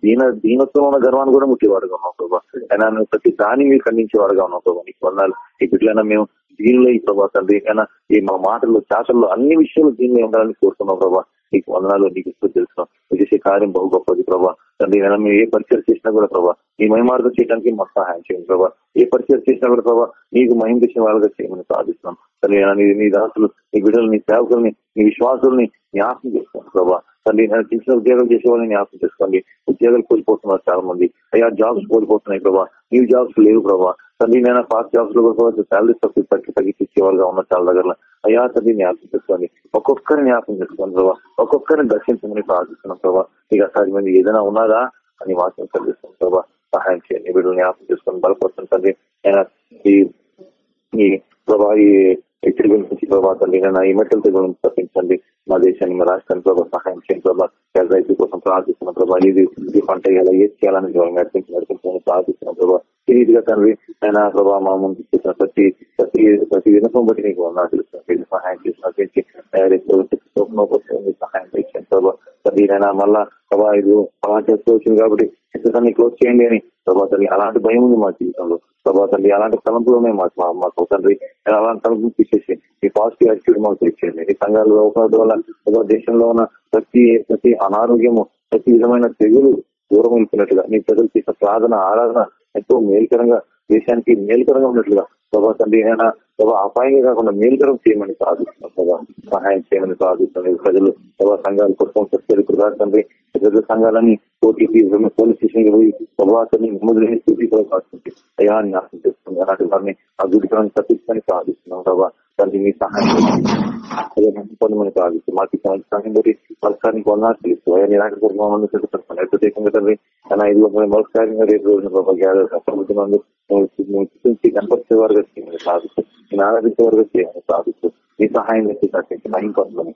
దీన దీనత్వం ఉన్న గర్వాన్ని కూడా ముట్టేవాడుగా ఉన్నాం ప్రభా. అయినా ప్రతి దాన్ని మీరు ఖండించేవాడుగా ఉన్నాం ప్రభా. నీకు వందాలు. ఈ బిడ్డలైనా మేము దీనిలో ఈ ప్రభా తండ్రి. అయినా ఈ మా మాటలు చాటల్లో అన్ని విషయాలు దీనిలో ఉండాలని కోరుతున్నాం ప్రభా. నీకు వందనాలు నీకు ఇప్పుడు తెలుసు చేసే కార్యం బహు గొప్పది ప్రభా. తండ్రి అయినా మేము ఏ పరిచయం చేసినా కూడా ప్రభా నీ మహిమార్గం చేయడానికి మాకు సహాయం చేయండి ప్రభా. ఏ పరిచయం చేసినా కూడా ప్రభా నీకు మహిమ చేసిన వాళ్ళగా చేయమని సాధిస్తున్నాం తండ్రి నీ దాసులు నీ బిడ్డలు నీ సేవకుల్ని నీ విశ్వాసుల్ని జ్ఞాపకం చేసుకోండి ప్రభా. తండ్రి నేను చిన్న ఉద్యోగాలు చేసే వాళ్ళని జ్ఞాపకం చేసుకోండి. ఉద్యోగాలు కోల్పోతున్నారు చాలా మంది అయ్యా జాబ్స్ కోల్పోతున్నాయి ప్రభా. న్యూ జాబ్స్ లేవు ప్రభా. తండ్రి నేను ఫాస్ట్ జాబ్స్లో కూడా శాలరీస్ తక్కువ తగ్గి తగ్గించి ఉన్న చాలా దగ్గర అయ్యా తండ్రి జ్ఞాపకం చేసుకోండి. ఒక్కొక్కరిని జ్ఞాపకం చేసుకోండి ప్రభా. ఒక్కొక్కరిని దర్శించమని ప్రార్థిస్తున్నాం ప్రభా. ఇక సారి మంది ఏదైనా ఉన్నారా? అని వాక్యం కలిగిస్తున్నాం ప్రభా. సహాయం చేయండి. వీళ్ళు జ్ఞాపకం చేసుకొని బలపడుతుంది తండ్రి ఈ ప్రభా ఈ ఎక్కడి గురించి ప్రభా తండ్రి నా ఈ మెట్టలతో గురించి తప్పించండి. మా దేశాన్ని మా రాష్ట్రాన్ని ప్రభావ సహాయం చేయండి ప్రభా. పేద రైతుల కోసం ప్రార్థిస్తున్న ప్రభా. ఇది ఈ పంట ఎలా ఏది చేయాలని నడిపించి నడిపించాలని ప్రార్థిస్తున్న ప్రభా. ఈ రీతిగా తండ్రి ఆయన ప్రభా మా ముందు చేసిన ప్రతి ప్రతి ప్రతి వినపం బట్టి నీకు వందనాలు తెలుస్తున్నాను సహాయం చేసిన నడిపించి సహాయం చేయండి ప్రభా. తండ్రి నేను మళ్ళా ప్రభా ఇది ప్రభా చేసుకోవచ్చు కాబట్టి చిత్తాన్ని క్లోజ్ చేయండి అని ప్రభా తల్లి అలాంటి భయం ఉంది మా జీవితంలో. ప్రభా తల్లి అలాంటి తలంపులోనే మాకు మా- మాకు తండ్రి. అలాంటి తలంపు తీసేసి మీ పాజిటివ్ యాటిట్యూడ్ మాకు తెచ్చేయండి. ఈ సంఘాలు ఒకటి వల్ల ఒక దేశంలో ఉన్న ప్రతి ప్రతి అనారోగ్యము ప్రతి విధమైన తెగులు దూరం వెళ్తున్నట్లుగా మీ ప్రజలు చేసిన ప్రార్థన ఆరాధన ఎంతో మేలుకరంగా దేశానికి మేలుకరంగా ఉన్నట్లుగా ప్రభా తండ్రి ఏదైనా ప్రభా అపాయంగా కాకుండా మేలుకరం చేయమని ప్రార్థిస్తున్నాం ప్రభా. సహాయం చేయమని ప్రార్థిస్తున్నాం. ప్రజలు ప్రభా సంఘాలు కోసం చర్చలు కృదా తండ్రి పెద్ద సంఘాలని కోర్టుకి పోలీస్ స్టేషన్కి పోయి ప్రభావాన్ని నమ్మదులని స్థితి ప్రార్థించి అయ్యా అని జ్ఞాపకం చేస్తుంది అలాంటి వారిని ఆ గుడికలను తప్పించని ప్రార్థిస్తున్నాం ప్రభా. తండ్రి మీ సహాయం పొందమని ప్రార్థిస్తుంది మాకు ఇచ్చిన సహాయం బట్టి మరొకసారి కొన్నాళ్ళు తెలుసు అయ్యా నిరాకరణ మమ్మల్ని తెలుసుకుంటాను తండ్రి కానీ ఐదు వందల మరొకసారి రేపు రోజున గ్యాదర్ ప్రభుత్వం కనపరిచే వారుగా చేయాలి సాధిస్తూ నేను ఆరాధించే వారుగా సాధిస్తూ మీ సహాయం చేసి మహిం పొందమని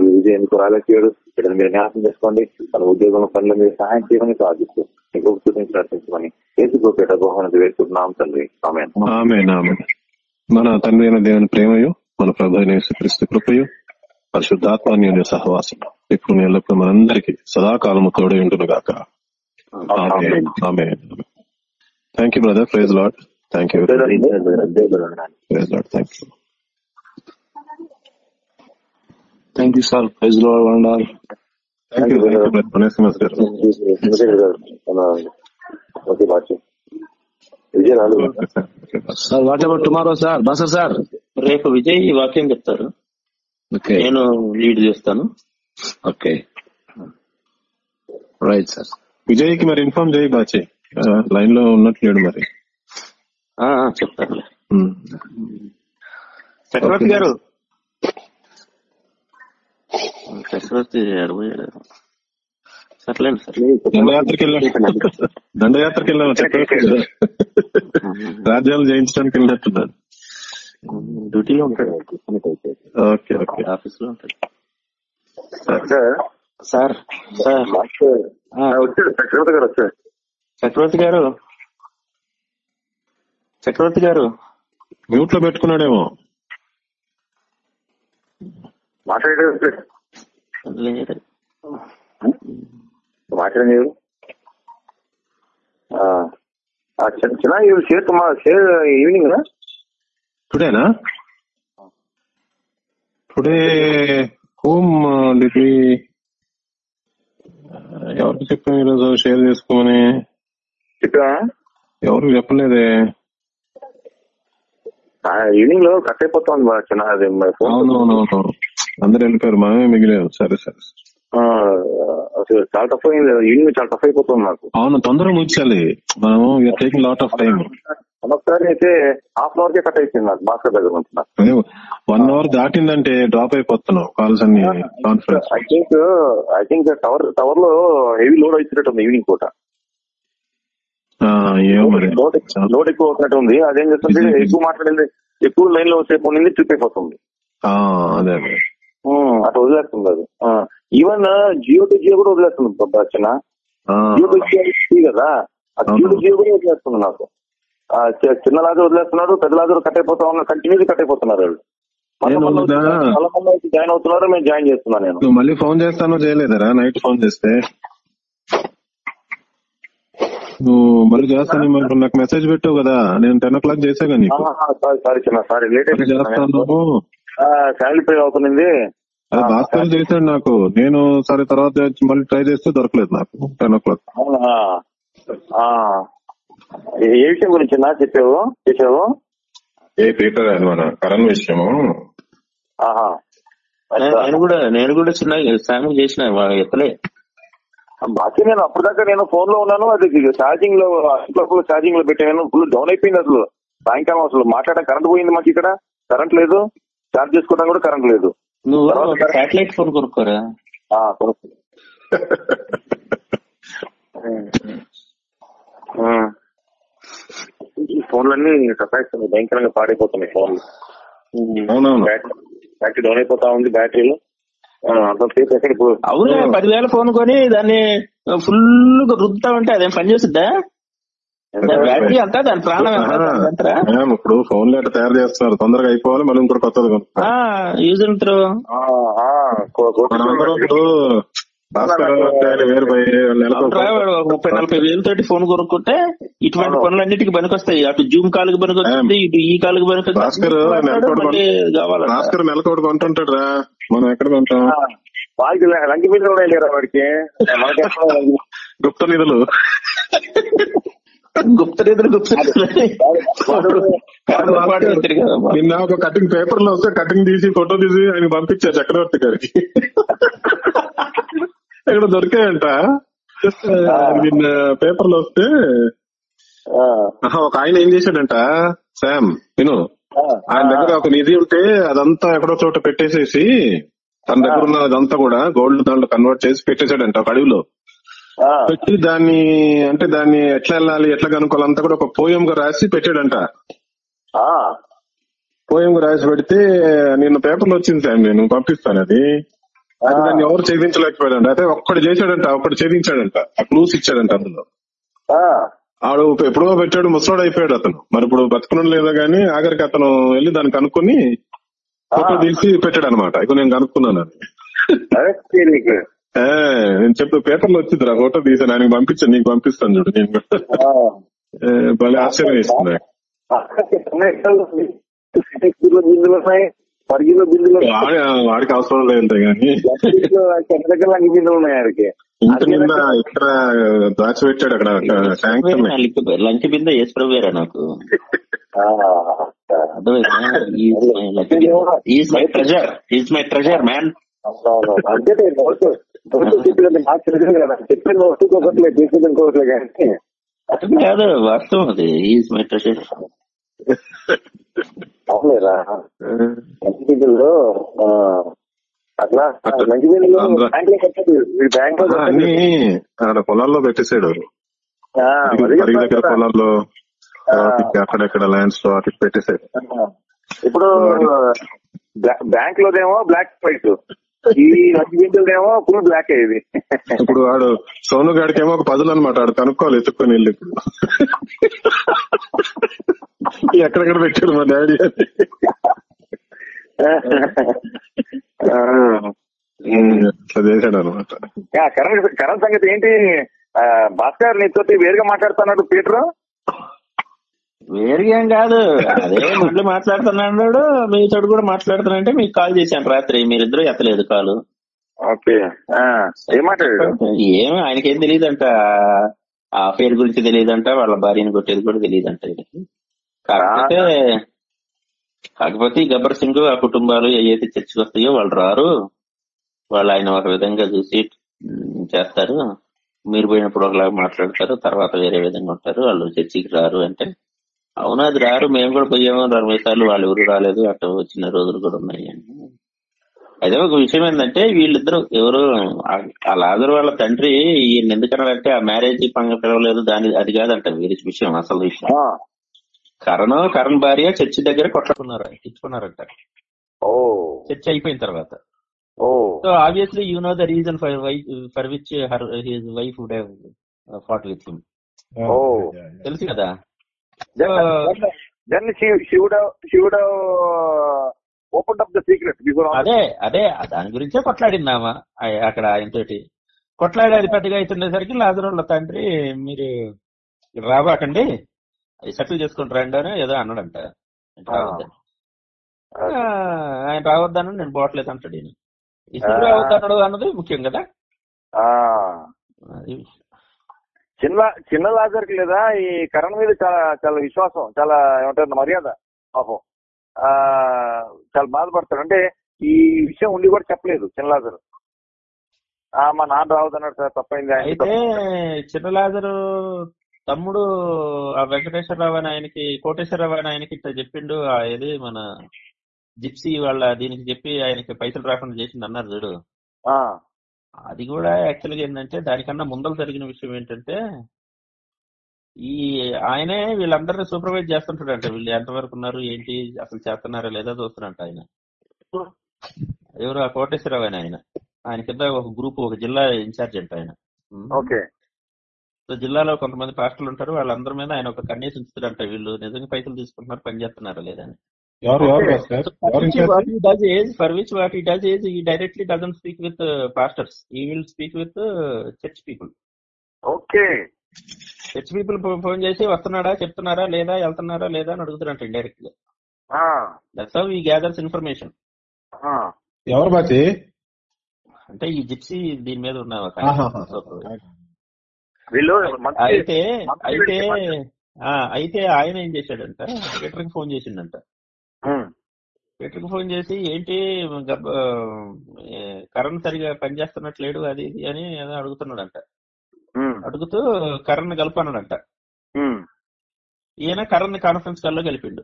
ఈ విజయం ఎందుకు రాలేకపోయాడు ఇక్కడ మీరు జ్ఞాపకం చేసుకోండి తన ఉద్యోగం పనులు మీరు సహాయం చేయమని సాధిస్తూ మీకు స్థుతించి నడిపించమని ఏసుకోపేట గోహన వేసుకుంటున్నాం తండ్రి ఆమె ఆమె మన తండ్రి అయిన దేవుని ప్రేమయు మన ప్రభు అయిన యేసుక్రీస్తు కృపయు పరిశుద్ధాత్మాన్యుని సహవాసం ఇప్పుడు ఎల్లప్పుడు మనందరికీ సదాకాలము తోడే ఉంటును గాక. Thank you brother praise Lord thank you praise Lord thank you thank you sir ప్రైజ్లో వండాలి thank you sir what about tomorrow sir Basar sir రేపు విజయ్ ఈ వాక్యం చెప్తారు. ఓకే నేను లీడ్ చేస్తాను. ఓకే రైట్ సార్ విజయ్కి మరి ఇన్ఫార్మ్ చేయి బాచి. లైన్లో ఉన్నట్లేడు మరి. చెప్తారులే ఉమ్. చక్రవర్తి గారు. చక్రవర్తి అడిపోయాడు సర్లేండి సార్. దండయాత్రకి వెళ్ళాడు దండయాత్రకి గారు. రాజ్యాలు జయించడానికి వెళ్ళినట్టున్నాడు డ్యూటీలో ఉంటాడు. Okay okay. ఆఫీస్లో ఉంటాడు. సార్. సార్. వచ్చాడు. చక్రవర్తి గారు వచ్చాడు చక్రవర్తి గారు? చక్రవర్తి గారు? మ్యూట్లో పెట్టుకున్నాడేమో మాట్లాడే లేదు. మాట్లాడండి ఎవరు ఆ, ఆ, చిన్న చిన్న ఇవి షేర్ మా షేర్ ఈవినింగ్ టుడేనా టుడే హోమ్ డిగ్రీ ఎవరికి చెప్పాం ఈరోజు? షేర్ చేసుకోమని. చెప్పా? ఎవరు చెప్పలేదే? ఈవినింగ్లో కట్ అయిపోతుంది అవునవునవును. అందరు వెళ్ళిపోయారు మనమే మిగిలేదు. సరే సరే. అసలు చాలా టఫ్ అయింది. ఈవినింగ్ చాలా టఫ్ అయిపోతుంది నాకు. అవును తొందరగా ముగించాలి. మనము టేకింగ్ లాట్ ఆఫ్ టైం ఒకసారి అయితే హాఫ్ అవర్ కే కట్ అయిపోయింది నాకు భాస్కర్ దగ్గర నుంచి నాకు. వన్ అవర్ దాటిందంటే డ్రాప్ అయిపోతున్నావు కాల్స్ అన్ని conference I think I think tower టవర్లో heavy load అవుతున్నట్టు ఉంది ఈవినింగ్ పూట. లోడ్ ఎక్కువ అవుతున్నట్టు ఉంది. అదేం చేస్తుంది? ఎక్కువ మాట్లాడింది ఎక్కువ లైన్లో సేపు ఉండింది ట్రిప్ అయిపోతుంది. ఆ, అదే అట్లా వదిలేస్తుంది అది. ఈవెన్ జియో టు జియో కూడా వదిలేస్తుంది చిన్న ఆ, జియో టు జియో కదా. ఆ జియో టు జియో కూడా వదిలేస్తుంది నాకు. చిన్న లాజర్ వదిలేస్తున్నాడు పెద్ద లాజర్ కట్ అయిపోతా ఉన్నారు కంటిన్యూస్ కట్ అయిపోతున్నారు వాళ్ళు జాయిన్ అవుతున్నారు మేము జాయిన్ చేస్తున్నాను నేను. మళ్ళీ ఫోన్ చేస్తానో చేయలేదరా? నైట్ ఫోన్ చేస్తే. నువ్వు మళ్ళీ చేస్తాను నాకు మెసేజ్ పెట్టావు కదా. నేను టెన్ ఓ క్లాక్ చేసాగా నీకు. సారీ సారీ చిన్న సారీ లేట్ చేస్తాను శాలరీ పే అవుతుంది. అది భాస్కర్ చేశాడు నాకు. నేను సరే తర్వాత మళ్ళీ ట్రై చేస్తే దొరకలేదు నాకు. టెన్ ఓ క్లాక్ అవునా. ఏ- విషయం గురించి నా చెప్పావు? చేసావు? ఏ పీటర్ అది మన కరణ్ విషయము? ఆహా. నేను కూడా నేను కూడా చిన్న సాయం చేసిన ఎత్తలే. బాకీ నేను అప్పటిదాకా నేను ఫోన్లో ఉన్నాను అది ఛార్జింగ్లో ఛార్జింగ్లో పెట్టాను ఫుల్ డౌన్ అయిపోయింది అసలు. సాయంకాలం అసలు మాట్లాడడం కరెంట్ పోయింది మాకు ఇక్కడ. కరెంట్ లేదు. ఛార్జ్ చేసుకోవడం కూడా కరెంట్ లేదు. నువ్వు సాటిలైట్ ఫోన్ కొనుక్కోరా? ఆ, కొనుక్కో. ఈ ఫోన్లన్నీ సతాయిస్తున్నాయి. భయంకరంగా పాడైపోతున్నాయి ఫోన్లు. బ్యాటరీ బ్యాటరీ డౌన్ అయిపోతా ఉంది బ్యాటరీలు. అవును పదివేల ఫోన్ కొని దాన్ని ఫుల్గా రుద్దుతా ఉంటే అదేం పని చేస్తుందా బ్యాటరీ అంతా దాని ప్రాణం ఇప్పుడు ఫోన్లు ఎట్లా తయారు చేస్తున్నారు? తొందరగా అయిపోవాలి మళ్ళీ ఇంకోటి కొత్తది కొనుక్కో. ఆ యూజ్ త్రూ ఇప్పుడు ముప్పై నలభై వేలు తోటి ఫోన్ కొనుక్కుంటే ఇటువంటి పనులన్నిటికీ పనికొస్తాయి. అటు జూమ్ కాల్కి పనికొస్తుంది ఇటు ఈ కాల్కి భాస్కర్ పనికొస్తుంది భాస్కర్ నెలకోటి కొంటుంటాడు రా మనం ఎక్కడ కొంటాం? వాడికి లంకి మీద లేరా వాడికి? [LAUGHS] గుప్త నిధులు. [LAUGHS] నిన్న ఒక కటింగ్ పేపర్లో వస్తే కటింగ్ తీసి ఫోటో తీసి ఆయన పంపించారు చక్రవర్తి గారికి. ఇక్కడ దొరికాయంట. నిన్న పేపర్లో వస్తే ఒక ఆయన ఏం చేశాడంట? శామ్ విను. ఆయన దగ్గర ఒక నిధి ఉంటే అదంతా ఎక్కడో చోట పెట్టేసేసి తన దగ్గర ఉన్న అదంతా కూడా గోల్డ్ దాంట్లో కన్వర్ట్ చేసి పెట్టేశాడంట ఒక అడవిలో. పెట్టి దాన్ని అంటే దాన్ని ఎట్లా వెళ్ళాలి ఎట్లా కనుక్కోవాలంతా కూడా ఒక పోయం గా రాసి పెట్టాడంట. పోయం గా రాసి పెడితే నిన్న పేపర్లో వచ్చింది సార్ నేను పంపిస్తాను అది. అది దాన్ని ఎవరు ఛేదించలేకపోయాడంట. అయితే ఒక్కడు చేశాడంట ఒక్కడు ఛేదించాడంట. ఆ క్లూస్ ఇచ్చాడంట అందులో. ఆడు ఎప్పుడో పెట్టాడు ముసలోడు అయిపోయాడు అతను. మరి ఇప్పుడు బతుకునం లేదో గానీ ఆఖరికి అతను వెళ్ళి దాన్ని కనుక్కొని ఫోటో తీసి పెట్టాడు అనమాట ఇక నేను కనుక్కున్నాను అది. నేను చెప్పు పేపర్లో వచ్చింది రా ఫోటో తీసాను ఆయనకి పంపించాను నీకు పంపిస్తాను చూడు నేను భలే ఆశ్చర్యం వాడి వాడికి అవసరం లేదు కానీ. మీద ఇక్కడ దాచిపెట్టాడు అక్కడ ట్యాంక్ లంచ్ బింద యేసు ప్రభు వేరా నాకు? ఆ, is my treasure is my treasure man. అంటే నేను నాకు తెలియదు కదా చెప్పిన నోట్స్ ఇంకొకట్లే కానీ అది కాదు వాస్తవం అది ఈజ్ మై అవునులేరా అట్లా బ్యాంక్లో కట్టదు బ్యాంక్లో పొలాల్లో పెట్టేసాడు దగ్గర పొలాల్లో అక్కడెక్కడ ల్యాండ్స్లో వాటికి పెట్టేసాడు ఇప్పుడు బ్లా- బ్యాంక్ లోదేమో బ్లాక్ వైట్ ఈ బిందులదేమో ఫుల్ బ్లాక్ అయ్యేది ఇప్పుడు వాడు సోను గాడికి ఏమో ఒక పదులు అనమాట వాడు కనుక్కోవాలి ఎత్తుక్కొని వెళ్ళి ఇప్పుడు. ఎక్కడెక్కడ పెట్టాడు మా డాడీ అని. చేశాడు అనమాట కరెంట్ సంగతి ఏంటి? భాస్కర్ నీతో వేరుగా మాట్లాడుతున్నాడు పీటర్? వేరుగా కాదు. అదే మళ్ళీ మాట్లాడుతున్నాడు మీతో కూడా మాట్లాడుతానంటే మీకు కాల్ చేశాను రాత్రి. మీరిద్దరు ఎత్తలేదు కాలు. ఓకే. ఏం మాట్లాడాడు ఏమి ఆయనకేం తెలియదంట ఆ పేరు గురించి తెలియదంట వాళ్ళ భార్యని కొట్టేది కూడా తెలియదంట. కాకపోతే కాకపోతే గబ్బర్ సింగ్ ఆ కుటుంబాలు ఏవైతే చర్చకు వస్తాయో వాళ్ళు రారు. వాళ్ళు ఆయన ఒక విధంగా చూసి చేస్తారు. మీరు పోయినప్పుడు ఒకలాగా మాట్లాడతారు. తర్వాత వేరే విధంగా ఉంటారు. వాళ్ళు చర్చికి రారు అంటే అవును? అది రారు. మేము కూడా పోయాము. అరవై సార్లు వాళ్ళు ఎవరు రాలేదు. అట్లా వచ్చిన రోజులు కూడా ఉన్నాయి అదే ఒక విషయం ఏంటంటే వీళ్ళిద్దరు ఎవరు ఆ- లాజర్ వాళ్ళ తండ్రి ఈయన ఎందుకన్నారంటే ఆ మ్యారేజ్ పంగ పిలవలేదు. దాని అది కాదంట. వేరే విషయం అసలు విషయం. ఆ, కరణ్ కరణ్ భార్య చర్చి దగ్గర కొట్టుకున్నారు తిట్టుకున్నారంట ఓ. చర్చ్ అయిపోయిన తర్వాత. ఓ. So obviously you know the reason for for which her his wife would have fought with him ఓ. తెలుసు కదా? దెన్ శివుడ శివుడ open up the secret before అదే అదే దాని గురించే కొట్లాడిందామా అక్కడ ఆయనతోటి. కొట్లాడి అది పెద్దగా అవుతుండేసరికి లాజర్ వాళ్ళ తండ్రి మీరు రాబాకండి సెటిల్ చేసుకుని రండి అని ఏదో అన్నాడంట. ఆయన రావద్దని నేను పోవట్లేదు అంటాడు ఈయన. రావద్దన్నాడు అన్నది ముఖ్యం కదా? చిన్న చిన్న లాజర్కి లేదా ఈ కరణ్ మీద చాలా చాలా విశ్వాసం చాలా ఏమంటారు మర్యాద పాపం. ఆ, చాలా బాధపడతాడు. అంటే ఈ విషయం ఉండి కూడా చెప్పలేదు చిన్న లాజర్. ఆ, మా నాన్న రావద్దన్నాడు సార్ తప్పైంది అయితే. చిన్నలాజరు తమ్ముడు ఆ వెంకటేశ్వరరావు అని ఆయనకి కోటేశ్వరరావు అని ఆయనకి ఇట్లా చెప్పిండు. ఏది మన జిప్సీ వాళ్ళ దీనికి చెప్పి ఆయనకి పైసలు రాకుండా చేసింది అన్నారు చూడు. ఆ, అది కూడా యాక్చువల్గా ఏంటంటే దానికన్నా ముందర జరిగిన విషయం ఏంటంటే ఈ ఆయనే వీళ్ళందరినీ సూపర్వైజ్ చేస్తుంటాడంట. వీళ్ళు ఎంతవరకు ఉన్నారు ఏంటి అసలు చేస్తున్నారా లేదా చూస్తున్నారంట ఆయన. ఎవరు? ఆ కోటేశ్వరరావు అని ఆయన. ఆయన కింద ఒక గ్రూప్ ఒక జిల్లా ఇన్ఛార్జ్ అంట ఆయన. ఓకే. సో జిల్లాలో కొంతమంది పాస్టర్లు ఉంటారు. వాళ్ళందరి మీద ఆయన ఒక కన్నేసి ఉంచుతాడంట. వీళ్ళు నిజంగా పైసలు తీసుకుంటున్నారు పని చేస్తున్నారా లేదా అని ఎవరు ఎవరు ఓకే. పాస్టర్ So, for ఎవరు which in charge what he does is, for which what he does is, he directly doesn't speak with uh, pastors. He will speak with uh, church people. Okay church people phone చేసి వస్తున్నాడా? చెప్తున్నారా? లేదా? వెళ్తున్నారా? లేదా? అని అడుగుతారంట ఇండైరెక్ట్గా ఆ, that's how he gathers information ఆ, ఎవరు బాతి అంటే ఈ జిప్సీ దీని మీద ఉన్న అయితే అయితే అయితే ఆయన ఏం చేశాడంట? ఫోన్ చేసిండంట. ఉమ్, పీటర్కి ఫోన్ చేసి ఏంటి గర్భ- కరణ్ సరిగా పనిచేస్తున్నట్లేడు అది ఇది అని ఏదో అడుగుతున్నాడంట. అడుగుతూ కరణ్ కలపన్నాడంట. ఈయన కరణ్ కాన్ఫరెన్స్ కాల్లో కలిపిండు.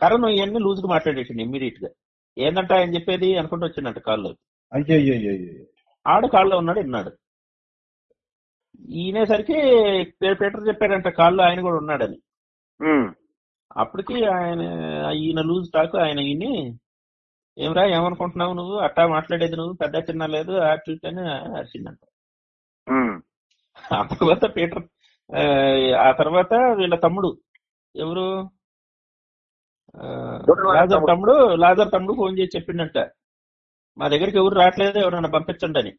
కరణ్ ఇవన్నీ లూజ్గా మాట్లాడేసిండు ఇమ్మీడియట్గా ఏందంట ఆయన చెప్పేది అనుకుంటూ వచ్చిందంట కాల్లో. ఆడు కాల్లో ఉన్నాడు విన్నాడు ఈయనేసరికి పీటర్ చెప్పాడంట కాల్లో ఆయన కూడా ఉన్నాడని అప్పటికి ఆయన ఈయన లూజ్ టాక్ ఆయన ఈయన్ని ఏమరా ఏమనుకుంటున్నావు నువ్వు? అట్టా మాట్లాడేది నువ్వు? పెద్ద చిన్న లేదు ఇటు అని అరిచిందంట. ఆ తర్వాత పీటర్ ఆ, తర్వాత వీళ్ళ తమ్ముడు ఎవరు? లాజర్ తమ్ముడు? లాజర్ తమ్ముడు ఫోన్ చేసి చెప్పిండంట. మా దగ్గరికి ఎవరు రావట్లేదు ఎవరైనా పంపించండి అని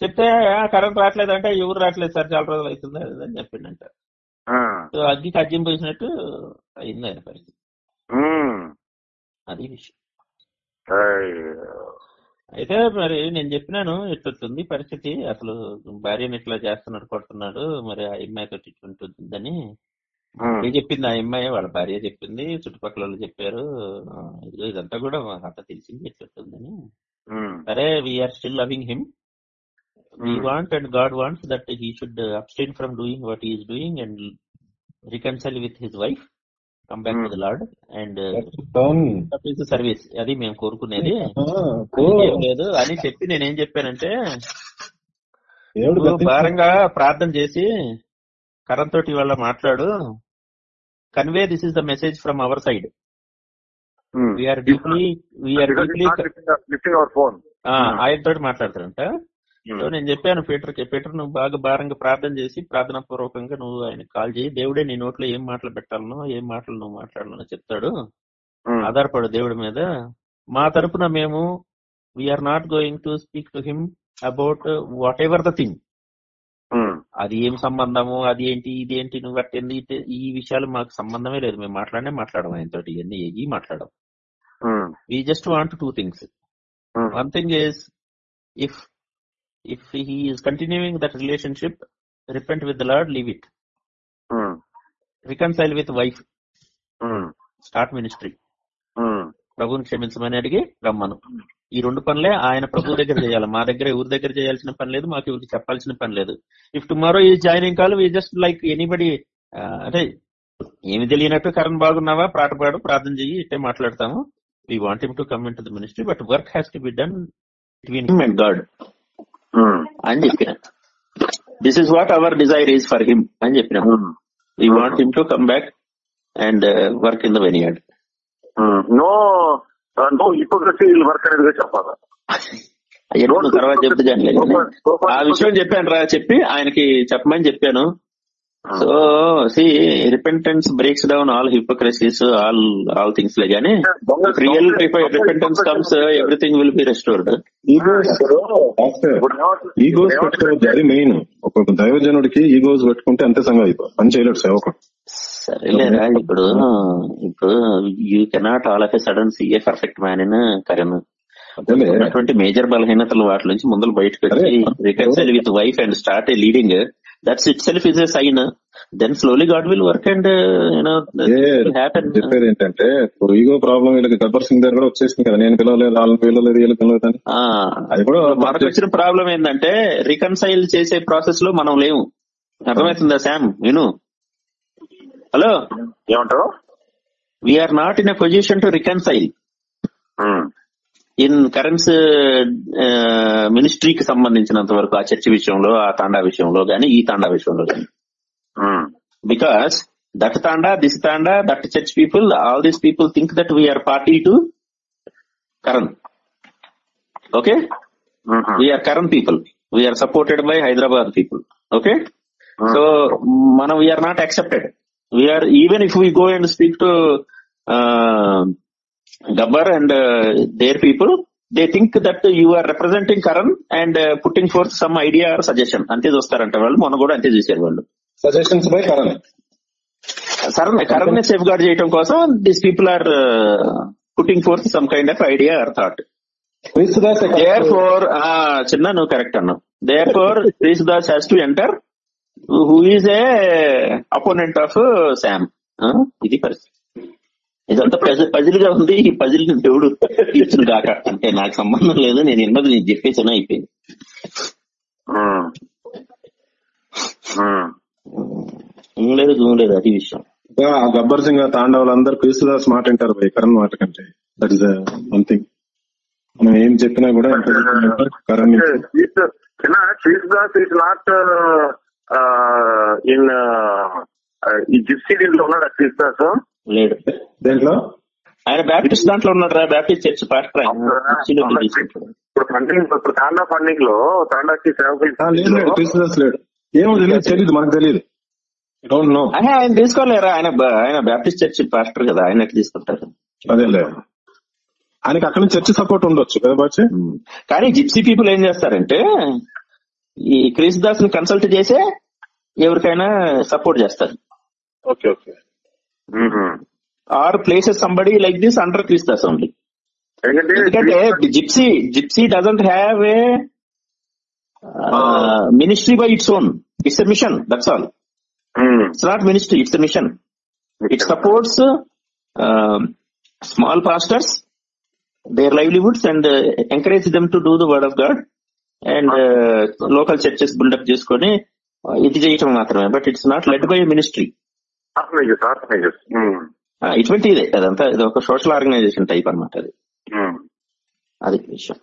చెప్తే "ఆ, కరెంట్ రావట్లేదు అంటే ఎవరు రావట్లేదు సార్ చాలా రోజులు అవుతుంది అది ఇది" అని చెప్పిండంట. సో అగ్గికి అజ్యం పోసినట్టు అయింది ఆయన పరిస్థితి. అది విషయం. అయితే మరి నేను చెప్పినాను ఇట్లుంది పరిస్థితి. అసలు భార్యని ఇట్లా చేస్తున్నాడు కొడుతున్నాడు మరి ఆ ఇట్లుంటుందని. ఉమ్, ఏ చెప్పింది ఆ అమ్మాయి వాళ్ళ భార్య చెప్పింది చుట్టుపక్కల వాళ్ళు చెప్పారు. ఇదంతా కూడా అంతా తెలిసింది ఇట్లుంటుందని. ఉమ్, సరే we are still loving him um, want and God wants that he should abstain from doing what is doing and reconcile with his wife come back to the Lord and. Service అది మేము కోరుకునేది. [LAUGHS] ఏం లేదు అని చెప్పి నేనేం చెప్పానంటే. భారంగా ప్రార్థన చేసి కరణ్ తోటి వాళ్ళ మాట్లాడు. Convey this is the message from our side. We are deeply we are deeply. ఆయన తోటి మాట్లాడతారంట. సో నేను చెప్పాను పీటర్కి పీటర్ నువ్వు బాగా భారంగా ప్రార్థన చేసి ప్రార్థనా పూర్వకంగా నువ్వు ఆయన కాల్ చేయి. దేవుడే నీ నోట్లో ఏం మాటలు పెట్టాలనో ఏం మాటలు నువ్వు మాట్లాడాలనో చెప్తాడు. ఉమ్, ఆధారపడు దేవుడి మీద. మా తరపున మేము we are not going to speak to him about whatever the thing అది ఏం సంబంధము అది ఏంటి ఇది ఏంటి నువ్వు అట్టేంది ఈ విషయాలు మాకు సంబంధమే లేదు. మేము మాట్లాడనే మాట్లాడము ఆయన తోటి ఇవన్నీ ఈ మాట్లాడడం ఉమ్, we just want two things one thing is if if that relationship repent with the Lord leave it um, reconcile with wife um, start ministry ప్రభుని క్షమించమని అడిగి రమ్మను. ఈ రెండు పనులే ఆయన ప్రభు దగ్గర చేయాలి. మా దగ్గర ఎవరి దగ్గర చేయాల్సిన పని లేదు మాకు ఎవరికి చెప్పాల్సిన పని లేదు. ఇఫ్ టుమారో ఈ joining call we just like anybody అంటే ఏమి తెలియనట్టు కరణ్ బాగున్నావా? పాట పాడు ప్రార్థన చెయ్యి ఇట్టే మాట్లాడతాము. We want him to come in to the ministry but work has to be done between God అని చెప్పిన this is what our desire is for him అని చెప్పిన we want him to come back and work in the vineyard um. No no hypocrisy work అనేది చెప్పాలి తర్వాత చెప్తే ఆ విషయం చెప్పాను రా చెప్పి ఆయనకి చెప్పమని చెప్పాను so see repentance breaks down all hypocrisies all all things లే గానీ real repentance comes everything will be restored egos పెట్టుకోవద్దు అది మెయిన్ ఒక దైవజనుడికి ఈగోస్ పెట్టుకుంటే అంతే సంగతి పని చేయలేడు సేవకుడు. సరేలేరా ఇప్పుడు ఇప్పుడు you cannot all of a sudden see a perfect man in Karan అదేలే. ఉన్నటువంటి మేజర్ బలహీనతలు వాటి నుంచి ముందర బయటకు వచ్చి reconcile with wife and start a leading that's itself is a sign then slowly God will work and happen చెప్పేది ఏంటంటే ఇప్పుడు ఈగో ప్రాబ్లం వీళ్ళకి గబ్బర్ సింగ్ దగ్గర కూడా వచ్చేసింది కదా. నేను పిలవలేదు వాళ్ళని పిలవలేదు వీళ్ళు పిలవలేదు అని అది కూడా మనకు వచ్చిన ప్రాబ్లం ఏంటంటే రికన్సైల్ చేసే ప్రాసెస్లో మనం లేవు అర్థమవుతుందా శామ్ విను. హలో ఏమంటావు we are not in a position to reconcile in Karan's మినిస్ట్రీకి సంబంధించినంత వరకు ఆ చర్చ్ విషయంలో ఆ తాండా విషయంలో గానీ ఈ తాండా విషయంలో గానీ. Because that tanda this tanda that church people all these people think that we are party to Karan okay we are Karan people we are supported by Hyderabad people okay so మనం we are not accepted we are even if we go and speak to Gabbar and their people they think that you are representing Karan and putting forth some idea or suggestion అంతే చూస్తారంట వాళ్ళు మొన్న కూడా అంతే చూసారు వాళ్ళు. సజెషన్స్ బై కరణ్ కరణ్ని సేఫ్ గార్డ్ చేయడం కోసం this people are putting forth some kind of idea or thought therefore చిన్న నువ్వు కరెక్ట్ అన్నావు. Therefore Das has to enter who is a opponent of Sam ఇది పరిస్థితి. ఇదంతా పజిల్గా ఉంది. ఈ పజిల్ని దేవుడు ఇచ్చిన కాక అంటే నాకు సంబంధం లేదు. నేను ఎన్నది నేను చెప్పేసాను అయిపోయింది. లేదు జూమ్ లేదు. అది విషయం. గబ్బర్ సింగ్ తాండవులు అందరు క్రీస్తుదాస్ మాట వింటారు భయ్. కరణ్ మాట కంటే. దట్ ఇస్ వన్ థింగ్ మనం ఏం చెప్పినా కూడా ఎంత చెప్పినా కరణ్ నుంచి. Chief Das is not in ఈ జిప్సీ దీంట్లో ఉన్నాడు చీఫ్ దాస్ లేడు దేంట్లో? ఆయన బ్యాప్టిస్ట్ దాంట్లో ఉన్నాడు రా బ్యాప్టిస్ట్ చర్చ్ పాస్టర్. ఇప్పుడు ఇప్పుడు తాండా ఫండింగ్లో తాండాకి సేవకులు లేడు ఏమో తెలియదు తెలియదు మనకు తెలియదు. డోంట్ నో ఆయన ఆయన తీసుకోలేరా? ఆయన బ- ఆయన బ్యాప్టిస్ట్ చర్చ్ పాస్టర్ కదా ఆయన ఎట్లా తీసుకుంటారు? అదే లేదు ఆయనకి అక్కడ నుంచి చర్చి సపోర్ట్ ఉండొచ్చు కదా బాచి. కానీ జిప్సీ పీపుల్ ఏం చేస్తారంటే ఈ క్రిస్ దాస్ని కన్సల్ట్ చేసే ఎవరికైనా సపోర్ట్ చేస్తారు. Okay okay. Or places somebody like this under Chris Das only ఎందుకంటే gypsy gypsy doesn't have a ministry by its own it's a mission that's all it's not ministry it's a mission it supports small pastors their livelihoods and encourage them to do the word of God and local churches build up చేసుకొని uh, ఇది చేయటం మాత్రమే. But it's not led by ministry organizers organizers. ఇటువంటి ఇదే అదంతా ఇది ఒక సోషల్ ఆర్గనైజేషన్ టైప్ అన్నమాట అది. అది విషయం.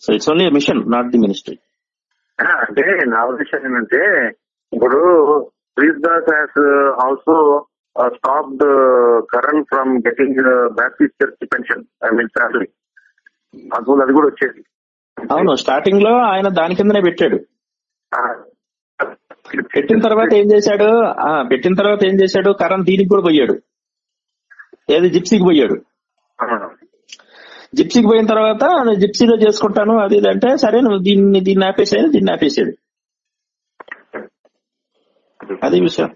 So it's only mission not the ministry అంటే నా ఉద్దేశం ఏంటంటే ఇప్పుడు please Das has also stopped Karan from getting Baptist church pension I mean salary అది కూడా వచ్చేది. అవును స్టార్టింగ్లో ఆయన దాని కిందనే పెట్టాడు. పెట్టిన తర్వాత ఏం చేశాడు? ఆ పెట్టిన తర్వాత ఏం చేశాడు? కరణ్ దీనికి కూడా పోయాడు. ఏది? జిప్సీకి పోయాడు. జిప్సీకి పోయిన తర్వాత జిప్సీలో చేసుకుంటాను అది అంటే సరే నువ్వు దీన్ని దీన్ని ఆపేసాడు దీన్ని ఆపేసాడు అది విషయం.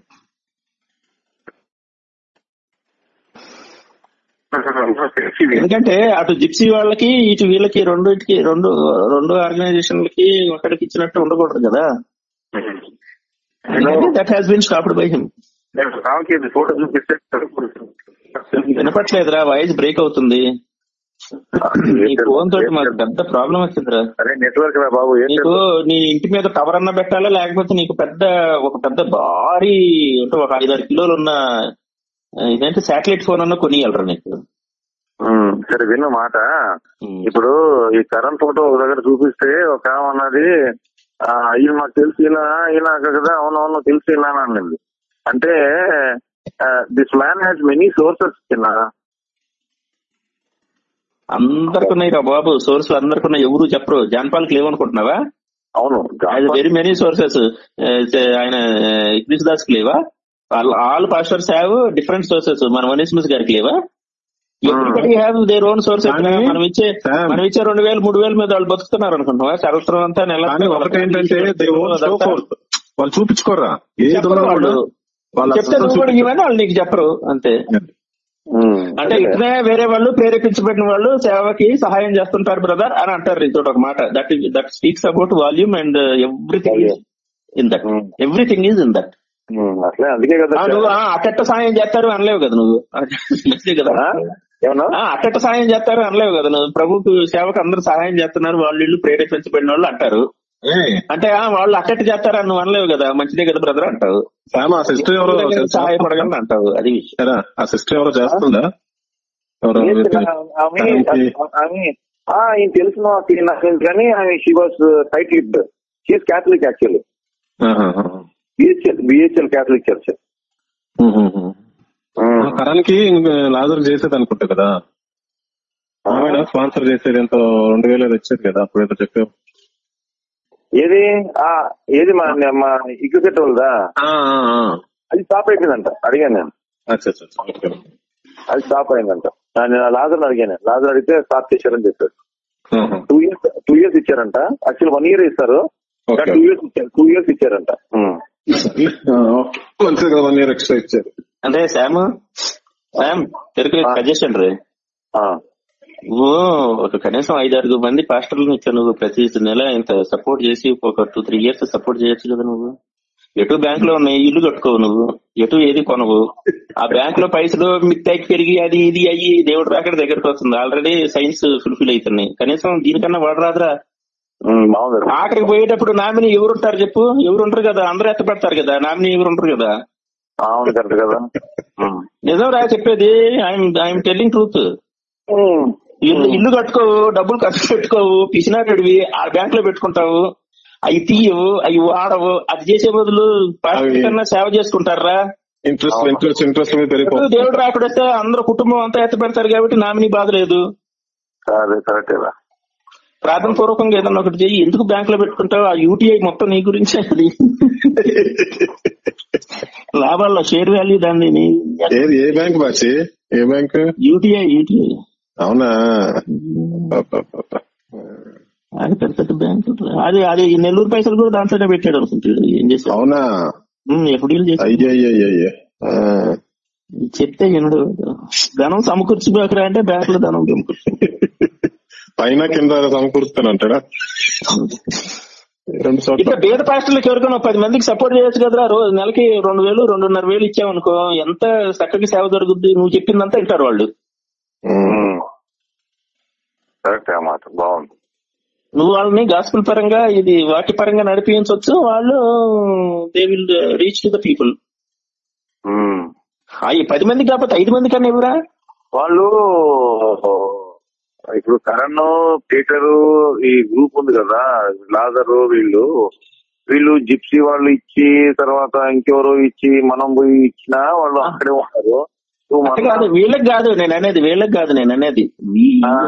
ఎందుకంటే అటు జిప్సీ వాళ్ళకి ఇటు వీళ్ళకి రెండుకి రెండు రెండు ఆర్గనైజేషన్లకి ఒకటికి ఇచ్చినట్టు ఉండకూడదు కదా. That has been stopped by him photo చూపిస్తే వినపట్లేదురా వాయిస్ బ్రేక్ అవుతుంది. ఫోన్ తోటి మాకు పెద్ద ప్రాబ్లం వచ్చిందిరా. నెట్వర్క్ రా బాబు నీకు నీ ఇంటి మీద టవర్ అన్న పెట్టాలా లేకపోతే నీకు పెద్ద ఒక పెద్ద భారీ అంటే ఒక ఐదారు కిలోలు ఉన్న ఇదేంటి శాటిలైట్ ఫోన్ అన్న కొనియాలరా నీకు. సరే విన్న మాట. ఇప్పుడు ఈ కరెంట్ ఫోటో ఒక దగ్గర చూపిస్తే ఒక అన్నది ఈయన మాకు తెలిసి ఈయన ఈయన కదా అవును అవును తెలిసి అన్నది అంటే this man has many sources చిన్న. అందరికి ఉన్నాయి రా బాబు సోర్స్ అందరికి ఉన్నాయి ఎవరు చెప్పరు. జాన్పాల్కి లేవనుకుంటున్నావా? అవును వెరీ మెనీ సోర్సెస్ ఆయన క్రిస్ దాస్ లేవా? All pastors have different sources మన వనిస్మిస్ గారికి లేవా? Everybody have their own sources కానీ, మనం ఇచ్చే Sam, మనం ఇచ్చే రెండు వేలు మూడు వేల మీద వాళ్ళు బతుకుతున్నారు అనుకుంటున్నా సంవత్సరం అంతా నెల. వాళ్ళు చూపించుకోరా చెప్తే కూడా. ఇవన్నీ వాళ్ళు నీకు చెప్పరు అంతే. అంటే వేరే వాళ్ళు ప్రేరేపించబడిన వాళ్ళు సేవకి సహాయం చేస్తుంటారు బ్రదర్ అని అంటారు ఇంతో ఒక మాట. That that speaks about volume and everything in that. Everything is in that అట్లే అందుకే కదా నువ్వు ఆ, అట్టట్ట సాయం చేస్తారు అనలేవు కదా నువ్వు. అంతే కదా? ఏమన్నా? ఆ, అట్టట్ట సాయం చేస్తారు అనలేవు కదా. నువ్వు ప్రభుకు సేవకు అందరూ సహాయం చేస్తున్నారు. వాళ్ళు వీళ్ళు ప్రేరేపించబడిన వాళ్ళు అంటారు. అంటే ఆ, వాళ్ళు అట్టట్టు చేస్తారు అని నువ్వు అనలేవు కదా. మంచిదే కదా బ్రదర్ అంటావు. ఆ సిస్టర్ ఎవరో సహాయపడగలను అంటావు. అది ఆ సిస్టర్ ఎవరో చేస్తుందా? ఎవరో ఏం వీరికి- తెలియదు. ఆమె ఆమెకి- ఆమె ఆ, ఈయన తెలుసు నాకు నాకు తెలుసు కానీ ఆమె she was tight lipped she is Catholic actually. BHEL BHEL Catholic church కరానికి లాజర్ చేసేది అనుకుంటా కదా. ఆమె స్పాన్సర్ చేసేది ఎంతో రెండు వేలు ఏదో ఇచ్చేది కదా అప్పుడు ఏదో చెప్పావు ఏది? ఆ ఏది మా మా ఆ, ఆ. అది స్టాప్ అయిపోయిందంట అడిగాను నేను. అది స్టాప్ అయిందంట నేను లాజర్ అడిగాను. లాజర్ అడిగితే స్టాప్ చేశారని చెప్పారు. టూ ఇయర్స్ టూ ఇయర్స్ ఇచ్చారంట. యాక్చువల్ వన్ ఇయర్ ఇస్తారు. టూ ఇయర్స్ ఇచ్చారు టూ ఇయర్స్ ఇచ్చారంట. కదా వన్ ఇయర్ ఎక్స్ట్రా ఇచ్చారు. అంటే శామ్ శామ్ తెరకు సజెషన్ రే. నువ్వు ఒక కనీసం ఐదు ఆరు మంది పాస్టర్లను ఇచ్చా నువ్వు ప్రతి నెల ఇంత సపోర్ట్ చేసి ఒక టూ త్రీ ఇయర్స్ సపోర్ట్ చేయొచ్చు కదా నువ్వు? ఎటు బ్యాంక్లో ఉన్నాయి ఇల్లు కట్టుకోవు నువ్వు? ఎటు ఏది కొనవు? ఆ బ్యాంక్లో పైసలు మిత్తాకి పెరిగి అది ఇది అయ్యి దేవుడు రాకడ దగ్గరకు వస్తుంది. ఆల్రెడీ సైన్స్ ఫుల్ఫిల్ అవుతున్నాయి. కనీసం దీనికన్నా వాడరాదురా ఆఖరికి పోయేటప్పుడు నామిని ఎవరుంటారు చెప్పు? ఎవరు ఉంటారు కదా? అందరూ ఎత్తపడతారు కదా. నామిని ఎవరు ఉంటారు కదా? అవును కరెక్ట్ కదా. [LAUGHS] నిజం రా చెప్పేది ఐఎమ్ టెల్లింగ్ ట్రూత్. ఇల్లు ఇల్లు కట్టుకోవు డబ్బులు ఖర్చు పెట్టుకోవు పిసినారుడివి ఆ బ్యాంక్లో పెట్టుకుంటావు అవి తీయవు అవి వాడవు అది చేసే బదులు కన్నా సేవ చేసుకుంటారా? ఇంట్రెస్ట్ ఇంట్రెస్ట్ ఇంట్రెస్ట్ దేవుడు రాకడొస్తే అందరూ కుటుంబం అంతా ఎత్త పెడతారు కాబట్టి నామినీ బాధ లేదు. ప్రార్థన పూర్వకంగా ఏదన్నా ఒకటి చెయ్యి. ఎందుకు బ్యాంక్లో పెట్టుకుంటావు? ఆ యూటీఐ మొత్తం నీ గురించే అది. లాభాల్లో షేర్ వాల్యూ దాన్ని ఏ బ్యాంక్ బాచి? ఏ బ్యాంక్ యూటీఐ యూటీఐ అవునా? పాప. అది పెద్ద పెద్ద బ్యాంక్ అది అది నెల్లూరు పైసలు కూడా దాంట్లోనే పెట్టాడు అనుకుంటాడు ఏం చేశాడు? అవునా? ఎప్పుడు అయ్యయ్యయ్యయ్య ఆ. చెప్తే వినడు. ధనం సమకూర్చుకోకరా అంటే బ్యాంక్లో ధనం సమకూర్చు [LAUGHS] పైన కింద సమకూరుస్తానంటాడా రెండు చోట్ల. ఇక్కడ బీద పాస్టర్లకు ఎవరికైనా పది మందికి సపోర్ట్ చేయొచ్చు కదరా? రోజు నెలకి రెండు వేలు రెండున్నర వేలు ఇచ్చావనుకో ఎంత చక్కగా సేవ జరుగుద్ది నువ్వు చెప్పిందంతా వింటారు వాళ్ళు. కరెక్ట్ మాట. బాగుంది. నువ్వు వాళ్ళని గాస్పుల్ పరంగా ఇది వాక్య పరంగా నడిపించవచ్చు. వాళ్ళు they will reach to the people. ఈ పది మంది కాకపోతే ఐదు మంది కన్నా ఇవ్వరా వాళ్ళు ఇప్పుడు కరణ్ పీటరు ఈ గ్రూప్ ఉంది కదా లాజరు వీళ్ళు. వీళ్ళు జిప్సీ వాళ్ళు ఇచ్చి తర్వాత ఇంకెవరో ఇచ్చి మనం పోయి ఇచ్చినా వాళ్ళు అక్కడే ఉంటారు. కాదు వీళ్ళకి కాదు నేను అనేది వీళ్ళకి కాదు నేను అనేది.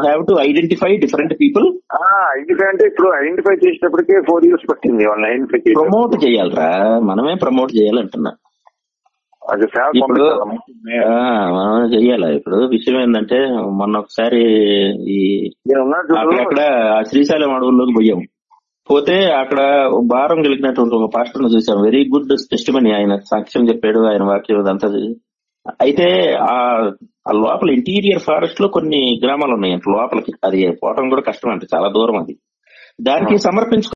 Have to identify different people ఆ, ఐడెంటిఫై అంటే ఇప్పుడు ఐడెంటిఫై చేసేటప్పటికే ఫోర్ ఇయర్స్ పట్టింది వాళ్ళని ఐడెంటిఫై ప్రమోట్ చేయాలరా మనమే ప్రమోట్ చేయాలంటున్నా. ఇప్పుడు మనం చెయ్యాలి? ఇప్పుడు విషయం ఏంటంటే మొన్న ఒకసారి ఈ అక్కడక్కడ ఆ శ్రీశైలం అడవుల్లోకి పోయాం. పోతే అక్కడ భారం కలిగినటువంటి ఒక పాస్టర్ను చూసాం. వెరీ గుడ్ టెస్టిమనీ ఆయన సాక్ష్యం చెప్పాడు ఆయన వాక్యం ఇదంతా అయితే ఆ ఆ లోపల ఇంటీరియర్ ఫారెస్ట్లో కొన్ని గ్రామాలు ఉన్నాయి. లోపలికి అది పోవటం కూడా కష్టం అంటే చాలా దూరం అది. దానికి సమర్పించుకో